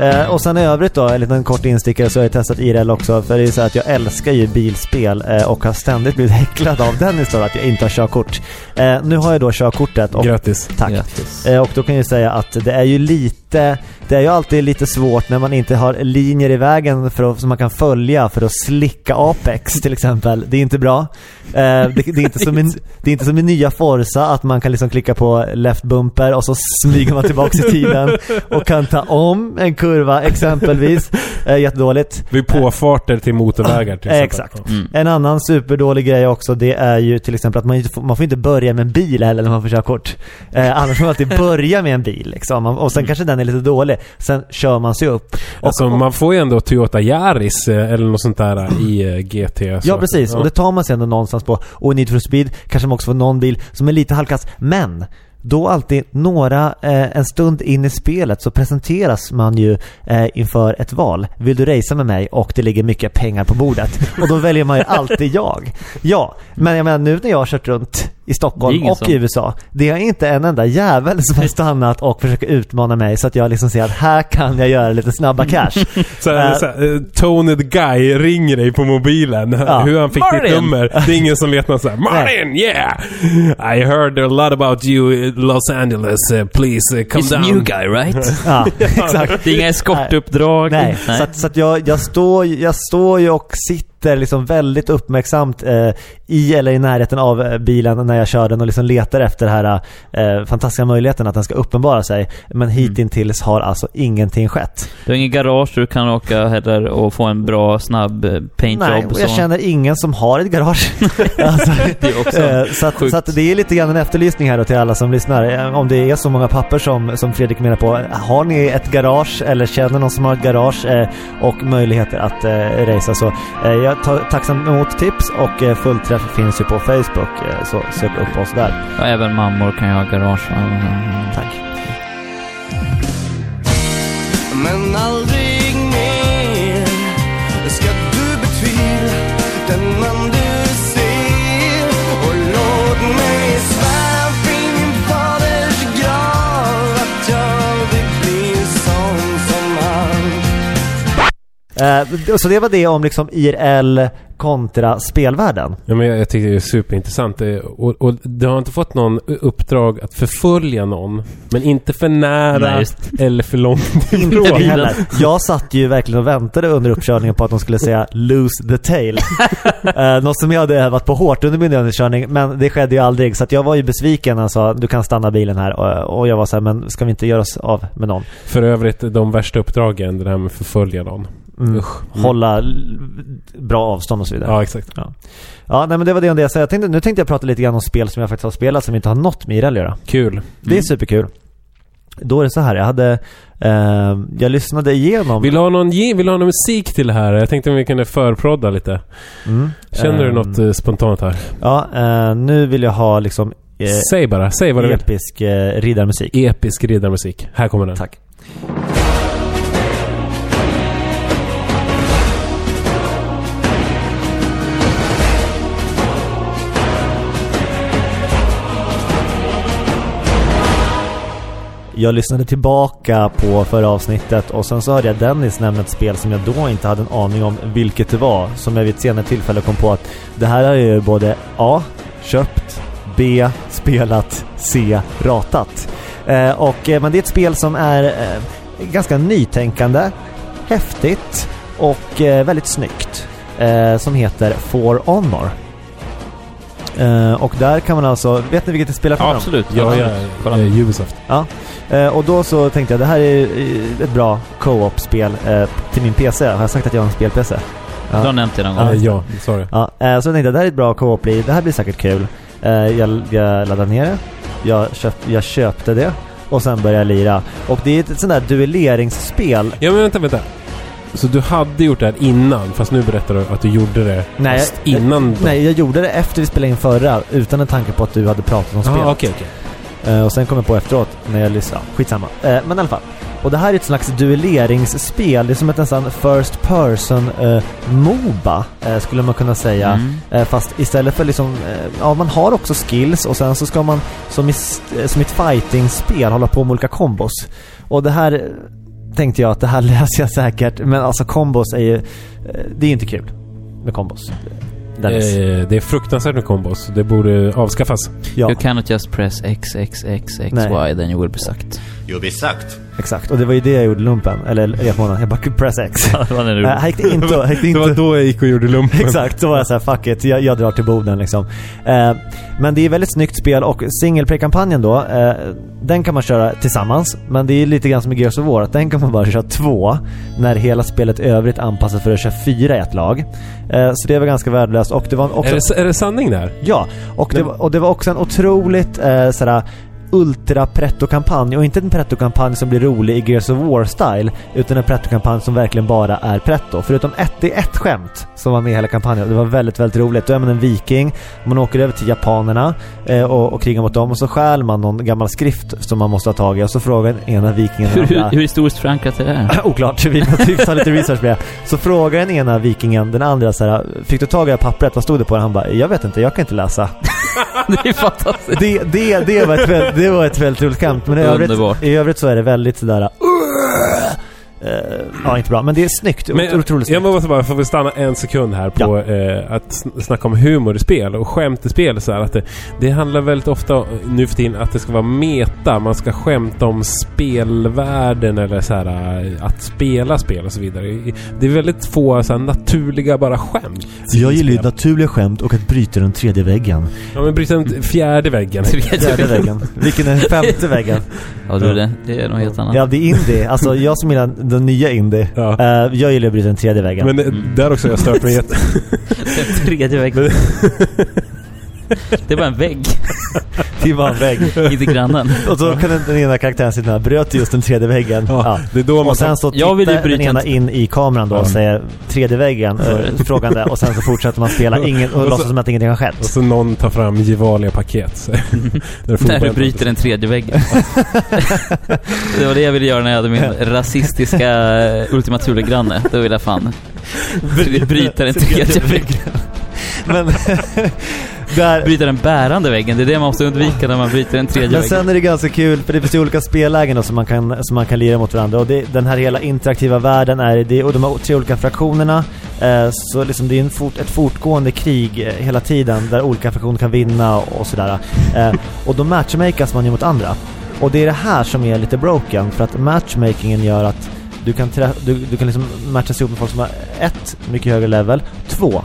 Eh, och sen i övrigt då, en liten kort instickare så har jag testat IRL också. För det är så att jag älskar ju bilspel eh, och har ständigt blivit häcklad av den historien att jag inte har körkort. Eh, nu har jag då körkortet. Och, Grattis. Tack. Grattis. Eh, och då kan jag säga att det är ju lite, det är ju alltid lite svårt när man inte har linjer i vägen för att, som man kan följa för att slicka Apex till exempel. Det är inte bra. det, det, är inte som en, det är inte som i nya Forza att man kan liksom klicka på left bumper och så smyger man tillbaka i tiden och kan ta om en kurva exempelvis. Eh, jättedåligt. Vid påfarter till motorvägar till Eh, exempel. Exakt. En annan superdålig grej också det är ju till exempel att man, inte får, man får inte börja med en bil heller när man får körkort. Eh, annars får man alltid börja med en bil liksom. Och sen kanske den är lite dålig. Sen kör man sig upp. Och, Alltså man får ju ändå Toyota Yaris eh, eller något sånt där i eh, GT. Så. Ja precis, och det tar man sig ändå någonstans på. Och i Need for Speed kanske man också får någon bil som är lite halvkass. Men då alltid några, eh, en stund in i spelet så presenteras man ju eh, inför ett val. Vill du racea med mig? Och det ligger mycket pengar på bordet. Och då väljer man ju alltid jag. Ja, men jag menar nu när jag har kört runt i Stockholm och som- i USA. Det är inte en enda jävel som har stannat och försöker utmana mig så att jag liksom ser att här kan jag göra lite snabba cash. Så, Eh, så här, eh, Tony the Guy ringer dig på mobilen. Ja. Hur han fick Martin! ditt nummer. Det är ingen som vet något såhär. Martin, yeah! I heard a lot about you in Los Angeles. Uh, please uh, come He's down. new guy, right? Ja, exakt. Det är inga eskortuppdrag. Nej, så, att, så att jag, jag, står, jag står ju och sitter liksom väldigt uppmärksamt eh, i eller i närheten av eh, bilen när jag kör den och liksom letar efter den här eh, fantastiska möjligheten att den ska uppenbara sig. Men hittills har alltså ingenting skett. Du har ingen garage du kan åka heller och få en bra snabb eh, paintjobb. Nej, och jag så. känner ingen som har ett garage. alltså, eh, så, att, så att det är lite grann en efterlysning här då till alla som lyssnar. Eh, Om det är så många papper som, som Fredrik menar på. Har ni ett garage eller känner någon som har ett garage och möjligheter att eh, racea så eh, jag tar tacksam emot tips och eh, fullträff finns ju på Facebook eh, så sök upp oss där. Och även mammor kan ju ha garage. Tack. Men aldrig Eh, så det var det om liksom IRL kontra spelvärlden. Ja, men jag, jag tycker det är superintressant. Eh, Och, och du har inte fått någon uppdrag att förfölja någon. Men inte för nära Nej, eller för långt Inte ifrån. vi heller. Jag satt ju verkligen och väntade under uppkörningen på att de skulle säga lose the tail. uh, något som jag hade övat på hårt under min övningskörning, men det skedde ju aldrig. Så att jag var ju besviken. Han sa du kan stanna bilen här. Och, och jag var så här, men ska vi inte göra oss av med någon? För övrigt, de värsta uppdragen, det där med förfölja någon. Mm. Usch. Mm. Hålla bra avstånd och så vidare. Ja, exakt. Ja, ja nej, men det var det om det. Så jag tänkte, nu tänkte jag prata lite grann om spel som jag faktiskt har spelat som inte har något med IRL att göra. Kul. Det är superkul. Då är det så här, jag hade... Eh, jag lyssnade igenom... Vill du ha någon, vill ha någon musik till det här? Jag tänkte om vi kunde förprodda lite. Mm. Känner du Ehm, något eh, spontant här? Ja, eh, nu vill jag ha liksom... Eh, Säg bara, säg vad du vill. episk eh, riddarmusik. Episk riddarmusik. Här kommer den. Tack. Jag lyssnade tillbaka på förra avsnittet och sen så hörde jag Dennis nämna ett spel som jag då inte hade en aning om vilket det var. Som jag vid ett senare tillfälle kom på att det här har jag ju både A. Köpt, B. Spelat, C. Ratat. Eh, och, eh, men det är ett spel som är eh, ganska nytänkande, häftigt och eh, väldigt snyggt. Eh, som heter For Honor. Eh, och där kan man alltså, vet ni vilket det spelar Ja, absolut. Ja, Ja, ja, kolla. eh, Ubisoft. Ja, eh, och då så tänkte jag det här är ett bra co-op-spel eh, till min PC. Har jag sagt att jag har en spel-PC? Du har nämnt det någon gång. Ja, sorry. Ja, så jag tänkte det här är ett bra co-op-liv. Det här blir säkert kul. Jag, jag laddade ner det. Jag, köp, jag köpte det. Och sen började jag lira. Och det är ett sånt där duelleringsspel. Ja, men vänta, vänta. Så du hade gjort det här innan, fast nu berättar du att du gjorde det Nej, fast jag- innan. Nej, jag gjorde det efter vi spelade in förra. Utan en tanke på att du hade pratat om spelet. Ah, okej, okej. Eh, och sen kom jag på efteråt när jag lyssnade. Ja, skitsamma. Eh, men i alla fall. Och det här är ett slags duelleringsspel. Det är som ett nästan first person eh, Moba, eh, skulle man kunna säga. Mm. Fast istället för liksom, ja man har också skills och sen så ska man som i, som i ett fighting-spel hålla på med olika kombos. Och det här tänkte jag att det här löser jag säkert. Men alltså kombos är ju, eh, det är inte kul med kombos. Dennis. Eh, det är fruktansvärt med kombos. Det borde avskaffas. Ja. You cannot just press X, X, X, X, Nej. Y, then you will be sucked. you'll be sucked. Exakt, och det var ju det jag gjorde lumpen. Eller repmånaden. Jag bara press X. Ja, det var när du- Eh, här gick det inte, här gick det Det inte var då jag gick och gjorde lumpen. Exakt, då var jag såhär fuck it, jag, jag drar till Boden liksom. Eh, men det är väldigt snyggt spel och single play-kampanjen då, eh, den kan man köra tillsammans. Men det är lite grann som i Gears of War, att den kan man bara köra två när hela spelet övrigt anpassas för att köra fyra i ett lag. Eh, så det var ganska värdelöst och det var också... Är det, är det sanning där? Ja, och det, var, och det var också en otroligt eh, sådär ultra pretto-kampanj och inte en pretto-kampanj som blir rolig i Gears of War-style utan en pretto-kampanj som verkligen bara är pretto. Förutom ett, det är ett skämt som var med i hela kampanjen och det var väldigt, väldigt roligt. Då är man en viking, man åker över till japanerna eh, och, och krigar mot dem och så stjäl man någon gammal skrift som man måste ha tag i och så frågar ena vikingen den hur, andra- hur historiskt förankrat är det här? Oklart, vi får typ ta lite research på det. Så frågar den ena vikingen den andra så här, fick du tag i det här pappret? Vad stod det på det? Han bara, jag vet inte, jag kan inte läsa. det är fantastiskt. Det, det, det, var, ett det var ett väldigt roligt skämt. Men i övrigt, Underbart. i övrigt så är det väldigt sådär... Uh, ja, inte bra. Men det är snyggt. Men otroligt snyggt. jag måste bara, får vi stanna en sekund här på eh, att sn- snacka om humor i spel och skämt i spel. Så här, att det, det handlar väldigt ofta nu för tiden att det ska vara meta. Man ska skämta om spelvärlden eller så här, eh, att spela spel och så vidare. Det är väldigt få så här, naturliga bara skämt. Jag gillar ju naturliga skämt och att bryta den tredje väggen. Ja men bryta den fjärde väggen. Fjärde väggen. Vilken är den femte väggen? Ja, du det. Det är något helt annat. Ja, det är indie. Alltså jag som gillar den nya indie. Ja. Eh, jag gillar att bryta den tredje väggen. Men eh, där också har jag stört mig jätte... Den tredje väggen. Det var en vägg. Det var en vägg. Inte grannen. Och så kan den, ena karaktären sitta där, bröt just den tredje väggen. Ja, det är då man och sen så Jag vill ju tittar den ena en- in i kameran då och säger tredje väggen, äh, frågande. Och sen så fortsätter man spela ingen, och Och så- låtsas som att ingenting har Och skett. så någon tar fram Gevalia paket. Så, där När du bryter den tredje väggen. det var det jag ville göra när jag hade min rasistiska eh, Ultima Thule-granne. Då ville jag fan bryta den tredje väggen. Men där, Bryta den bärande väggen. Det är det man måste undvika när man bryter den tredje Men väggen. sen är det ganska kul, för det finns ju olika spellägen då som man kan, som man kan lira mot varandra. Och det, den här hela interaktiva världen är det, och de här tre olika fraktionerna. Eh, så liksom det är en fort, ett fortgående krig eh, hela tiden där olika fraktioner kan vinna och, och sådär. Eh, och då matchmakas man ju mot andra. Och det är det här som är lite broken, för att matchmakingen gör att du kan, du, du kan liksom matchas ihop med folk som har ett, mycket högre level, två,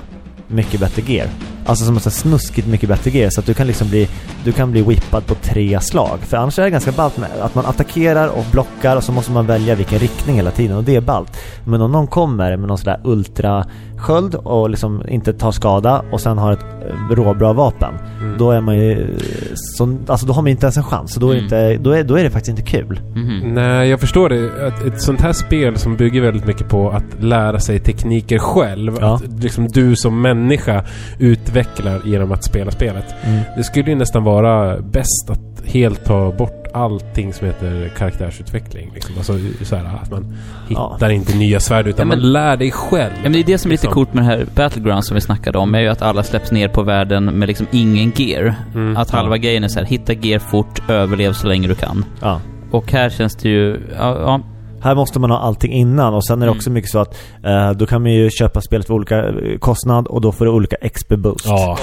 mycket bättre gear. Alltså som har så snuskigt mycket bättre grej så att du kan liksom bli du kan bli whippad på tre slag. För annars är det ganska ballt med att man attackerar och blockar och så måste man välja vilken riktning hela tiden och det är ballt. Men om någon kommer med någon sån där ultra sköld och liksom inte tar skada och sen har ett eh, råbra vapen. Mm. Då är man ju så, alltså då har man inte ens en chans. Så då är, det inte, då är, då är det faktiskt inte kul. Nej, jag förstår det. Att ett sånt här spel som bygger väldigt mycket på att lära sig tekniker själv. Ja. Att liksom du som människa utvecklar genom att spela spelet. Mm. Det skulle ju nästan vara bäst att helt ta bort allting som heter karaktärsutveckling. Liksom. Alltså så här, att man hittar inte nya svärd utan Ja, men- man lär dig själv. Ja, men det är det som är lite liksom. coolt med det här Battleground som vi snackade om, är ju att alla släpps ner på världen med liksom ingen gear. Mm. Att halva grejen är så här, hitta gear fort, överlev så länge du kan. Ja. Och här känns det ju, ja, ja Här måste man ha allting innan och sen är det också mycket så att eh, då kan man ju köpa spelet för olika eh, kostnad och då får du olika XP-boost. Ja.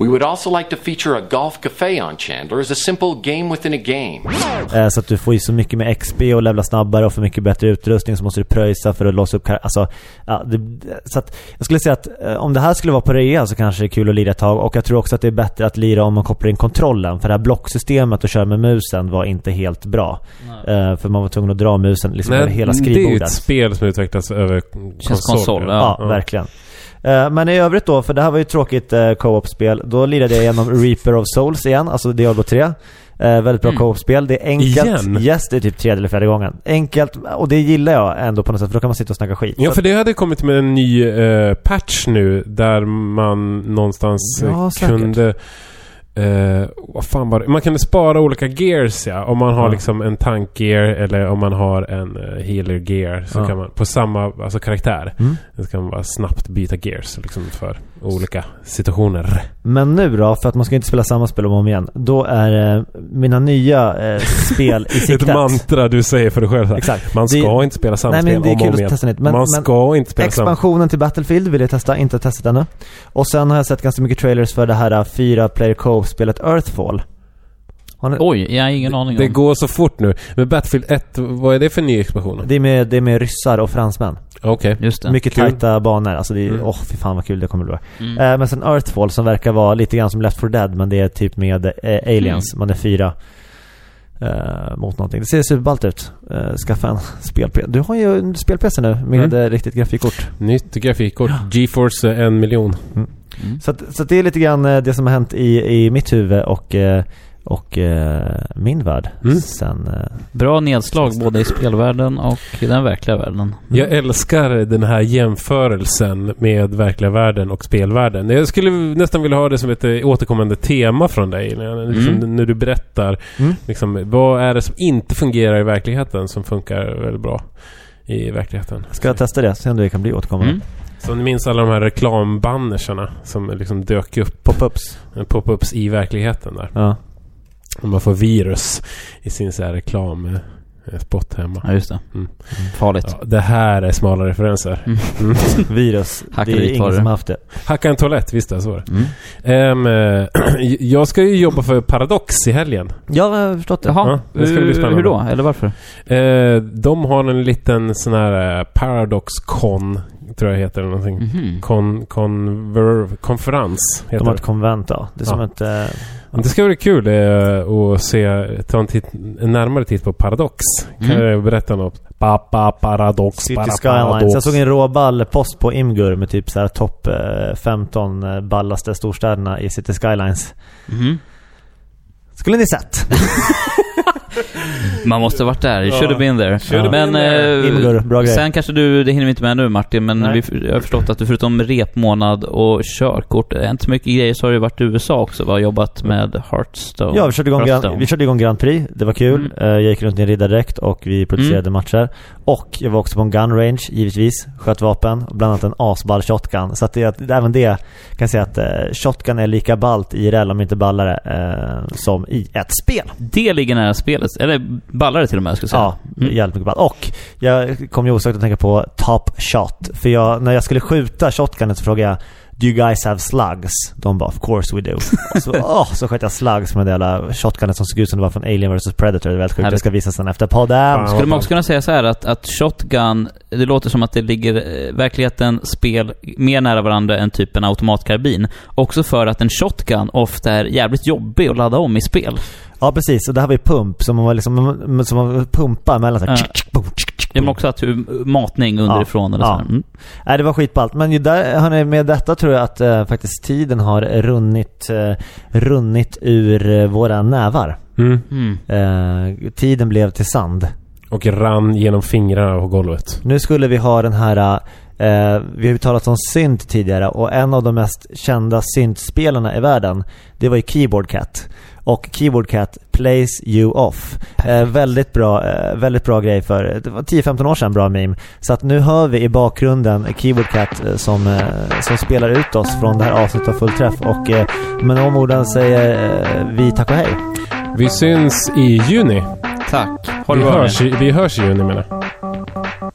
We would also like to feature a golf cafe on Chandler as a simple game within a game. Eh, så att du får ju så mycket med XP och levla snabbare och för mycket bättre utrustning så måste du pröjsa för att låsa upp kar- Alltså, ja, det, så att jag skulle säga att eh, om det här skulle vara på rea så kanske det är kul att lira ett tag och jag tror också att det är bättre att lira om man kopplar in kontrollen. För det här blocksystemet och köra med musen var inte helt bra. Eh, för man var tvungen att dra musen liksom över hela det är ju skrivbordet. ett spel som utvecklas över konsol. konsol, Ja, verkligen. Eh, Men i övrigt då, för det här var ju ett tråkigt uh, co-op-spel. Då lirade jag igenom Reaper of Souls igen, alltså Diablo 3. Eh, väldigt bra Mm. co-op-spel. Det är enkelt. Igen? Yes, det är typ tredje eller fjärde gången. Enkelt, och det gillar jag ändå på något sätt, för då kan man sitta och snacka skit. Ja, för det hade kommit med en ny eh, patch nu där man någonstans eh, Ja, säkert. Eh, vad fan var det? Man kunde spara olika gears ja. Om man har Ja. liksom en tankgear eller om man har en uh, healer gear så Ja. kan man på samma alltså karaktär Mm. så kan man bara snabbt byta gears liksom för olika situationer. Men nu då, för att man ska inte spela samma spel om och om igen. Då är eh, mina nya eh, spel i Ett siktet. mantra du säger för dig själv. Exakt. Man ska Det- inte spela samma Nej, spel om och om igen. Men, man men ska inte spela samma... Expansionen till Battlefield vill jag testa, inte testat ännu. Och sen har jag sett ganska mycket trailers för det här fyra player co-op-spelet Earthfall. Har ni- Oj, jag har ingen aning Det om. går så fort nu. Men Battlefield 1, vad är det för ny expansion? Det är med, det är med ryssar och fransmän. Okej. Just det. Mycket Kul. tajta banor. Alltså det är, Mm. åh fy fan vad kul det kommer bli. Mm. Eh, men sen Earthfall som verkar vara lite grann som Left 4 Dead men det är typ med eh, aliens. Mm. Man är fyra. Eh, mot någonting. Det ser superballt ut. Uh, skaffa en spel Du har ju en spel-PC nu med Mm. eh, riktigt grafikkort. Nytt grafikkort. GeForce eh, en miljon. Så, att, så att det är lite grann eh, det som har hänt i, i mitt huvud och, eh, och eh, min värld. Mm. Sen, eh, Bra nedslag både i spelvärlden och i den verkliga världen. Jag älskar den här jämförelsen med verkliga världen och spelvärlden. Jag skulle nästan vilja ha det som ett eh, återkommande tema från dig. När, liksom, Mm. när du berättar Mm. liksom, vad är det som inte fungerar i verkligheten som funkar väldigt bra i verkligheten. ska jag testa det? Se om det kan bli återkommande. Mm. Som ni minns alla de här reklambannerserna som liksom dök upp. Pop-ups. eh, Pop-ups i verkligheten där. Ja. Och man får virus i sin så här reklam eh, spot hemma. Ja, just det. Mm. Farligt. Ja, det här är smala referenser. Mm. Mm. Virus. Hacka det är ingen det. som haft det. Hacka en toalett, visst är så var det. Mm. Ehm, eh, jag ska ju jobba för Paradox i helgen. Ja, jag har förstått det. Jaha, Ja, det ska bli spännande. hur då? Eller varför? Eh, de har en liten sån här Paradox Con, tror jag heter eller någonting. Mhm. Con, conver, konferens heter De har ett konvent ja. Det är som Ja. ett... eh, Det ska bli kul eh, att se, ta en, titt, en närmare titt på Paradox. Kan Mm. jag berätta något? Pa, pa, paradox, City para, Skylines. paradox. Jag såg en råball post på Imgur med typ så här topp eh, 15 eh, ballaste storstäderna i City Skylines. Mhm. Skulle ni sett? Man måste varit där. You Ja. should have been there. Have men been there. eh, bra grej. sen kanske du, det hinner vi inte med nu Martin, men Nej. vi, jag har förstått att du förutom repmånad och körkort, eh, inte så mycket grejer, så har du varit i USA också va? Jobbat med Hearthstone. Ja, vi körde, igång Hearthstone. Grand, vi körde igång Grand Prix. Det var kul. Mm. Eh, Jag gick runt i en riddardräkt och vi producerade matcher. Och jag var också på en gun range, givetvis. Sköt vapen. Bland annat en asball shotgun. Så att det, även det kan jag säga att eh, shotgun är lika ballt IRL, om inte ballare, eh, som i ett spel. Det ligger nära spelet, eller ballare till och med skulle jag säga. Ja, Mm. jävligt mycket ball. Och jag kom ju osökt att tänka på Top Shot. För jag, när jag skulle skjuta shotgunen så frågade jag Do you guys have slugs? De bara, of course we do. Och så, åh, så sköt jag slugs med det jävla shotgunen som såg ut som det var från Alien vs Predator. Det är väldigt sjukt. Det ska visas sen efter podden. Skulle man också kunna säga så här att, att Shotgun, det låter som att det ligger eh, verkligheten, spel, mer nära varandra än typ en automatkarbin. Också för att en Shotgun ofta är jävligt jobbig att ladda om i spel. Ja, precis. Och det här var ju pump. Som man var liksom, som man pumpar mellan så här, Ja. tsk, tsk, boom, tsk, tsk, Det är också att du, matning underifrån eller Ja. så här. Mm. Nej, det var skitballt. Men ju där, hörni, med detta tror jag att eh, faktiskt tiden har runnit, eh, runnit ur eh, våra nävar. Mm. Mm. Eh, tiden blev till sand. Och rann genom fingrarna på golvet. Nu skulle vi ha den här eh, Vi har ju talat om synt tidigare och en av de mest kända syntspelarna i världen Det var ju Keyboard Cat Och Keyboard Cat plays you off eh, Väldigt bra, eh, väldigt bra grej för Det var 10-15 år sedan bra meme Så att nu hör vi i bakgrunden Keyboard Cat eh, som, eh, som spelar ut oss från det här avsnittet av Fullträff Och eh, med de orden säger eh, vi tack och hej Vi syns i juni. Tack. Vi hörs, i, vi hörs i juni menar jag.